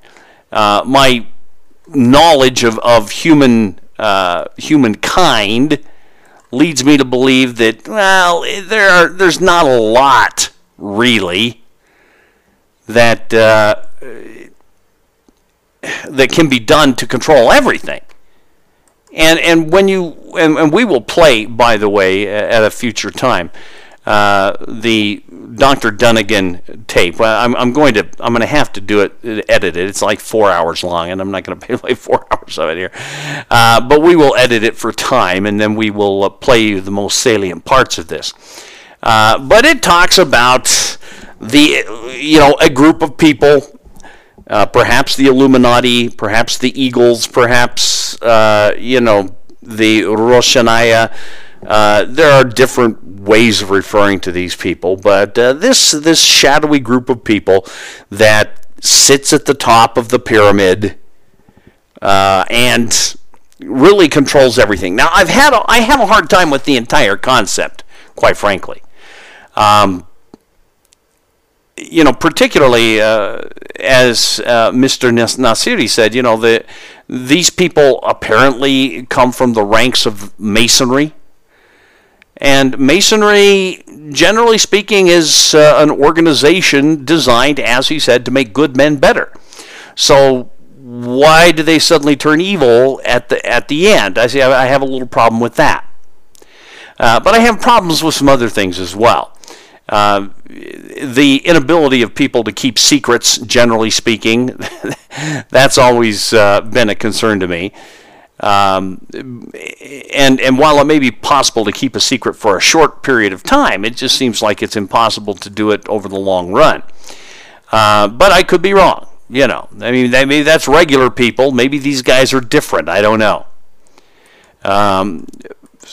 Uh, my knowledge of, of human uh, humankind leads me to believe that well there are, there's not a lot really that uh, that can be done to control everything. And and when you and, and we will play, by the way, at a future time, uh, the Dr. Dunegan tape. Well, I'm, I'm going to I'm going to have to do it, edit it. It's like four hours long, and I'm not going to play four hours of it here. Uh, but we will edit it for time, and then we will uh, play you the most salient parts of this. Uh, but it talks about the you know a group of people, uh, perhaps the Illuminati, perhaps the Eagles, perhaps uh, you know the Roshaniya, Uh, there are different ways of referring to these people, but uh, this this shadowy group of people that sits at the top of the pyramid and really controls everything. Now, I've had a, I have a hard time with the entire concept, quite frankly. Um, you know, particularly uh, as uh, Mr. Nasiri said, you know, the, these people apparently come from the ranks of Masonry. And Masonry, generally speaking, is uh, an organization designed, as he said, to make good men better. So why do they suddenly turn evil at the at the end? I see. I have a little problem with that. Uh, but I have problems with some other things as well. Uh, the inability of people to keep secrets, generally speaking, that's always uh, been a concern to me. Um, and and while it may be possible to keep a secret for a short period of time, it just seems like it's impossible to do it over the long run. Uh, but I could be wrong. You know, I mean, maybe that's regular people. Maybe these guys are different. I don't know. Um,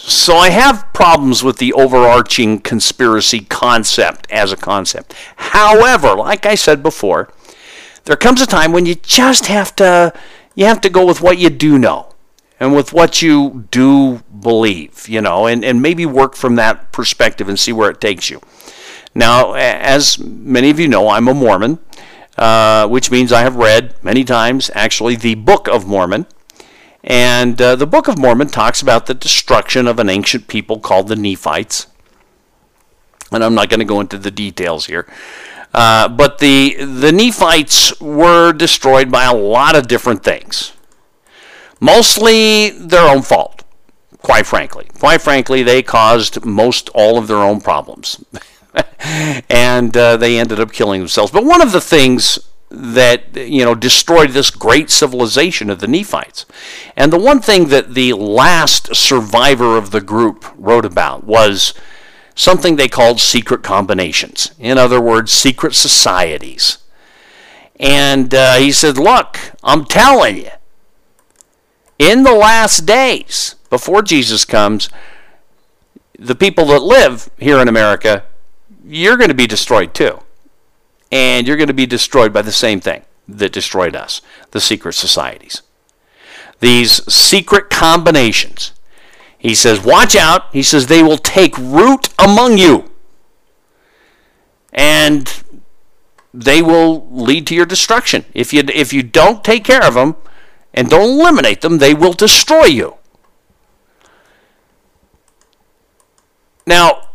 so I have problems with the overarching conspiracy concept as a concept. However, like I said before, there comes a time when you just have to you have to go with what you do know and with what you do believe, you know, and, and maybe work from that perspective and see where it takes you. Now, as many of you know, I'm a Mormon, uh, which means I have read many times actually the Book of Mormon. And uh, the Book of Mormon talks about the destruction of an ancient people called the Nephites. And I'm not going to go into the details here. Uh, but the, the Nephites were destroyed by a lot of different things. Mostly their own fault, quite frankly. Quite frankly, they caused most all of their own problems. and uh, they ended up killing themselves. But one of the things that you know destroyed this great civilization of the Nephites. And the one thing that the last survivor of the group wrote about was something they called secret combinations. In other words, secret societies. And uh, he said, "Look, I'm telling you, in the last days before Jesus comes, the people that live here in America, you're going to be destroyed too." And you're going to be destroyed by the same thing that destroyed us the secret societies. These secret combinations. He says, Watch out. He says, They will take root among you. And they will lead to your destruction. If you, if you don't take care of them and don't eliminate them, they will destroy you. Now,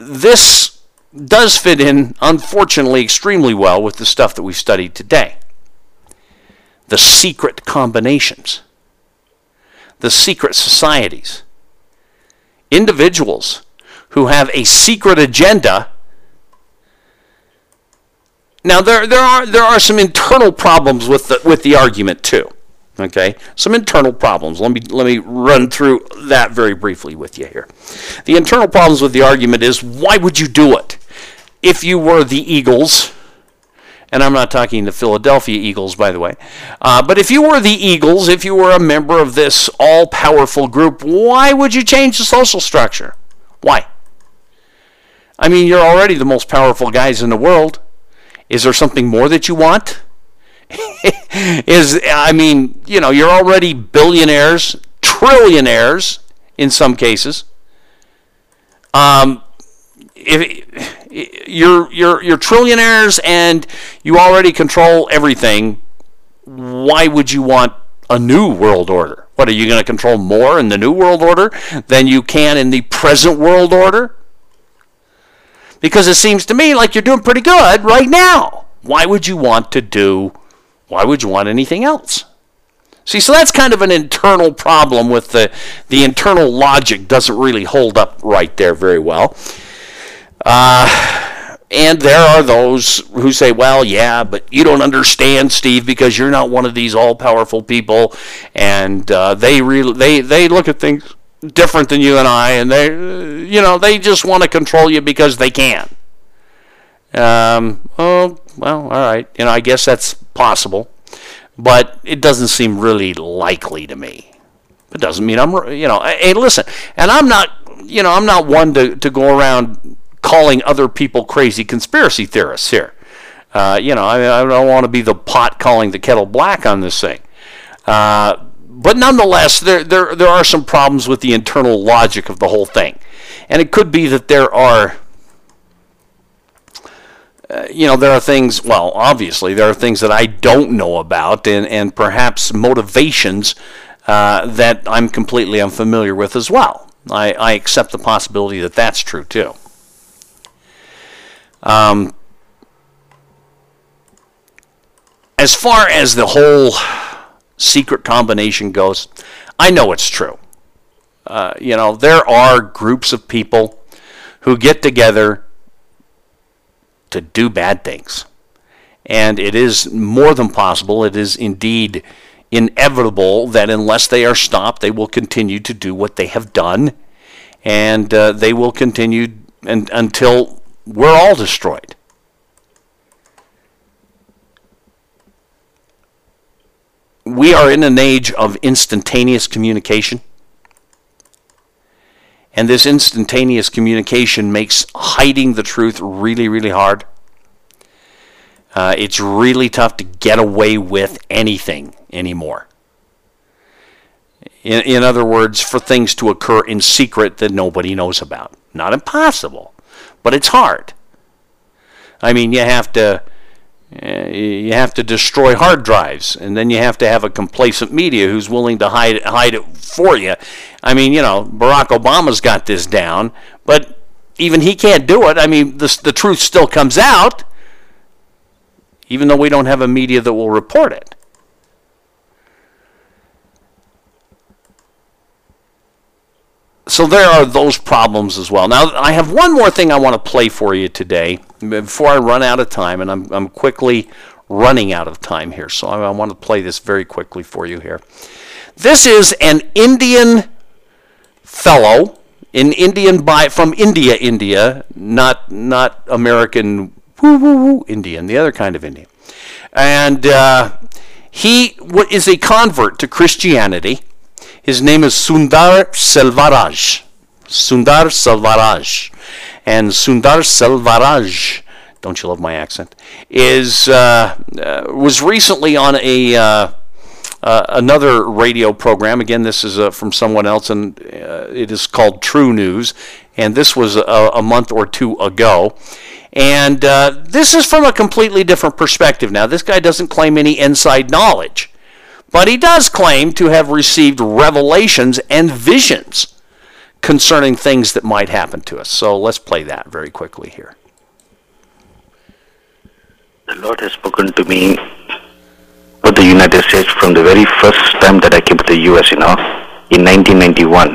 this does fit in, unfortunately, extremely well with the stuff that we've studied today. The secret combinations, the secret societies, individuals who have a secret agenda. Now there, there are there are some internal problems with the with the argument too. Okay, some internal problems. Let me let me run through that very briefly with you here. The internal problems with the argument is why would you do it? If you were the Eagles, and I'm not talking the Philadelphia Eagles, by the way, uh, but if you were the Eagles, if you were a member of this all powerful group, why would you change the social structure? Why? I mean, you're already the most powerful guys in the world. Is there something more that you want? is I mean, you know, you're already billionaires, trillionaires in some cases. Um, if you're you're you're trillionaires and you already control everything, why would you want a new world order? What are you going to control more in the new world order than you can in the present world order? Because it seems to me like you're doing pretty good right now. Why would you want to do why would you want anything else? See, so that's kind of an internal problem with the the internal logic doesn't really hold up right there very well. Uh, and there are those who say, well, yeah, but you don't understand, Steve, because you're not one of these all powerful people. And uh, they, really, they, they look at things different than you and I, and they, you know, they just want to control you because they can. Um, oh, well, all right. You know, I guess that's possible, but it doesn't seem really likely to me. It doesn't mean I'm, you know, hey, listen, and I'm not, you know, I'm not one to, to go around calling other people crazy conspiracy theorists here. Uh, you know, I, I don't want to be the pot calling the kettle black on this thing. Uh, but nonetheless, there, there, there are some problems with the internal logic of the whole thing. And it could be that there are, uh, you know, there are things, well, obviously, there are things that I don't know about and, and perhaps motivations uh, that I'm completely unfamiliar with as well. I, I accept the possibility that that's true too. Um, as far as the whole secret combination goes, I know it's true. Uh, you know, there are groups of people who get together to do bad things. And it is more than possible, it is indeed inevitable that unless they are stopped, they will continue to do what they have done. And uh, they will continue and, until we're all destroyed. we are in an age of instantaneous communication. And this instantaneous communication makes hiding the truth really, really hard. Uh, it's really tough to get away with anything anymore. In, in other words, for things to occur in secret that nobody knows about. Not impossible, but it's hard. I mean, you have to uh, you have to destroy hard drives, and then you have to have a complacent media who's willing to hide hide it for you. I mean, you know, Barack Obama's got this down, but even he can't do it. I mean, the the truth still comes out, even though we don't have a media that will report it. So there are those problems as well. Now, I have one more thing I want to play for you today before I run out of time, and I'm, I'm quickly running out of time here, so I, I want to play this very quickly for you here. This is an Indian fellow, in Indian by from India, India, not not American woo woo woo Indian, the other kind of Indian, and uh, he is a convert to Christianity his name is Sundar Selvaraj. Sundar Selvaraj. And Sundar Selvaraj, don't you love my accent, is uh, uh, was recently on a uh, uh another radio program. Again, this is uh, from someone else, and uh, it is called TruNews. And this was a, a month or two ago. And this is from a completely different perspective. Now, this guy doesn't claim any inside knowledge. But he does claim to have received revelations and visions concerning things that might happen to us. So let's play that very quickly here. The Lord has spoken to me about the United States from the very first time that I came to the US, you know, in 1991.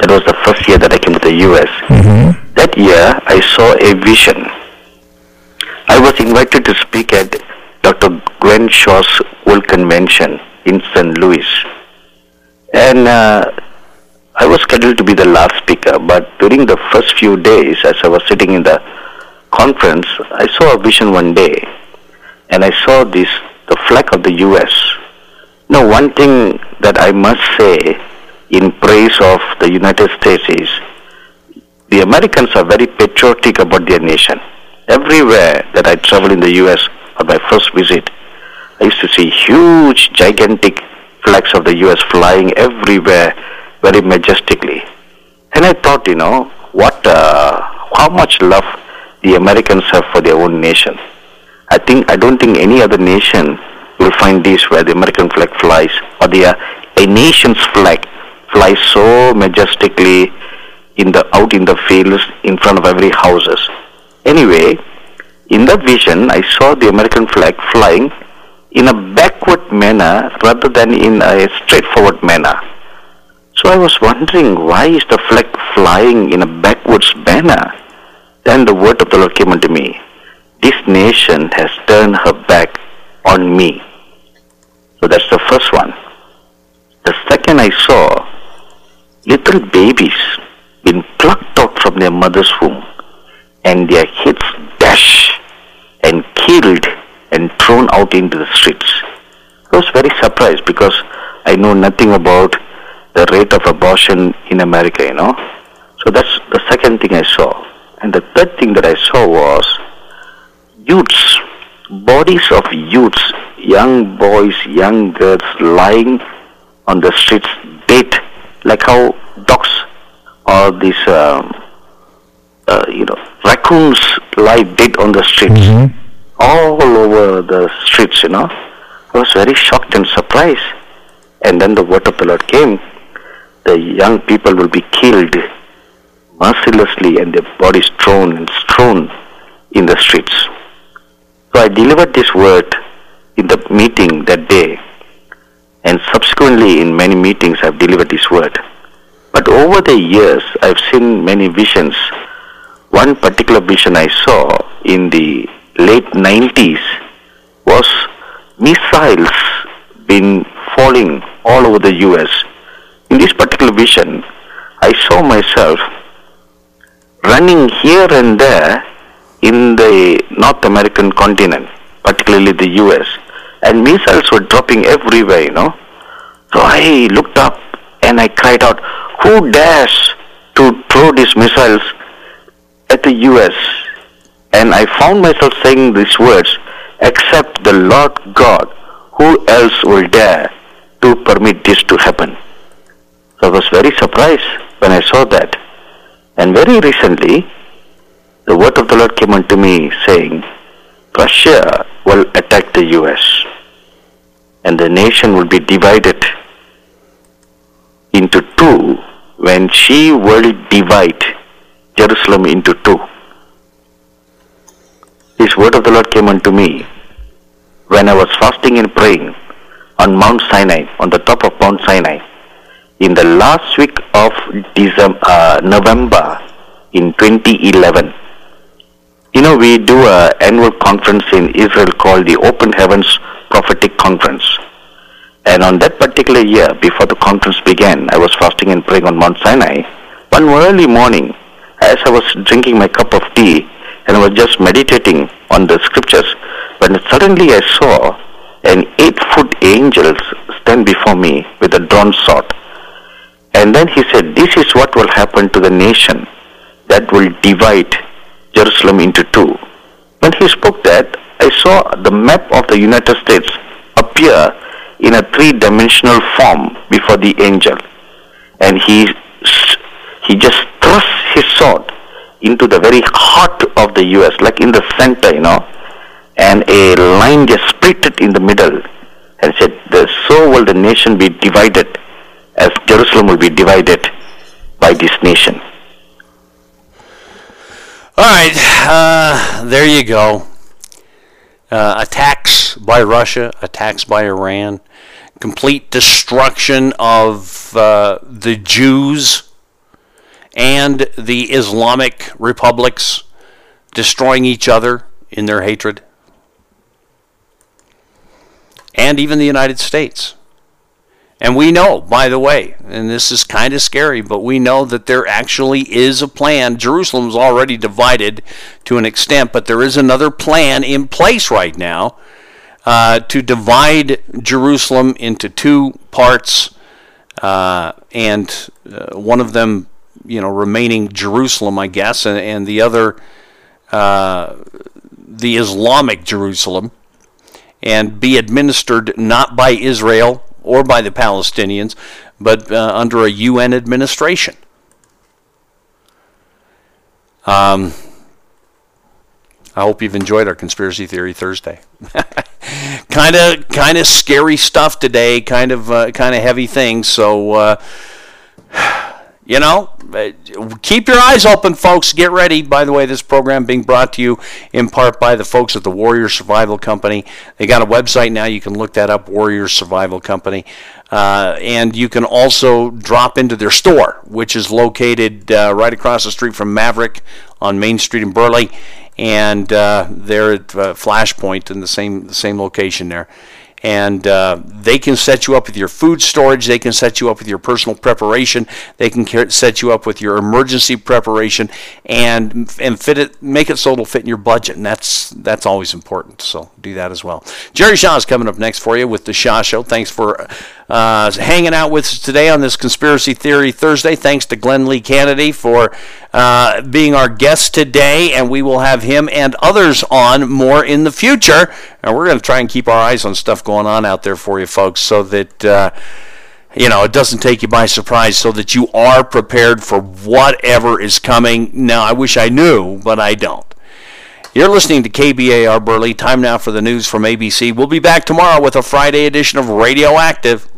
That was the first year that I came to the US. Mm-hmm. That year, I saw a vision. I was invited to speak at Dr. Gwen Shaw's World Convention in St. Louis. And uh, I was scheduled to be the last speaker, but during the first few days, as I was sitting in the conference, I saw a vision one day, and I saw this the flag of the U.S. Now, one thing that I must say in praise of the United States is the Americans are very patriotic about their nation. Everywhere that I travel in the U.S. on my first visit, I used to see huge, gigantic flags of the US flying everywhere very majestically. And I thought, you know, what, uh, how much love the Americans have for their own nation. I think, I don't think any other nation will find this where the American flag flies or the, uh, a nation's flag flies so majestically in the, out in the fields in front of every houses. Anyway, in that vision, I saw the American flag flying in a backward manner rather than in a straightforward manner. So I was wondering why is the flag flying in a backwards manner? Then the word of the Lord came unto me. This nation has turned her back on me. So that's the first one. The second I saw little babies being plucked out from their mother's womb and their heads dashed and killed and thrown out into the streets. I was very surprised because I know nothing about the rate of abortion in America, you know. So that's the second thing I saw. And the third thing that I saw was youths, bodies of youths, young boys, young girls lying on the streets dead, like how dogs or these, um, uh, you know, raccoons lie dead on the streets, all over the streets, you know. I was very shocked and surprised. And then the word of the Lord came. The young people will be killed mercilessly and their bodies thrown and strewn in the streets. So I delivered this word in the meeting that day, and subsequently in many meetings I've delivered this word. But over the years, I've seen many visions. One particular vision I saw in the late 90s was missiles been falling all over the US. In this particular vision, I saw myself running here and there in the North American continent, particularly the US, and missiles were dropping everywhere, you know. So I looked up and I cried out, Who dares to throw these missiles at the US? And I found myself saying these words, except the Lord God, who else will dare to permit this to happen? So I was very surprised when I saw that. And very recently, the word of the Lord came unto me saying, Russia will attack the US and the nation will be divided into two when she will divide Jerusalem into two. This word of the Lord came unto me when I was fasting and praying on Mount Sinai, on the top of Mount Sinai, in the last week of December, uh, November in 2011. You know, we do a annual conference in Israel called the Open Heavens Prophetic Conference. And on that particular year, before the conference began, I was fasting and praying on Mount Sinai. One early morning, as I was drinking my cup of tea and I was just meditating on the scriptures, when suddenly I saw an eight-foot angel stand before me with a drawn sword. And then he said, This is what will happen to the nation that will divide Jerusalem into two. When he spoke that, I saw the map of the United States appear in a three-dimensional form before the angel. And he, he just thrust his sword into the very heart of the US, like in the center, you know, and a line just split it in the middle and said, so will the nation be divided as Jerusalem will be divided by this nation. All right, uh, there you go. Uh, attacks by Russia, attacks by Iran, complete destruction of uh, the Jews and the Islamic republics, destroying each other in their hatred, and even the United States. And we know, by the way, and this is kind of scary, but we know that there actually is a plan. Jerusalem's already divided to an extent, but there is another plan in place right now uh, to divide Jerusalem into two parts, uh, and uh, one of them, you know, remaining Jerusalem, I guess, and, and the other, uh, the Islamic Jerusalem, and be administered not by Israel or by the Palestinians, but uh, under a UN administration. Um, I hope you've enjoyed our conspiracy theory Thursday. kind of, kind of scary stuff today. Kind of, uh, kind of heavy things. So, uh, you know, keep your eyes open, folks. Get ready. By the way, this program being brought to you in part by the folks at the Warrior Survival Company. They got a website now. You can look that up, Warrior Survival Company. Uh, and you can also drop into their store, which is located uh, right across the street from Maverick on Main Street in Burley. And uh, they're at uh, Flashpoint in the same, the same location there and uh, they can set you up with your food storage. They can set you up with your personal preparation. They can set you up with your emergency preparation, and and fit it, make it so it'll fit in your budget, and that's that's always important. So do that as well. Jerry Shaw is coming up next for you with the Shaw Show. Thanks for uh, hanging out with us today on this Conspiracy Theory Thursday. Thanks to Glen Lee Canady for uh, being our guest today, and we will have him and others on more in the future. And we're going to try and keep our eyes on stuff going on out there for you folks so that. Uh, you know, it doesn't take you by surprise so that you are prepared for whatever is coming. Now, I wish I knew, but I don't. You're listening to KBAR Burley. Time now for the news from ABC. We'll be back tomorrow with a Friday edition of Radioactive.